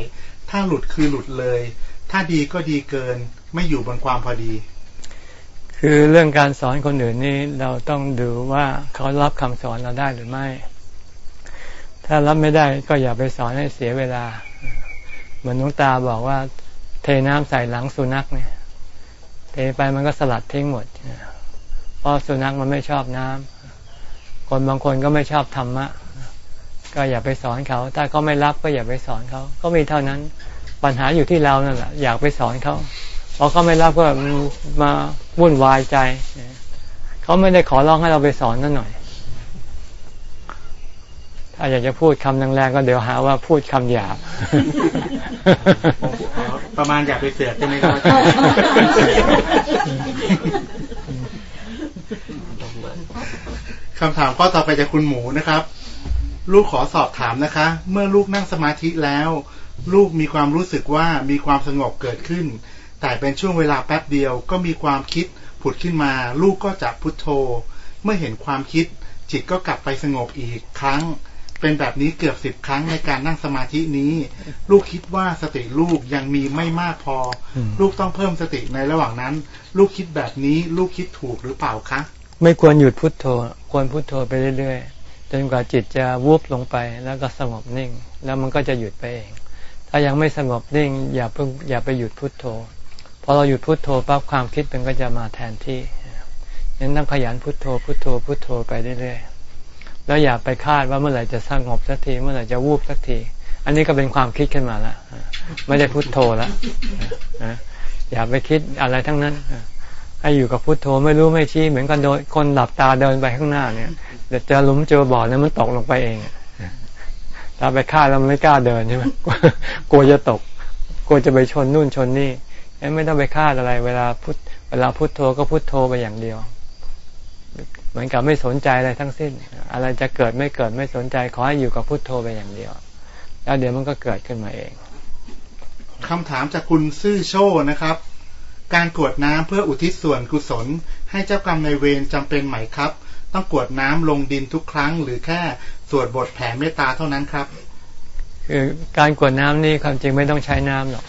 ถ้าหลุดคือหลุดเลย ถ้าดีก็ดีเกิน ไม่อยู่บนความพอดี คือเรื่องการสอนคนอื่นนี่เราต้องดูว่าเขารับคำสอนเราได้หรือไม่ ถ้ารับไม่ได้ก็อย่าไปสอนให้เสียเวลา เหมือนน้องตาบอกว่า เทน้ำใส่หลังสุนัขเนี่ย เทไปมันก็สลัดทิ้งหมด เพราะสุนัขมันไม่ชอบน้ำคนบางคนก็ไม่ชอบธรรมะ ก็อย่าไปสอนเขา ถ้าเขาไม่รับก็อย่าไปสอนเขา ก็มีเท่านั้น ปัญหาอยู่ที่เรานั่นแหละอยากไปสอนเขา พอเขาไม่รับก็มาวุ่นวายใจ เขาไม่ได้ขอร้องให้เราไปสอนนั่นหน่อย ถ้าอยากจะพูดคำแรงๆก็เดี๋ยวหาว่าพูดคำหยาบ ประมาณอยากไปเสียใช่ไหมครับคำถามข้อต่อไปจากคุณหมูนะครับ ลูกขอสอบถามนะคะ เมื่อลูกนั่งสมาธิแล้ว ลูกมีความรู้สึกว่ามีความสงบเกิดขึ้น แต่เป็นช่วงเวลาแป๊บเดียวก็มีความคิดผุดขึ้นมา ลูกก็จะพุทโธ เมื่อเห็นความคิด จิตก็กลับไปสงบอีกครั้ง เป็นแบบนี้เกือบสิบครั้งในการนั่งสมาธินี้ ลูกคิดว่าสติลูกยังมีไม่มากพอ ลูกต้องเพิ่มสติในระหว่างนั้น ลูกคิดแบบนี้ลูกคิดถูกหรือเปล่าคะ ไม่ควรหยุดพุดโทโธ ควรพุโทโธไปเรื่อยๆจนกว่าจิตจะวูบลงไปแล้วก็สงบนิ่ง แล้วมันก็จะหยุดไปเอง ถ้ายังไม่สงบนิ่ง อย่าเพิ่งอย่าไปหยุดพุดโทโธ พอเราหยุดพุดโทโธปั๊บความคิดมันก็จะมาแทนที่ยังต้องขยันพุโทโธพุโทโธพุโทโธไปเรื่อยๆแล้วอย่าไปคาดว่าเมื่อไหร่จะสงบสักทีเมื่อไหร่จะวูบสักที อันนี้ก็เป็นความคิดขึ้นมาแล้วไม่ได้พุทโธแล้วอย่าไปคิดอะไรทั้งนั้นให้อยู่กับพุทโธไม่รู้ไม่ชี้เหมือนกันโดนคนหลับตาเดินไปข้างหน้าเนี่ยเดี๋ยวจะลุมเจอบ่อเนี่ยมันตกลงไปเองถ้าไปคาดแล้วมันไม่กล้าเดินใช่ไหมกลัวจะตก กลัวจะไปชนนู่นชนนี่ ไม่ต้องไปคาดอะไร เวลาพุทเวลาพุโทโธก็พุโทโธไปอย่างเดียว เหมือนกับไม่สนใจอะไรทั้งสิ้น อะไรจะเกิดไม่เกิดไม่สนใจ ขอให้อยู่กับพุโทโธไปอย่างเดียว แล้วเดี๋ยวมันก็เกิดขึ้นมาเองคำถามจากคุณซื่อโชนะครับ การกวดน้ำเพื่ออุทิศส่วนกุศล ให้เจ้ากรรมในเวรจำเป็นไหมครับ ต้องกวดน้ำลงดินทุกครั้ง หรือแค่สวดบทแผ่เมตตาเท่านั้นครับ คือการกวดน้ำนี่ความจริงไม่ต้องใช้น้ำหรอก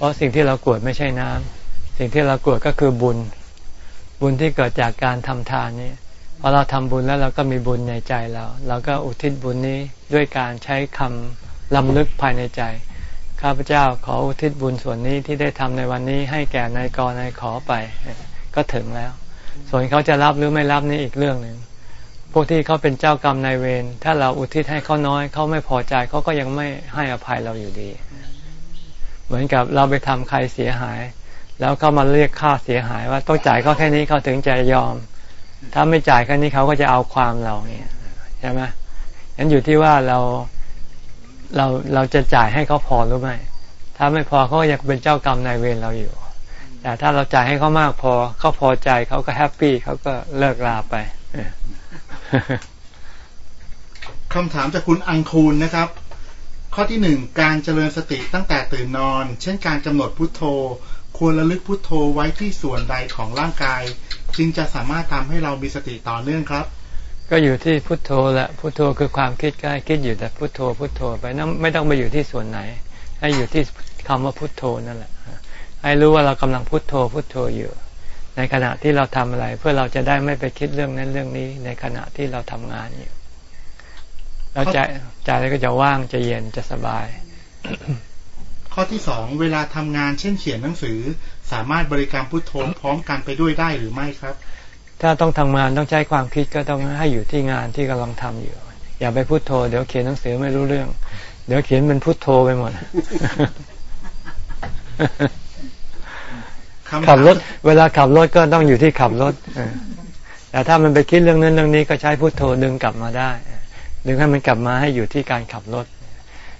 เพราะสิ่งที่เรากวดไม่ใช่น้ำสิ่งที่เรากวดก็คือบุญ บุญที่เกิดจากการทำทานนี่พอเราทำบุญแล้วเราก็มีบุญในใจเรา เราก็อุทิศบุญนี้ด้วยการใช้คำลำลึกภายในใจ ข้าพเจ้าขออุทิศบุญส่วนนี้ที่ได้ทำในวันนี้ให้แก่นายกรนายขอไป ก็ถึงแล้ว ส่วนเขาจะรับหรือไม่รับนี่อีกเรื่องหนึ่งพวกที่เขาเป็นเจ้ากรรมนายเวรถ้าเราอุทิศให้เขาน้อยเขาไม่พอใจเขาก็ยังไม่ให้อภัยเราอยู่ดี เหมือนกับเราไปทำใครเสียหาย แล้วเขามาเรียกค่าเสียหายว่าต้องจ่ายเขาแค่นี้เขาถึงจะยอม ถ้าไม่จ่ายแค่นี้เขาก็จะเอาความเราเนี่ยใช่ไหมงั้นอยู่ที่ว่าเราเราเราจะจ่ายให้เขาพอหรือไม่ถ้าไม่พอเขาอยากเป็นเจ้ากรรมนายเวรเราอยู่แต่ถ้าเราจ่ายให้เขามากพอเขาพอใจเขาก็ happy เขาก็เลิกลาไปคำถามจากคุณอังคูลนะครับ ข้อที่หนึ่งการเจริญสติตั้งแต่ตื่นนอน เช่นการกำหนดพุทโธ ควรระลึกพุทโธไว้ที่ส่วนใดของร่างกาย จึงจะสามารถทำให้เรามีสติต่อเนื่องครับ ก็อยู่ที่พุทโธแหละพุทโธคือความคิดก็ให้คิดอยู่แต่พุทโธพุทโธไปนั่นไม่ต้องไปอยู่ที่ส่วนไหน ให้อยู่ที่คำว่าพุทโธนั่นแหละ ให้รู้ว่าเรากำลังพุทโธพุทโธอยู่ ในขณะที่เราทำอะไร เพื่อเราจะได้ไม่ไปคิดเรื่องนั้นเรื่องนี้ ในขณะที่เราทำงานอยู่ แล้วใจใจก็จะว่างจะเย็นจะสบาย ข้อที่สองเวลาทำงานเช่นเขียนหนังสือ สามารถบริกรรมพุทโธพร้อมกันไปด้วยได้หรือไม่ครับ ถ้าต้องทำงานต้องใช้ความคิดก็ต้องให้อยู่ที่งานที่กำลังทำอยู่ อย่าไปพูดโทเดี๋ยวเขียนหนังสือไม่รู้เรื่อง เดี๋ยวเขียนเป็นพูดโทไปหมดขับรถ เวลาขับรถก็ต้องอยู่ที่ขับรถแต่ถ้ามันไปคิดเรื่องนั้นเรื่องนี้ก็ใช้พุโทโธดึงกลับมาได้ ดึงให้มันกลับมาให้อยู่ที่การขับรถ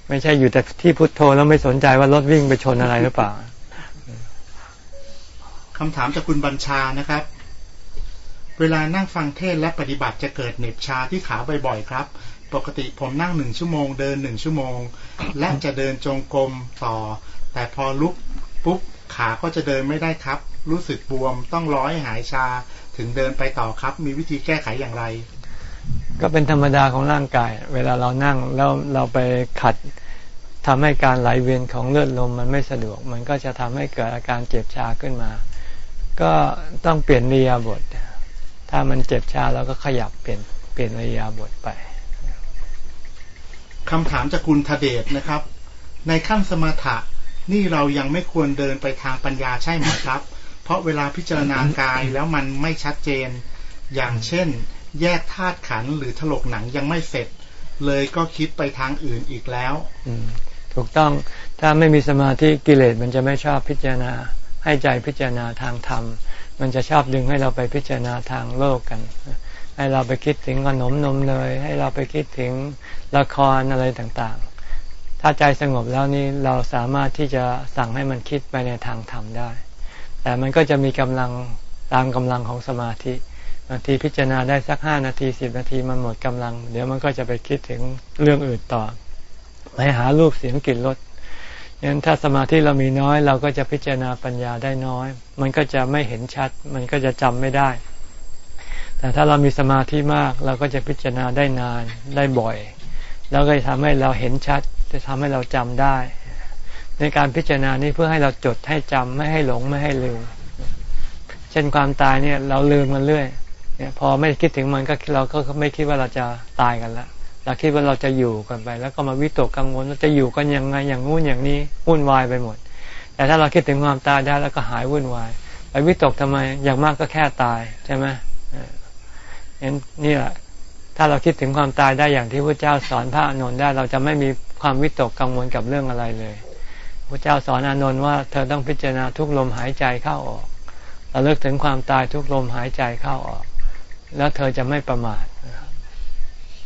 ไม่ใช่อยู่แต่ที่พุโทโธแล้วไม่สนใจว่ารถวิ่งไปชนอะไรหรือเปล่าคำถามจากคุณบัญชานะครับ เวลานั่งฟังเทศและปฏิบัติจะเกิดเหน็บชาที่ขาบ่อยๆครับ ปกติผมนั่งหนึ่งชั่วโมง เดินหนึ่งชั่วโมง และจะเดินจงกรมต่อ แต่พอลุกปุ๊บขาก็จะเดินไม่ได้ครับ รู้สึกบวมต้องร้อยหายชาถึงเดินไปต่อครับ มีวิธีแก้ไขอย่างไร ก็เป็นธรรมดาของร่างกาย เวลาเรานั่งแล้วเราไปขัดทำให้การไหลเวียนของเลือดลมมันไม่สะดวก มันก็จะทำให้เกิดอาการเจ็บชาขึ้นมา ก็ต้องเปลี่ยนรียบท ถ้ามันเจ็บชาเราก็ขยับเปลี่ยนเปลี่ยนระยะบทไปคำถามจากคุณทเดชนะครับ ในขั้นสมถะนี่เรายังไม่ควรเดินไปทางปัญญาใช่ไหมครับ เพราะเวลาพิจารณากายแล้วมันไม่ชัดเจน อย่างเช่น แยกธาตุขันหรือถลกหนังยังไม่เสร็จ เลยก็คิดไปทางอื่นอีกแล้วถูกต้องถ้าไม่มีสมาธิกิเลสมันจะไม่ชอบพิจารณา ให้ใจพิจารณาทางธรรม มันจะชอบดึงให้เราไปพิจารณาทางโลกกัน ให้เราไปคิดถึงขนมนมเนยให้เราไปคิดถึงละครอะไรต่างๆ ถ้าใจสงบแล้วนี่เราสามารถที่จะสั่งให้มันคิดไปในทางธรรมได้ แต่มันก็จะมีกำลังตามกำลังของสมาธิ บางทีพิจารณาได้สักห้านาทีสิบนาทีมันหมดกำลัง เดี๋ยวมันก็จะไปคิดถึงเรื่องอื่นต่อไปหารูปเสียงกลิ่นรสงั้นถ้าสมาธิเรามีน้อย เราก็จะพิจารณาปัญญาได้น้อย มันก็จะไม่เห็นชัด มันก็จะจำไม่ได้ แต่ถ้าเรามีสมาธิมากเราก็จะพิจารณาได้นานได้บ่อย แล้วก็จะทำให้เราเห็นชัด จะทำให้เราจำได้ ในการพิจารณานี้เพื่อให้เราจดให้จำไม่ให้หลงไม่ให้ลืม เช่นความตายเนี่ยเราลืมมันเรื่อย เนี่ยพอไม่คิดถึงมันก็เราก็ไม่คิดว่าเราจะตายกันล้วเราคิดว่าเราจะอยู่กันไป แล้วก็มาวิตกกังวลว่าจะอยู่กันยังไงอย่างงู้นอย่างนี้วุ่นวายไปหมด แต่ถ้าเราคิดถึงความตายได้แล้วก็หายวุ่นวายไปวิตกทำไมอย่างมากก็แค่ตายใช่ไหมนี่แหละถ้าเราคิดถึงความตายได้อย่างที่พระเจ้าสอนพระอนุนได้ เราจะไม่มีความวิตกกังวลกับเรื่องอะไรเลยพระเจ้าสอนอานนท์ว่าเธอต้องพิจารณาทุกลมหายใจเข้าออกเราเลิกถึงความตายทุกลมหายใจเข้าออก แล้วเธอจะไม่ประมาท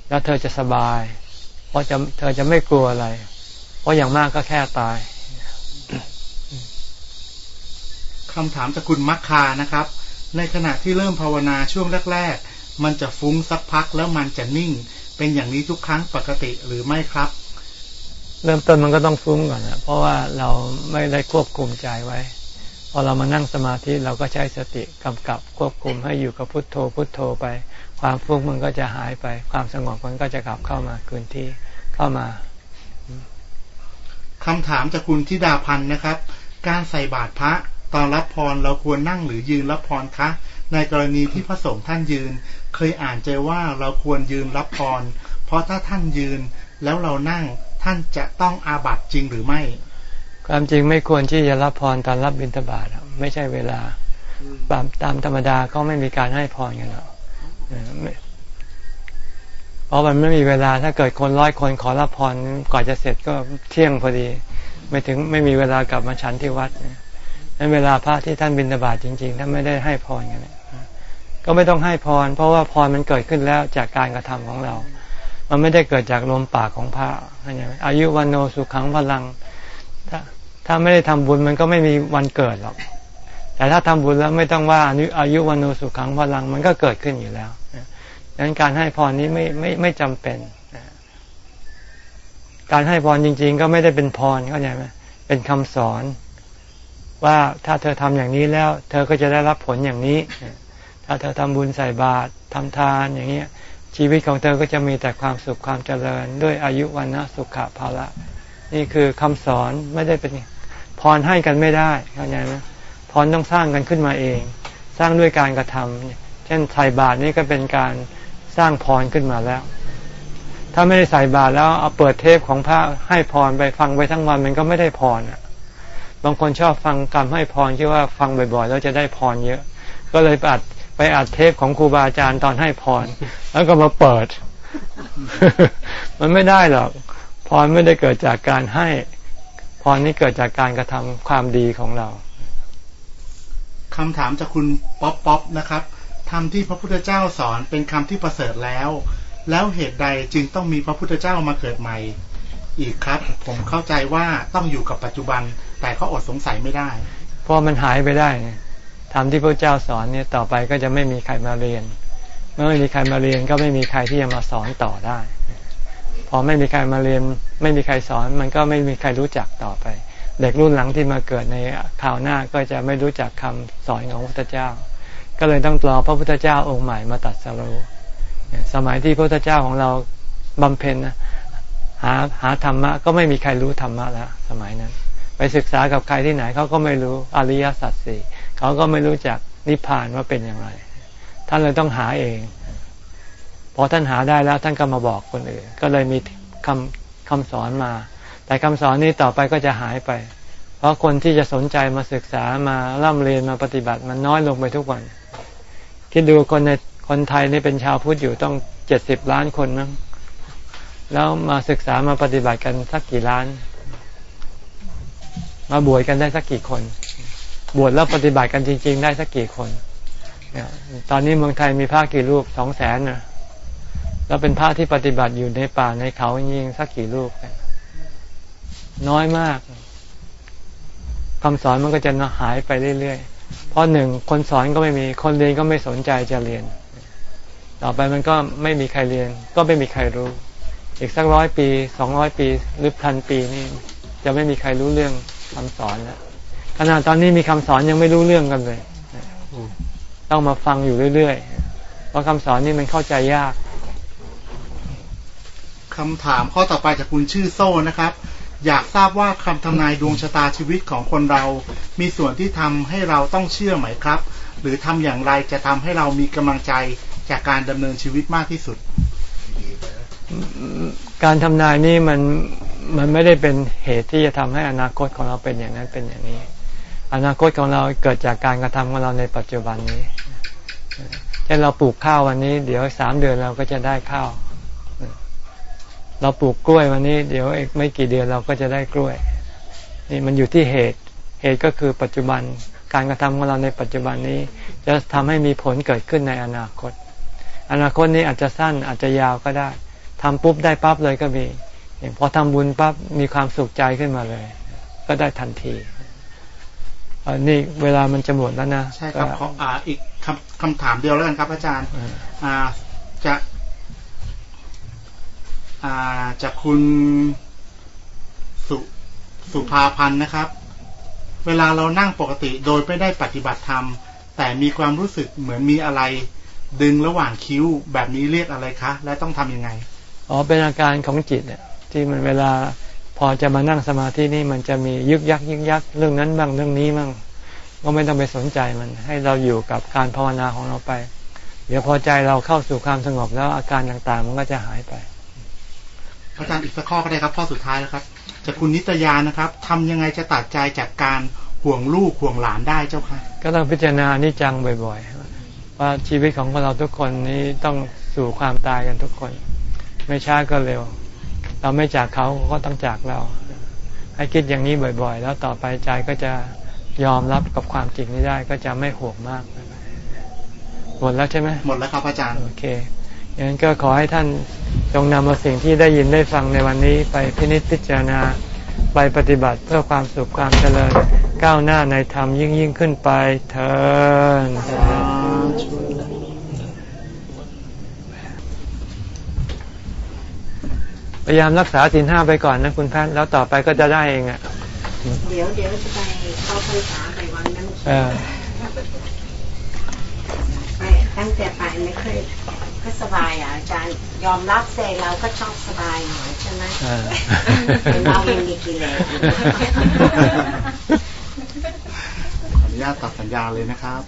แล้วเธอจะสบาย เพราะจะเธอจะไม่กลัวอะไร เพราะอย่างมากก็แค่ตายคคำถามจากคุณมัคคานะครับ ในขณะที่เริ่มภาวนาช่วงแรก ๆ มันจะฟุ้งสักพักแล้วมันจะนิ่ง เป็นอย่างนี้ทุกครั้งปกติหรือไม่ครับ เริ่มต้นมันก็ต้องฟุ้งก่อนนะเพราะว่าเราไม่ได้ควบคุมใจไว้ พอเรามานั่งสมาธิเราก็ใช้สติกำกับควบคุมให้อยู่กับพุทโธพุทโธไป ความฟุ้งมันก็จะหายไป ความสงบมันก็จะกลับเข้ามาคืนที่เข้ามาคำถามจากคุณธิดาพันธ์นะครับ การใส่บาตรพระตอนรับพรเราควรนั่งหรือยืนรับพรคะ ในกรณีที่พระสงฆ์ท่านยืน เคยอ่านเจว่าเราควรยืนรับพร เพราะถ้าท่านยืนแล้วเรานั่งท่านจะต้องอาบัตจริงหรือไม่ ความจริงไม่ควรที่จะรับพรตอนรับบิณฑบาตไม่ใช่เวลาตามตามธรรมดาก็ไม่มีการให้พรกันหรอกเพราะมันไม่มีเวลาถ้าเกิดคนร้อยคนขอรับพรก่อนจะเสร็จก็เที่ยงพอดี ไม่ถึงไม่มีเวลากลับมาฉันที่วัดนั้นเวลาพระที่ท่านบิณฑบาตจริงๆท่านไม่ได้ให้พรกันก็ไม่ต้องให้พร เพราะว่าพรมันเกิดขึ้นแล้วจากการกระทำของเรา มันไม่ได้เกิดจากลมปากของพระอายุวันโนสุขังพลัง ถ้าไม่ได้ทำบุญมันก็ไม่มีวันเกิดหรอก แต่ถ้าทำบุญแล้วไม่ต้องว่าอายุวันโนสุขังพลังมันก็เกิดขึ้นอยู่แล้วดังนั้นการให้พรนี้ไม่ไม่ไม่จำเป็น การให้พรจริง ๆ ก็ไม่ได้เป็นพรเข้าใจไหมเป็นคำสอน ว่าถ้าเธอทำอย่างนี้แล้ว เธอก็จะได้รับผลอย่างนี้ ถ้าเธอทำบุญใส่บาตรทำทานอย่างนี้ยชีวิตของเธอก็จะมีแต่ความสุขความเจริญ ด้วยอายุวันนะสุขภาละ นี่คือคำสอนไม่ได้เป็น พรให้กันไม่ได้เข้าใจไหมพรต้องสร้างกันขึ้นมาเอง สร้างด้วยการกระทำเช่นใส่บาตรนี่ก็เป็นการสร้างพรขึ้นมาแล้ว ถ้าไม่ได้ใส่บาตรแล้วเอาเปิดเทปของพระให้พรไปฟังไปทั้งวันมันก็ไม่ได้พรอะ บางคนชอบฟังคำให้พรคิดว่าฟังบ่อยๆแล้วจะได้พรเยอะ ก็เลยอัดไปอัดเทปของครูบาอาจารย์ตอนให้พร แล้วก็มาเปิด มันไม่ได้หรอกพรไม่ได้เกิดจากการให้ พรนี้เกิดจากการกระทำความดีของเราคำถามจากคุณป๊อปป๊อปนะครับธรรมที่พระพุทธเจ้าสอนเป็นธรรมที่ประเสริฐแล้ว แล้วเหตุใดจึงต้องมีพระพุทธเจ้ามาเกิดใหม่ อีกครับ ผมเข้าใจว่าต้องอยู่กับปัจจุบัน แต่ก็อดสงสัยไม่ได้ เพราะมันหายไปได้ธรรมที่พระเจ้าสอนเนี่ยต่อไปก็จะไม่มีใครมาเรียน เมื่อไม่มีใครมาเรียนก็ไม่มีใครที่จะมาสอนต่อได้พ อไม่มีใครมาเรียน ไม่มีใครสอน มันก็ไม่มีใครรู้จักต่อไป เด็กรุ่นหลังที่มาเกิดในคราวหน้าก็จะไม่รู้จักคำสอนของพระพุทธเจ้า ก็เลยต้องรอพระพุทธเจ้าองค์ใหม่มาตัดสรู้สมัยที่พระพุทธเจ้าของเราบำเพ็ญนะหาหาธรรมะก็ไม่มีใครรู้ธรรมะแล้วสมัยนั้น ไปศึกษากับใครที่ไหนเขาก็ไม่รู้อริยสัจสี่เขาก็ไม่รู้จักนิพพานว่าเป็นอย่างไร ท่านเลยต้องหาเอง พอท่านหาได้แล้วท่านก็มาบอกคนอื่น ก็เลยมีคำคำสอนมา แต่คำสอนนี้ต่อไปก็จะหายไป เพราะคนที่จะสนใจมาศึกษามาร่ำเรียนมาปฏิบัติมันน้อยลงไปทุกวัน คิดดูคนในคนไทยนี่เป็นชาวพุทธอยู่ต้องเจ็ดสิบล้านคนมั้งแล้วมาศึกษามาปฏิบัติกันสักกี่ล้าน มาบวชกันได้สักกี่คน บวชแล้วปฏิบัติกันจริง ๆ ได้สักกี่คนเนี่ยตอนนี้เมืองไทยมีพระกี่รูปสองแสนนะ แล้วเป็นพระที่ปฏิบัติอยู่ในป่าในเขายิงสักกี่รูปน้อยมากคำสอนมันก็จะหายไปเรื่อยๆ เพราะหนึ่งคนสอนก็ไม่มีคนเรียนก็ไม่สนใจจะเรียน ต่อไปมันก็ไม่มีใครเรียน ก็ไม่มีใครรู้ อีกสักร้อยปีสองร้อยปีหรือพันปีนี่จะไม่มีใครรู้เรื่องคำสอนแล้วขนาดตอนนี้มีคำสอนยังไม่รู้เรื่องกันเลย ต้องมาฟังอยู่เรื่อยๆ เพราะคำสอนนี่มันเข้าใจยาก คำถามข้อต่อไปจากคุณชื่อโซ่นะครับ อยากทราบว่าคำทำนายดวงชะตาชีวิตของคนเรา มีส่วนที่ทำให้เราต้องเชื่อไหมครับ หรือทำอย่างไรจะทำให้เรามีกำลังใจจากการดำเนินชีวิตมากที่สุด การทำนายนี่มันมันไม่ได้เป็นเหตุที่จะทำให้อนาคตของเราเป็นอย่างนั้นเป็นอย่างนี้ อนาคตของเราเกิดจากการกระทำของเราในปัจจุบันนี้เช่นเราปลูกข้าววันนี้ เดี๋ยวสามเดือนเราก็จะได้ข้าว เราปลูกกล้วยวันนี้ เดี๋ยวอีกไม่กี่เดือนเราก็จะได้กล้วย นี่มันอยู่ที่เหตุ เหตุก็คือปัจจุบันการกระทำของเราในปัจจุบันนี้ จะทำให้มีผลเกิดขึ้นในอนาคต อนาคตนี้อาจจะสั้นอาจจะยาวก็ได้ทำปุ๊บได้ปั๊บเลยก็มีอย่างพอทำบุญปั๊บมีความสุขใจขึ้นมาเลย ก็ได้ทันทีอันนี้เวลามันจะหมดแล้วนะ ใช่ครับขออ่าอีกคำคำถามเดียวแล้วกันครับ อาจารย์ อ่าอ่าจะอ่า จากคุณสุสุภาพันธ์นะครับ เวลาเรานั่งปกติโดยไม่ได้ปฏิบัติธรรม แต่มีความรู้สึกเหมือนมีอะไร ดึงระหว่างคิ้วแบบนี้เรียกอะไรคะ และต้องทำยังไง อ๋อ เป็นอาการของจิตเนี่ยที่มันเวลาพอจะมานั่งสมาธินี่มันจะมียึกยักยึกยักเรื่องนั้นบ้างเรื่องนี้บ้างก็ไม่ต้องไปสนใจมัน ให้เราอยู่กับการภาวนาของเราไป เดี๋ยวพอใจเราเข้าสู่ความสงบแล้วอาการต่างๆ มันก็จะหายไป อาจารย์อีกสักข้อก็ได้ครับ ข้อสุดท้ายแล้วครับจากคุณนิตยานะครับทำยังไงจะตัดใจจากการห่วงลูกห่วงหลานได้เจ้าค่ะ ก็ต้องพิจารณานิจังบ่อย ๆ ว่าชีวิตของเราทุกคนนี้ต้องสู่ความตายกันทุกคน ไม่ช้าก็เร็ว เราไม่จากเขาเขาก็ต้องจากเรา ให้คิดอย่างนี้บ่อยๆ แล้วต่อไปใจก็จะยอมรับกับความจริงนี้ได้ก็จะไม่ห่วงมากหมดแล้วใช่ไหมหมดแล้วครับอาจารย์โอเค อย่างนั้นก็ขอให้ท่านจงนำเอาสิ่งที่ได้ยินได้ฟังในวันนี้ไปพินิจพิจารณาไปปฏิบัติเพื่อความสุขความเจริญ ก้าวหน้าในธรรมยิ่งยิ่งขึ้นไปเถิดพยายามรักษาศีลห้าไปก่อนนะคุณแพทย์แล้วต่อไปก็จะได้เองอะเดี๋ยวเดี๋ยวจะไปเข้าพรรษาไปวันนั้นเออไปตั้งแต่ไปไม่เคย ก็สบายอะอาจารย์ยอมรับเสเราก็ชอบสบายหน่อยใช่ไหมเออเป็นเรายังมีกิเลสอยู่ขออนุญาตตัดสัญญาเลยนะครับ